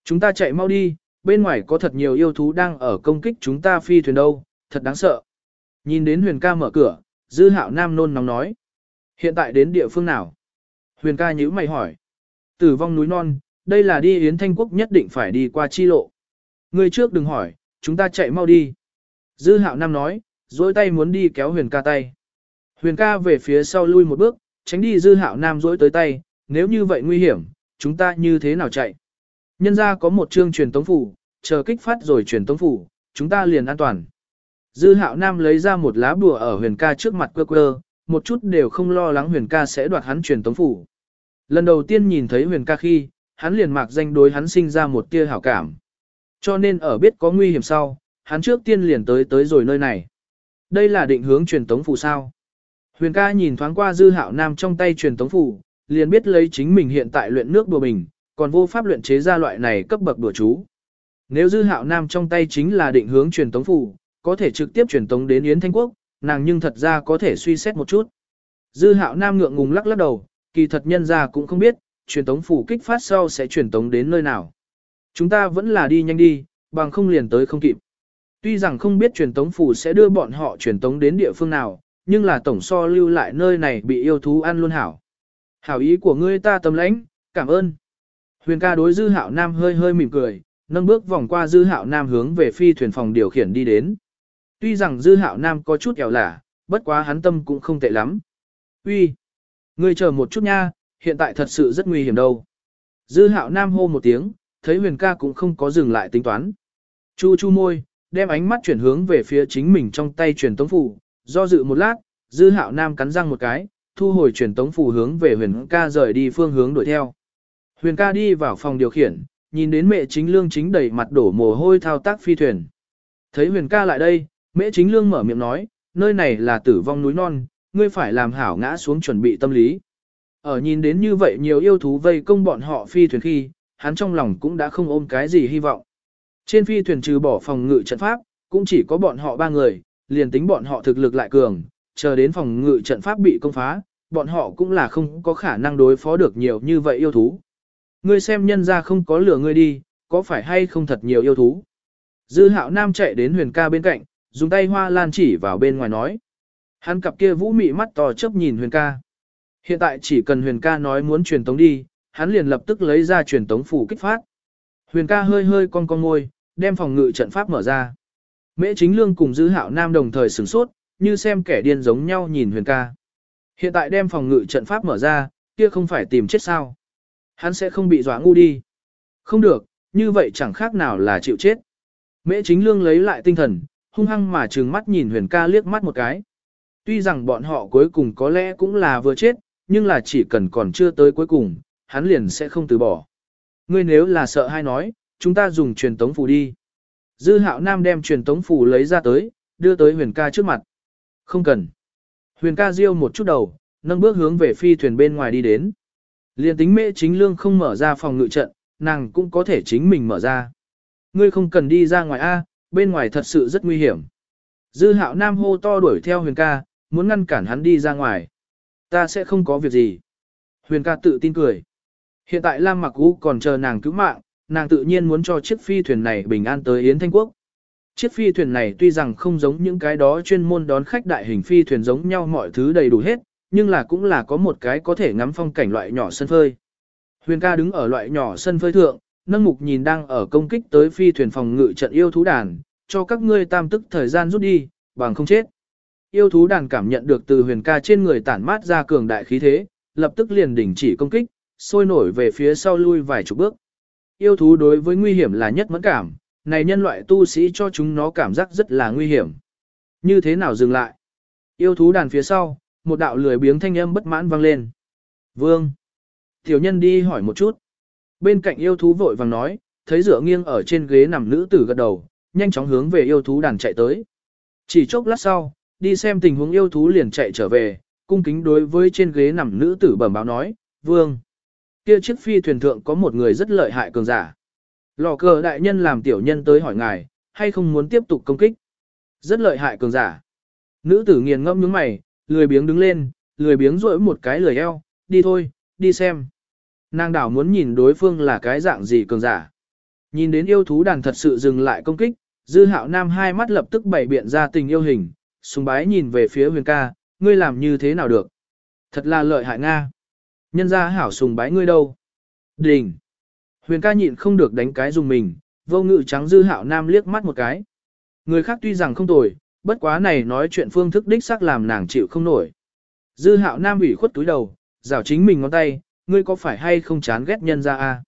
A: Chúng ta chạy mau đi, bên ngoài có thật nhiều yêu thú đang ở công kích chúng ta phi thuyền đâu, thật đáng sợ. Nhìn đến huyền ca mở cửa, dư hạo nam nôn nóng nói. Hiện tại đến địa phương nào? Huyền ca nhữ mày hỏi. Tử vong núi non, đây là đi Yến Thanh Quốc nhất định phải đi qua chi lộ. Người trước đừng hỏi, chúng ta chạy mau đi. Dư hạo nam nói, dối tay muốn đi kéo huyền ca tay. Huyền ca về phía sau lui một bước, tránh đi dư hạo nam dối tới tay, nếu như vậy nguy hiểm, chúng ta như thế nào chạy? Nhân ra có một chương truyền tống phủ, chờ kích phát rồi truyền tống phủ, chúng ta liền an toàn. Dư hạo nam lấy ra một lá bùa ở huyền ca trước mặt quơ quơ, một chút đều không lo lắng huyền ca sẽ đoạt hắn truyền tống phủ. Lần đầu tiên nhìn thấy huyền ca khi, hắn liền mạc danh đối hắn sinh ra một tia hảo cảm. Cho nên ở biết có nguy hiểm sau, hắn trước tiên liền tới tới rồi nơi này. Đây là định hướng truyền tống phủ sao. Huyền ca nhìn thoáng qua dư hạo nam trong tay truyền tống phủ, liền biết lấy chính mình hiện tại luyện nước đùa bình, còn vô pháp luyện chế ra loại này cấp bậc đùa chú. Nếu dư hạo nam trong tay chính là định hướng truyền tống phủ, có thể trực tiếp truyền tống đến Yến Thanh Quốc, nàng nhưng thật ra có thể suy xét một chút. Dư hạo nam ngượng ngùng lắc lắc đầu, kỳ thật nhân ra cũng không biết, truyền tống phủ kích phát sau sẽ truyền tống đến nơi nào. Chúng ta vẫn là đi nhanh đi, bằng không liền tới không kịp. Tuy rằng không biết truyền tống phủ sẽ đưa bọn họ truyền tống đến địa phương nào, nhưng là tổng so lưu lại nơi này bị yêu thú ăn luôn hảo. Hảo ý của ngươi ta tâm lãnh, cảm ơn. Huyền ca đối dư hạo nam hơi hơi mỉm cười, nâng bước vòng qua dư hạo nam hướng về phi thuyền phòng điều khiển đi đến. Tuy rằng dư hạo nam có chút ẻo lả, bất quá hắn tâm cũng không tệ lắm. Uy, Ngươi chờ một chút nha, hiện tại thật sự rất nguy hiểm đâu. Dư hạo nam hô một tiếng, thấy huyền ca cũng không có dừng lại tính toán. Chu chu môi, đem ánh mắt chuyển hướng về phía chính mình trong tay truyền tống phủ, do dự một lát, dư hạo nam cắn răng một cái, thu hồi truyền tống phủ hướng về huyền ca rời đi phương hướng đuổi theo. Huyền ca đi vào phòng điều khiển, nhìn đến mẹ chính lương chính đầy mặt đổ mồ hôi thao tác phi thuyền. Thấy huyền ca lại đây, Mễ chính lương mở miệng nói, nơi này là tử vong núi non, ngươi phải làm hảo ngã xuống chuẩn bị tâm lý. Ở nhìn đến như vậy nhiều yêu thú vây công bọn họ phi thuyền khi, hắn trong lòng cũng đã không ôm cái gì hy vọng. Trên phi thuyền trừ bỏ phòng ngự trận pháp, cũng chỉ có bọn họ ba người, liền tính bọn họ thực lực lại cường, chờ đến phòng ngự trận pháp bị công phá, bọn họ cũng là không có khả năng đối phó được nhiều như vậy yêu thú. Ngươi xem nhân ra không có lửa ngươi đi, có phải hay không thật nhiều yêu thú. Dư hạo nam chạy đến huyền ca bên cạnh, dùng tay hoa lan chỉ vào bên ngoài nói. Hắn cặp kia vũ mị mắt to chớp nhìn huyền ca. Hiện tại chỉ cần huyền ca nói muốn truyền tống đi, hắn liền lập tức lấy ra truyền tống phủ kích phát. Huyền ca hơi hơi con con ngôi, đem phòng ngự trận pháp mở ra. Mễ chính lương cùng dư hạo nam đồng thời sửng sốt, như xem kẻ điên giống nhau nhìn huyền ca. Hiện tại đem phòng ngự trận pháp mở ra, kia không phải tìm chết sao. Hắn sẽ không bị dọa ngu đi. Không được, như vậy chẳng khác nào là chịu chết. Mễ chính lương lấy lại tinh thần, hung hăng mà trừng mắt nhìn huyền ca liếc mắt một cái. Tuy rằng bọn họ cuối cùng có lẽ cũng là vừa chết, nhưng là chỉ cần còn chưa tới cuối cùng, hắn liền sẽ không từ bỏ. Ngươi nếu là sợ hay nói, chúng ta dùng truyền tống phù đi. Dư hạo nam đem truyền tống phù lấy ra tới, đưa tới huyền ca trước mặt. Không cần. Huyền ca riêu một chút đầu, nâng bước hướng về phi thuyền bên ngoài đi đến. Liên tính mễ chính lương không mở ra phòng ngự trận, nàng cũng có thể chính mình mở ra. Ngươi không cần đi ra ngoài A, bên ngoài thật sự rất nguy hiểm. Dư hạo nam hô to đuổi theo huyền ca, muốn ngăn cản hắn đi ra ngoài. Ta sẽ không có việc gì. Huyền ca tự tin cười. Hiện tại Lam Mặc Ú còn chờ nàng cứu mạng, nàng tự nhiên muốn cho chiếc phi thuyền này bình an tới Yến Thanh Quốc. Chiếc phi thuyền này tuy rằng không giống những cái đó chuyên môn đón khách đại hình phi thuyền giống nhau mọi thứ đầy đủ hết, nhưng là cũng là có một cái có thể ngắm phong cảnh loại nhỏ sân phơi. Huyền ca đứng ở loại nhỏ sân phơi thượng, nâng mục nhìn đang ở công kích tới phi thuyền phòng ngự trận yêu thú đàn, cho các ngươi tam tức thời gian rút đi, bằng không chết. Yêu thú đàn cảm nhận được từ huyền ca trên người tản mát ra cường đại khí thế, lập tức liền đình chỉ công kích, sôi nổi về phía sau lui vài chục bước. Yêu thú đối với nguy hiểm là nhất mẫn cảm, này nhân loại tu sĩ cho chúng nó cảm giác rất là nguy hiểm. Như thế nào dừng lại? Yêu thú đàn phía sau, một đạo lười biếng thanh âm bất mãn vang lên. Vương! Tiểu nhân đi hỏi một chút. Bên cạnh yêu thú vội vàng nói, thấy dựa nghiêng ở trên ghế nằm nữ tử gật đầu, nhanh chóng hướng về yêu thú đàn chạy tới. Chỉ chốc lát sau, đi xem tình huống yêu thú liền chạy trở về, cung kính đối với trên ghế nằm nữ tử bẩm báo nói, Vương! Kia chiếc phi thuyền thượng có một người rất lợi hại cường giả. Lò cờ đại nhân làm tiểu nhân tới hỏi ngài, hay không muốn tiếp tục công kích. Rất lợi hại cường giả. Nữ tử nghiền ngẫm nhướng mày, lười biếng đứng lên, lười biếng rỗi một cái lười eo, đi thôi, đi xem. Nàng đảo muốn nhìn đối phương là cái dạng gì cường giả. Nhìn đến yêu thú đàn thật sự dừng lại công kích, dư hạo nam hai mắt lập tức bày biện ra tình yêu hình, sùng bái nhìn về phía huyền ca, ngươi làm như thế nào được. Thật là lợi hại Nga. Nhân ra hảo sùng bái ngươi đâu. Đình. Huyền ca nhịn không được đánh cái dùng mình, vô ngự trắng dư hạo nam liếc mắt một cái. Người khác tuy rằng không tồi, bất quá này nói chuyện phương thức đích xác làm nàng chịu không nổi. Dư hạo nam ủy khuất túi đầu, rảo chính mình ngón tay, ngươi có phải hay không chán ghét nhân ra a?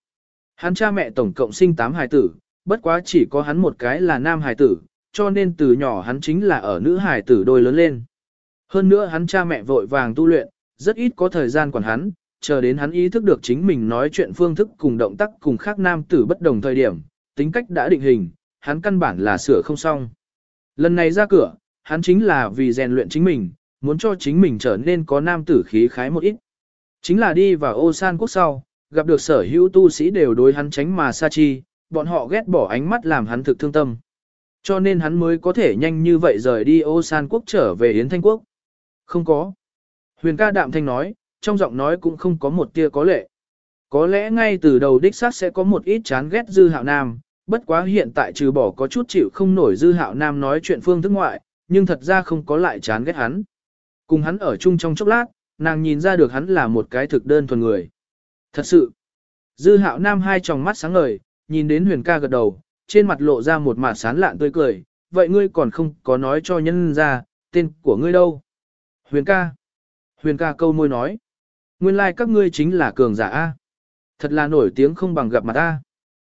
A: Hắn cha mẹ tổng cộng sinh 8 hài tử, bất quá chỉ có hắn một cái là nam hài tử, cho nên từ nhỏ hắn chính là ở nữ hài tử đôi lớn lên. Hơn nữa hắn cha mẹ vội vàng tu luyện, rất ít có thời gian quản hắn, chờ đến hắn ý thức được chính mình nói chuyện phương thức cùng động tác cùng khác nam tử bất đồng thời điểm, tính cách đã định hình, hắn căn bản là sửa không xong. Lần này ra cửa, hắn chính là vì rèn luyện chính mình, muốn cho chính mình trở nên có nam tử khí khái một ít. Chính là đi vào ô san quốc sau, gặp được sở hữu tu sĩ đều đối hắn tránh mà xa chi, bọn họ ghét bỏ ánh mắt làm hắn thực thương tâm. Cho nên hắn mới có thể nhanh như vậy rời đi ô san quốc trở về Yến Thanh Quốc. Không có. Huyền ca đạm thanh nói, trong giọng nói cũng không có một tia có lệ. Có lẽ ngay từ đầu đích xác sẽ có một ít chán ghét dư hạo nam, bất quá hiện tại trừ bỏ có chút chịu không nổi dư hạo nam nói chuyện phương thức ngoại, nhưng thật ra không có lại chán ghét hắn. Cùng hắn ở chung trong chốc lát, nàng nhìn ra được hắn là một cái thực đơn thuần người. Thật sự, dư hạo nam hai tròng mắt sáng ngời, nhìn đến huyền ca gật đầu, trên mặt lộ ra một mặt sán lạn tươi cười, vậy ngươi còn không có nói cho nhân ra, tên của ngươi đâu? Huyền ca. Huyền ca câu môi nói. Nguyên lai like các ngươi chính là cường giả A. Thật là nổi tiếng không bằng gặp mặt A.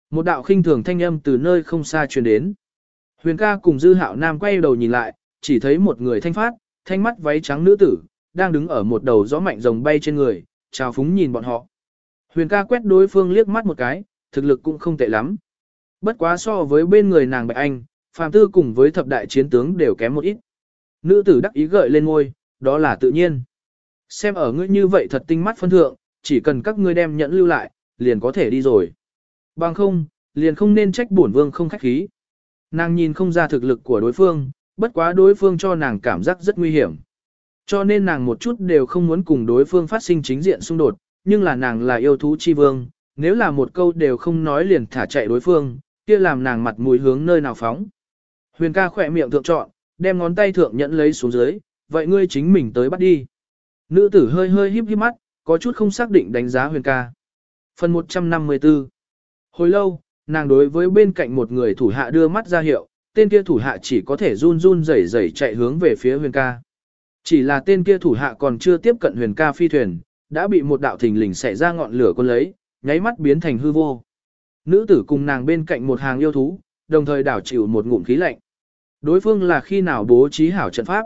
A: Một đạo khinh thường thanh âm từ nơi không xa truyền đến. Huyền ca cùng dư hạo nam quay đầu nhìn lại, chỉ thấy một người thanh phát, thanh mắt váy trắng nữ tử, đang đứng ở một đầu gió mạnh rồng bay trên người, chào phúng nhìn bọn họ. Huyền ca quét đối phương liếc mắt một cái, thực lực cũng không tệ lắm. Bất quá so với bên người nàng Bạch Anh, phàm tư cùng với thập đại chiến tướng đều kém một ít. Nữ tử đắc ý gợi lên ngôi, đó là tự nhiên. Xem ở ngươi như vậy thật tinh mắt phân thượng, chỉ cần các ngươi đem nhẫn lưu lại, liền có thể đi rồi. Bằng không, liền không nên trách bổn vương không khách khí. Nàng nhìn không ra thực lực của đối phương, bất quá đối phương cho nàng cảm giác rất nguy hiểm. Cho nên nàng một chút đều không muốn cùng đối phương phát sinh chính diện xung đột, nhưng là nàng là yêu thú chi vương, nếu là một câu đều không nói liền thả chạy đối phương, kia làm nàng mặt mũi hướng nơi nào phóng. Huyền ca khỏe miệng thượng chọn, đem ngón tay thượng nhẫn lấy xuống dưới, vậy ngươi chính mình tới bắt đi. Nữ tử hơi hơi híp híp mắt, có chút không xác định đánh giá huyền ca. Phần 154 Hồi lâu, nàng đối với bên cạnh một người thủ hạ đưa mắt ra hiệu, tên kia thủ hạ chỉ có thể run run rẩy rẩy chạy hướng về phía huyền ca. Chỉ là tên kia thủ hạ còn chưa tiếp cận huyền ca phi thuyền, đã bị một đạo thình lình xẻ ra ngọn lửa con lấy, nháy mắt biến thành hư vô. Nữ tử cùng nàng bên cạnh một hàng yêu thú, đồng thời đảo chịu một ngụm khí lạnh. Đối phương là khi nào bố trí hảo trận pháp.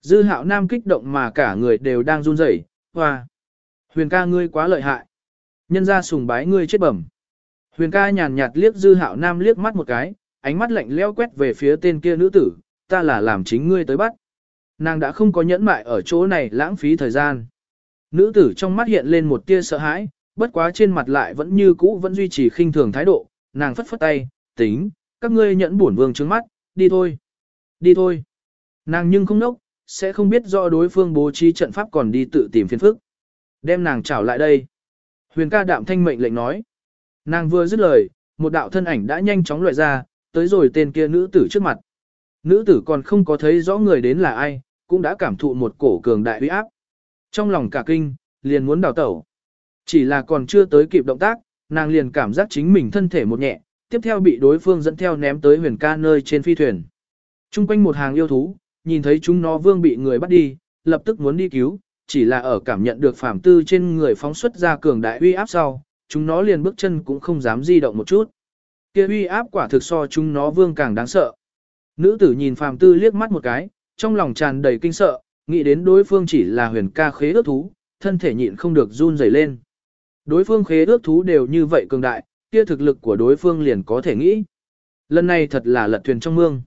A: Dư hạo nam kích động mà cả người đều đang run rẩy, hoa. Huyền ca ngươi quá lợi hại. Nhân ra sùng bái ngươi chết bẩm. Huyền ca nhàn nhạt liếc dư hạo nam liếc mắt một cái, ánh mắt lạnh leo quét về phía tên kia nữ tử, ta là làm chính ngươi tới bắt. Nàng đã không có nhẫn mại ở chỗ này lãng phí thời gian. Nữ tử trong mắt hiện lên một tia sợ hãi, bất quá trên mặt lại vẫn như cũ vẫn duy trì khinh thường thái độ, nàng phất phất tay, tính, các ngươi nhẫn bổn vương trướng mắt, đi thôi. Đi thôi. Nàng nhưng không nốc, sẽ không biết do đối phương bố trí trận pháp còn đi tự tìm phiền phức. Đem nàng trảo lại đây. Huyền ca đạm thanh mệnh lệnh nói. Nàng vừa dứt lời, một đạo thân ảnh đã nhanh chóng loại ra, tới rồi tên kia nữ tử trước mặt. Nữ tử còn không có thấy rõ người đến là ai, cũng đã cảm thụ một cổ cường đại uy áp. Trong lòng cả kinh, liền muốn đào tẩu. Chỉ là còn chưa tới kịp động tác, nàng liền cảm giác chính mình thân thể một nhẹ, tiếp theo bị đối phương dẫn theo ném tới huyền ca nơi trên phi thuyền. Trung quanh một hàng yêu thú, nhìn thấy chúng nó vương bị người bắt đi, lập tức muốn đi cứu, chỉ là ở cảm nhận được phạm tư trên người phóng xuất ra cường đại uy áp sau, chúng nó liền bước chân cũng không dám di động một chút. Kia uy áp quả thực so chúng nó vương càng đáng sợ. Nữ tử nhìn phàm tư liếc mắt một cái, trong lòng tràn đầy kinh sợ, nghĩ đến đối phương chỉ là huyền ca khế ước thú, thân thể nhịn không được run rẩy lên. Đối phương khế ước thú đều như vậy cường đại, kia thực lực của đối phương liền có thể nghĩ. Lần này thật là lật thuyền trong mương.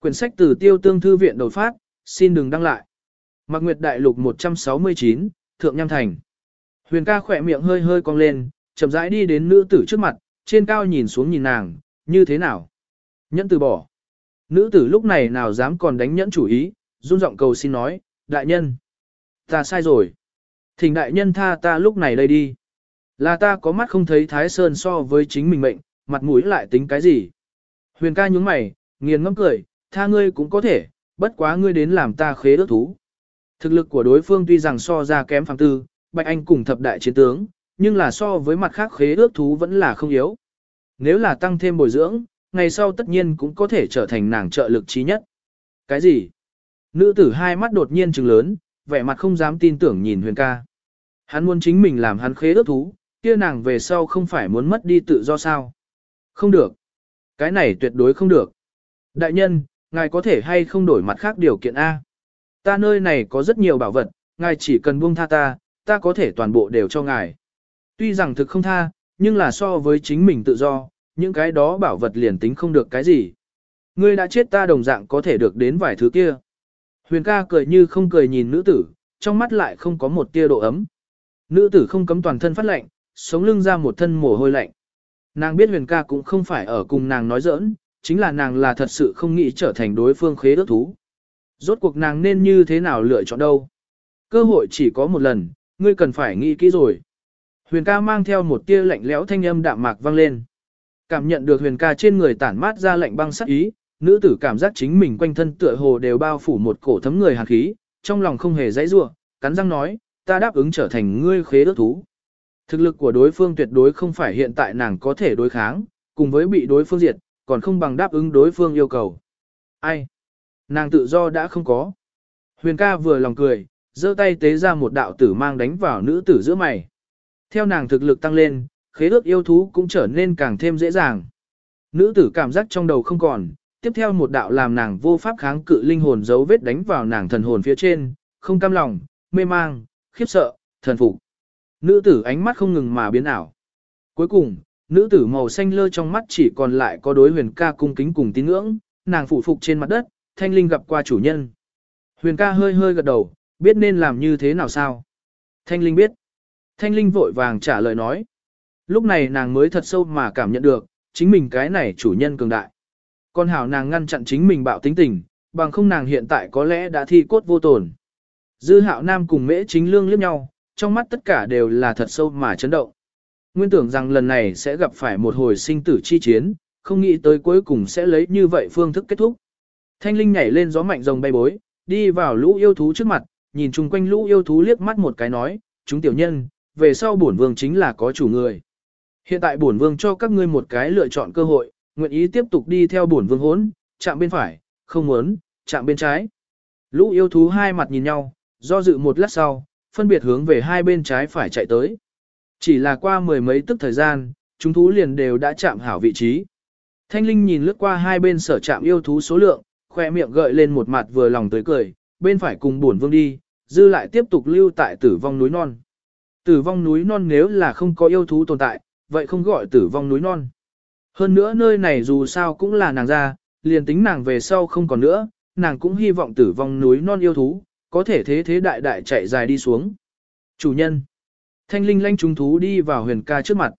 A: Quyển sách từ tiêu tương thư viện đột phát, xin đừng đăng lại. Mạc Nguyệt Đại Lục 169, Thượng Nham Thành. Huyền ca khỏe miệng hơi hơi cong lên, chậm rãi đi đến nữ tử trước mặt, trên cao nhìn xuống nhìn nàng, như thế nào? Nhẫn từ bỏ. Nữ tử lúc này nào dám còn đánh nhẫn chủ ý, run giọng cầu xin nói, đại nhân. Ta sai rồi. Thỉnh đại nhân tha ta lúc này đây đi. Là ta có mắt không thấy Thái Sơn so với chính mình mệnh, mặt mũi lại tính cái gì. Huyền ca nhúng mày, nghiền ngẫm cười, tha ngươi cũng có thể, bất quá ngươi đến làm ta khế ước thú. Thực lực của đối phương tuy rằng so ra kém phàng tư, Bạch Anh cùng thập đại chiến tướng, nhưng là so với mặt khác khế ước thú vẫn là không yếu. Nếu là tăng thêm bồi dưỡng, ngày sau tất nhiên cũng có thể trở thành nàng trợ lực trí nhất. Cái gì? Nữ tử hai mắt đột nhiên trừng lớn, vẻ mặt không dám tin tưởng nhìn huyền ca. Hắn muốn chính mình làm hắn khế ước thú, kia nàng về sau không phải muốn mất đi tự do sao. Không được. Cái này tuyệt đối không được. Đại nhân, ngài có thể hay không đổi mặt khác điều kiện A. Ta nơi này có rất nhiều bảo vật, ngài chỉ cần buông tha ta, ta có thể toàn bộ đều cho ngài. Tuy rằng thực không tha, nhưng là so với chính mình tự do, những cái đó bảo vật liền tính không được cái gì. Ngươi đã chết ta đồng dạng có thể được đến vài thứ kia. Huyền ca cười như không cười nhìn nữ tử, trong mắt lại không có một tia độ ấm. Nữ tử không cấm toàn thân phát lạnh, sống lưng ra một thân mồ hôi lạnh. Nàng biết huyền ca cũng không phải ở cùng nàng nói giỡn, chính là nàng là thật sự không nghĩ trở thành đối phương khế đất thú. Rốt cuộc nàng nên như thế nào lựa chọn đâu. Cơ hội chỉ có một lần, ngươi cần phải nghĩ kỹ rồi. Huyền ca mang theo một tia lạnh lẽo thanh âm đạm mạc vang lên. Cảm nhận được huyền ca trên người tản mát ra lạnh băng sắc ý, nữ tử cảm giác chính mình quanh thân tựa hồ đều bao phủ một cổ thấm người hàn khí, trong lòng không hề dãy rủa, cắn răng nói, ta đáp ứng trở thành ngươi khế ước thú. Thực lực của đối phương tuyệt đối không phải hiện tại nàng có thể đối kháng, cùng với bị đối phương diệt, còn không bằng đáp ứng đối phương yêu cầu. Ai? Nàng tự do đã không có. Huyền ca vừa lòng cười, giơ tay tế ra một đạo tử mang đánh vào nữ tử giữa mày. Theo nàng thực lực tăng lên, khế ước yêu thú cũng trở nên càng thêm dễ dàng. Nữ tử cảm giác trong đầu không còn, tiếp theo một đạo làm nàng vô pháp kháng cự linh hồn dấu vết đánh vào nàng thần hồn phía trên, không cam lòng, mê mang, khiếp sợ, thần phục. Nữ tử ánh mắt không ngừng mà biến ảo. Cuối cùng, nữ tử màu xanh lơ trong mắt chỉ còn lại có đối huyền ca cung kính cùng tín ngưỡng, nàng phụ phục trên mặt đất, thanh linh gặp qua chủ nhân. Huyền ca hơi hơi gật đầu, biết nên làm như thế nào sao? Thanh linh biết. Thanh linh vội vàng trả lời nói. Lúc này nàng mới thật sâu mà cảm nhận được, chính mình cái này chủ nhân cường đại. Con hảo nàng ngăn chặn chính mình bạo tính tình, bằng không nàng hiện tại có lẽ đã thi cốt vô tổn. Dư hạo nam cùng mễ chính lương liếc nhau, trong mắt tất cả đều là thật sâu mà chấn động. Nguyên tưởng rằng lần này sẽ gặp phải một hồi sinh tử chi chiến, không nghĩ tới cuối cùng sẽ lấy như vậy phương thức kết thúc. Thanh linh nhảy lên gió mạnh rồng bay bối, đi vào lũ yêu thú trước mặt, nhìn chung quanh lũ yêu thú liếc mắt một cái nói, chúng tiểu nhân, về sau bổn vương chính là có chủ người. Hiện tại bổn vương cho các ngươi một cái lựa chọn cơ hội, nguyện ý tiếp tục đi theo bổn vương hốn, chạm bên phải, không muốn, chạm bên trái. Lũ yêu thú hai mặt nhìn nhau, do dự một lát sau, phân biệt hướng về hai bên trái phải chạy tới. Chỉ là qua mười mấy tức thời gian, chúng thú liền đều đã chạm hảo vị trí. Thanh Linh nhìn lướt qua hai bên sở chạm yêu thú số lượng, khoe miệng gợi lên một mặt vừa lòng tới cười, bên phải cùng buồn vương đi, dư lại tiếp tục lưu tại tử vong núi non. Tử vong núi non nếu là không có yêu thú tồn tại, vậy không gọi tử vong núi non. Hơn nữa nơi này dù sao cũng là nàng ra, liền tính nàng về sau không còn nữa, nàng cũng hy vọng tử vong núi non yêu thú, có thể thế thế đại đại chạy dài đi xuống. Chủ nhân. Thanh linh lanh chúng thú đi vào huyền ca trước mặt.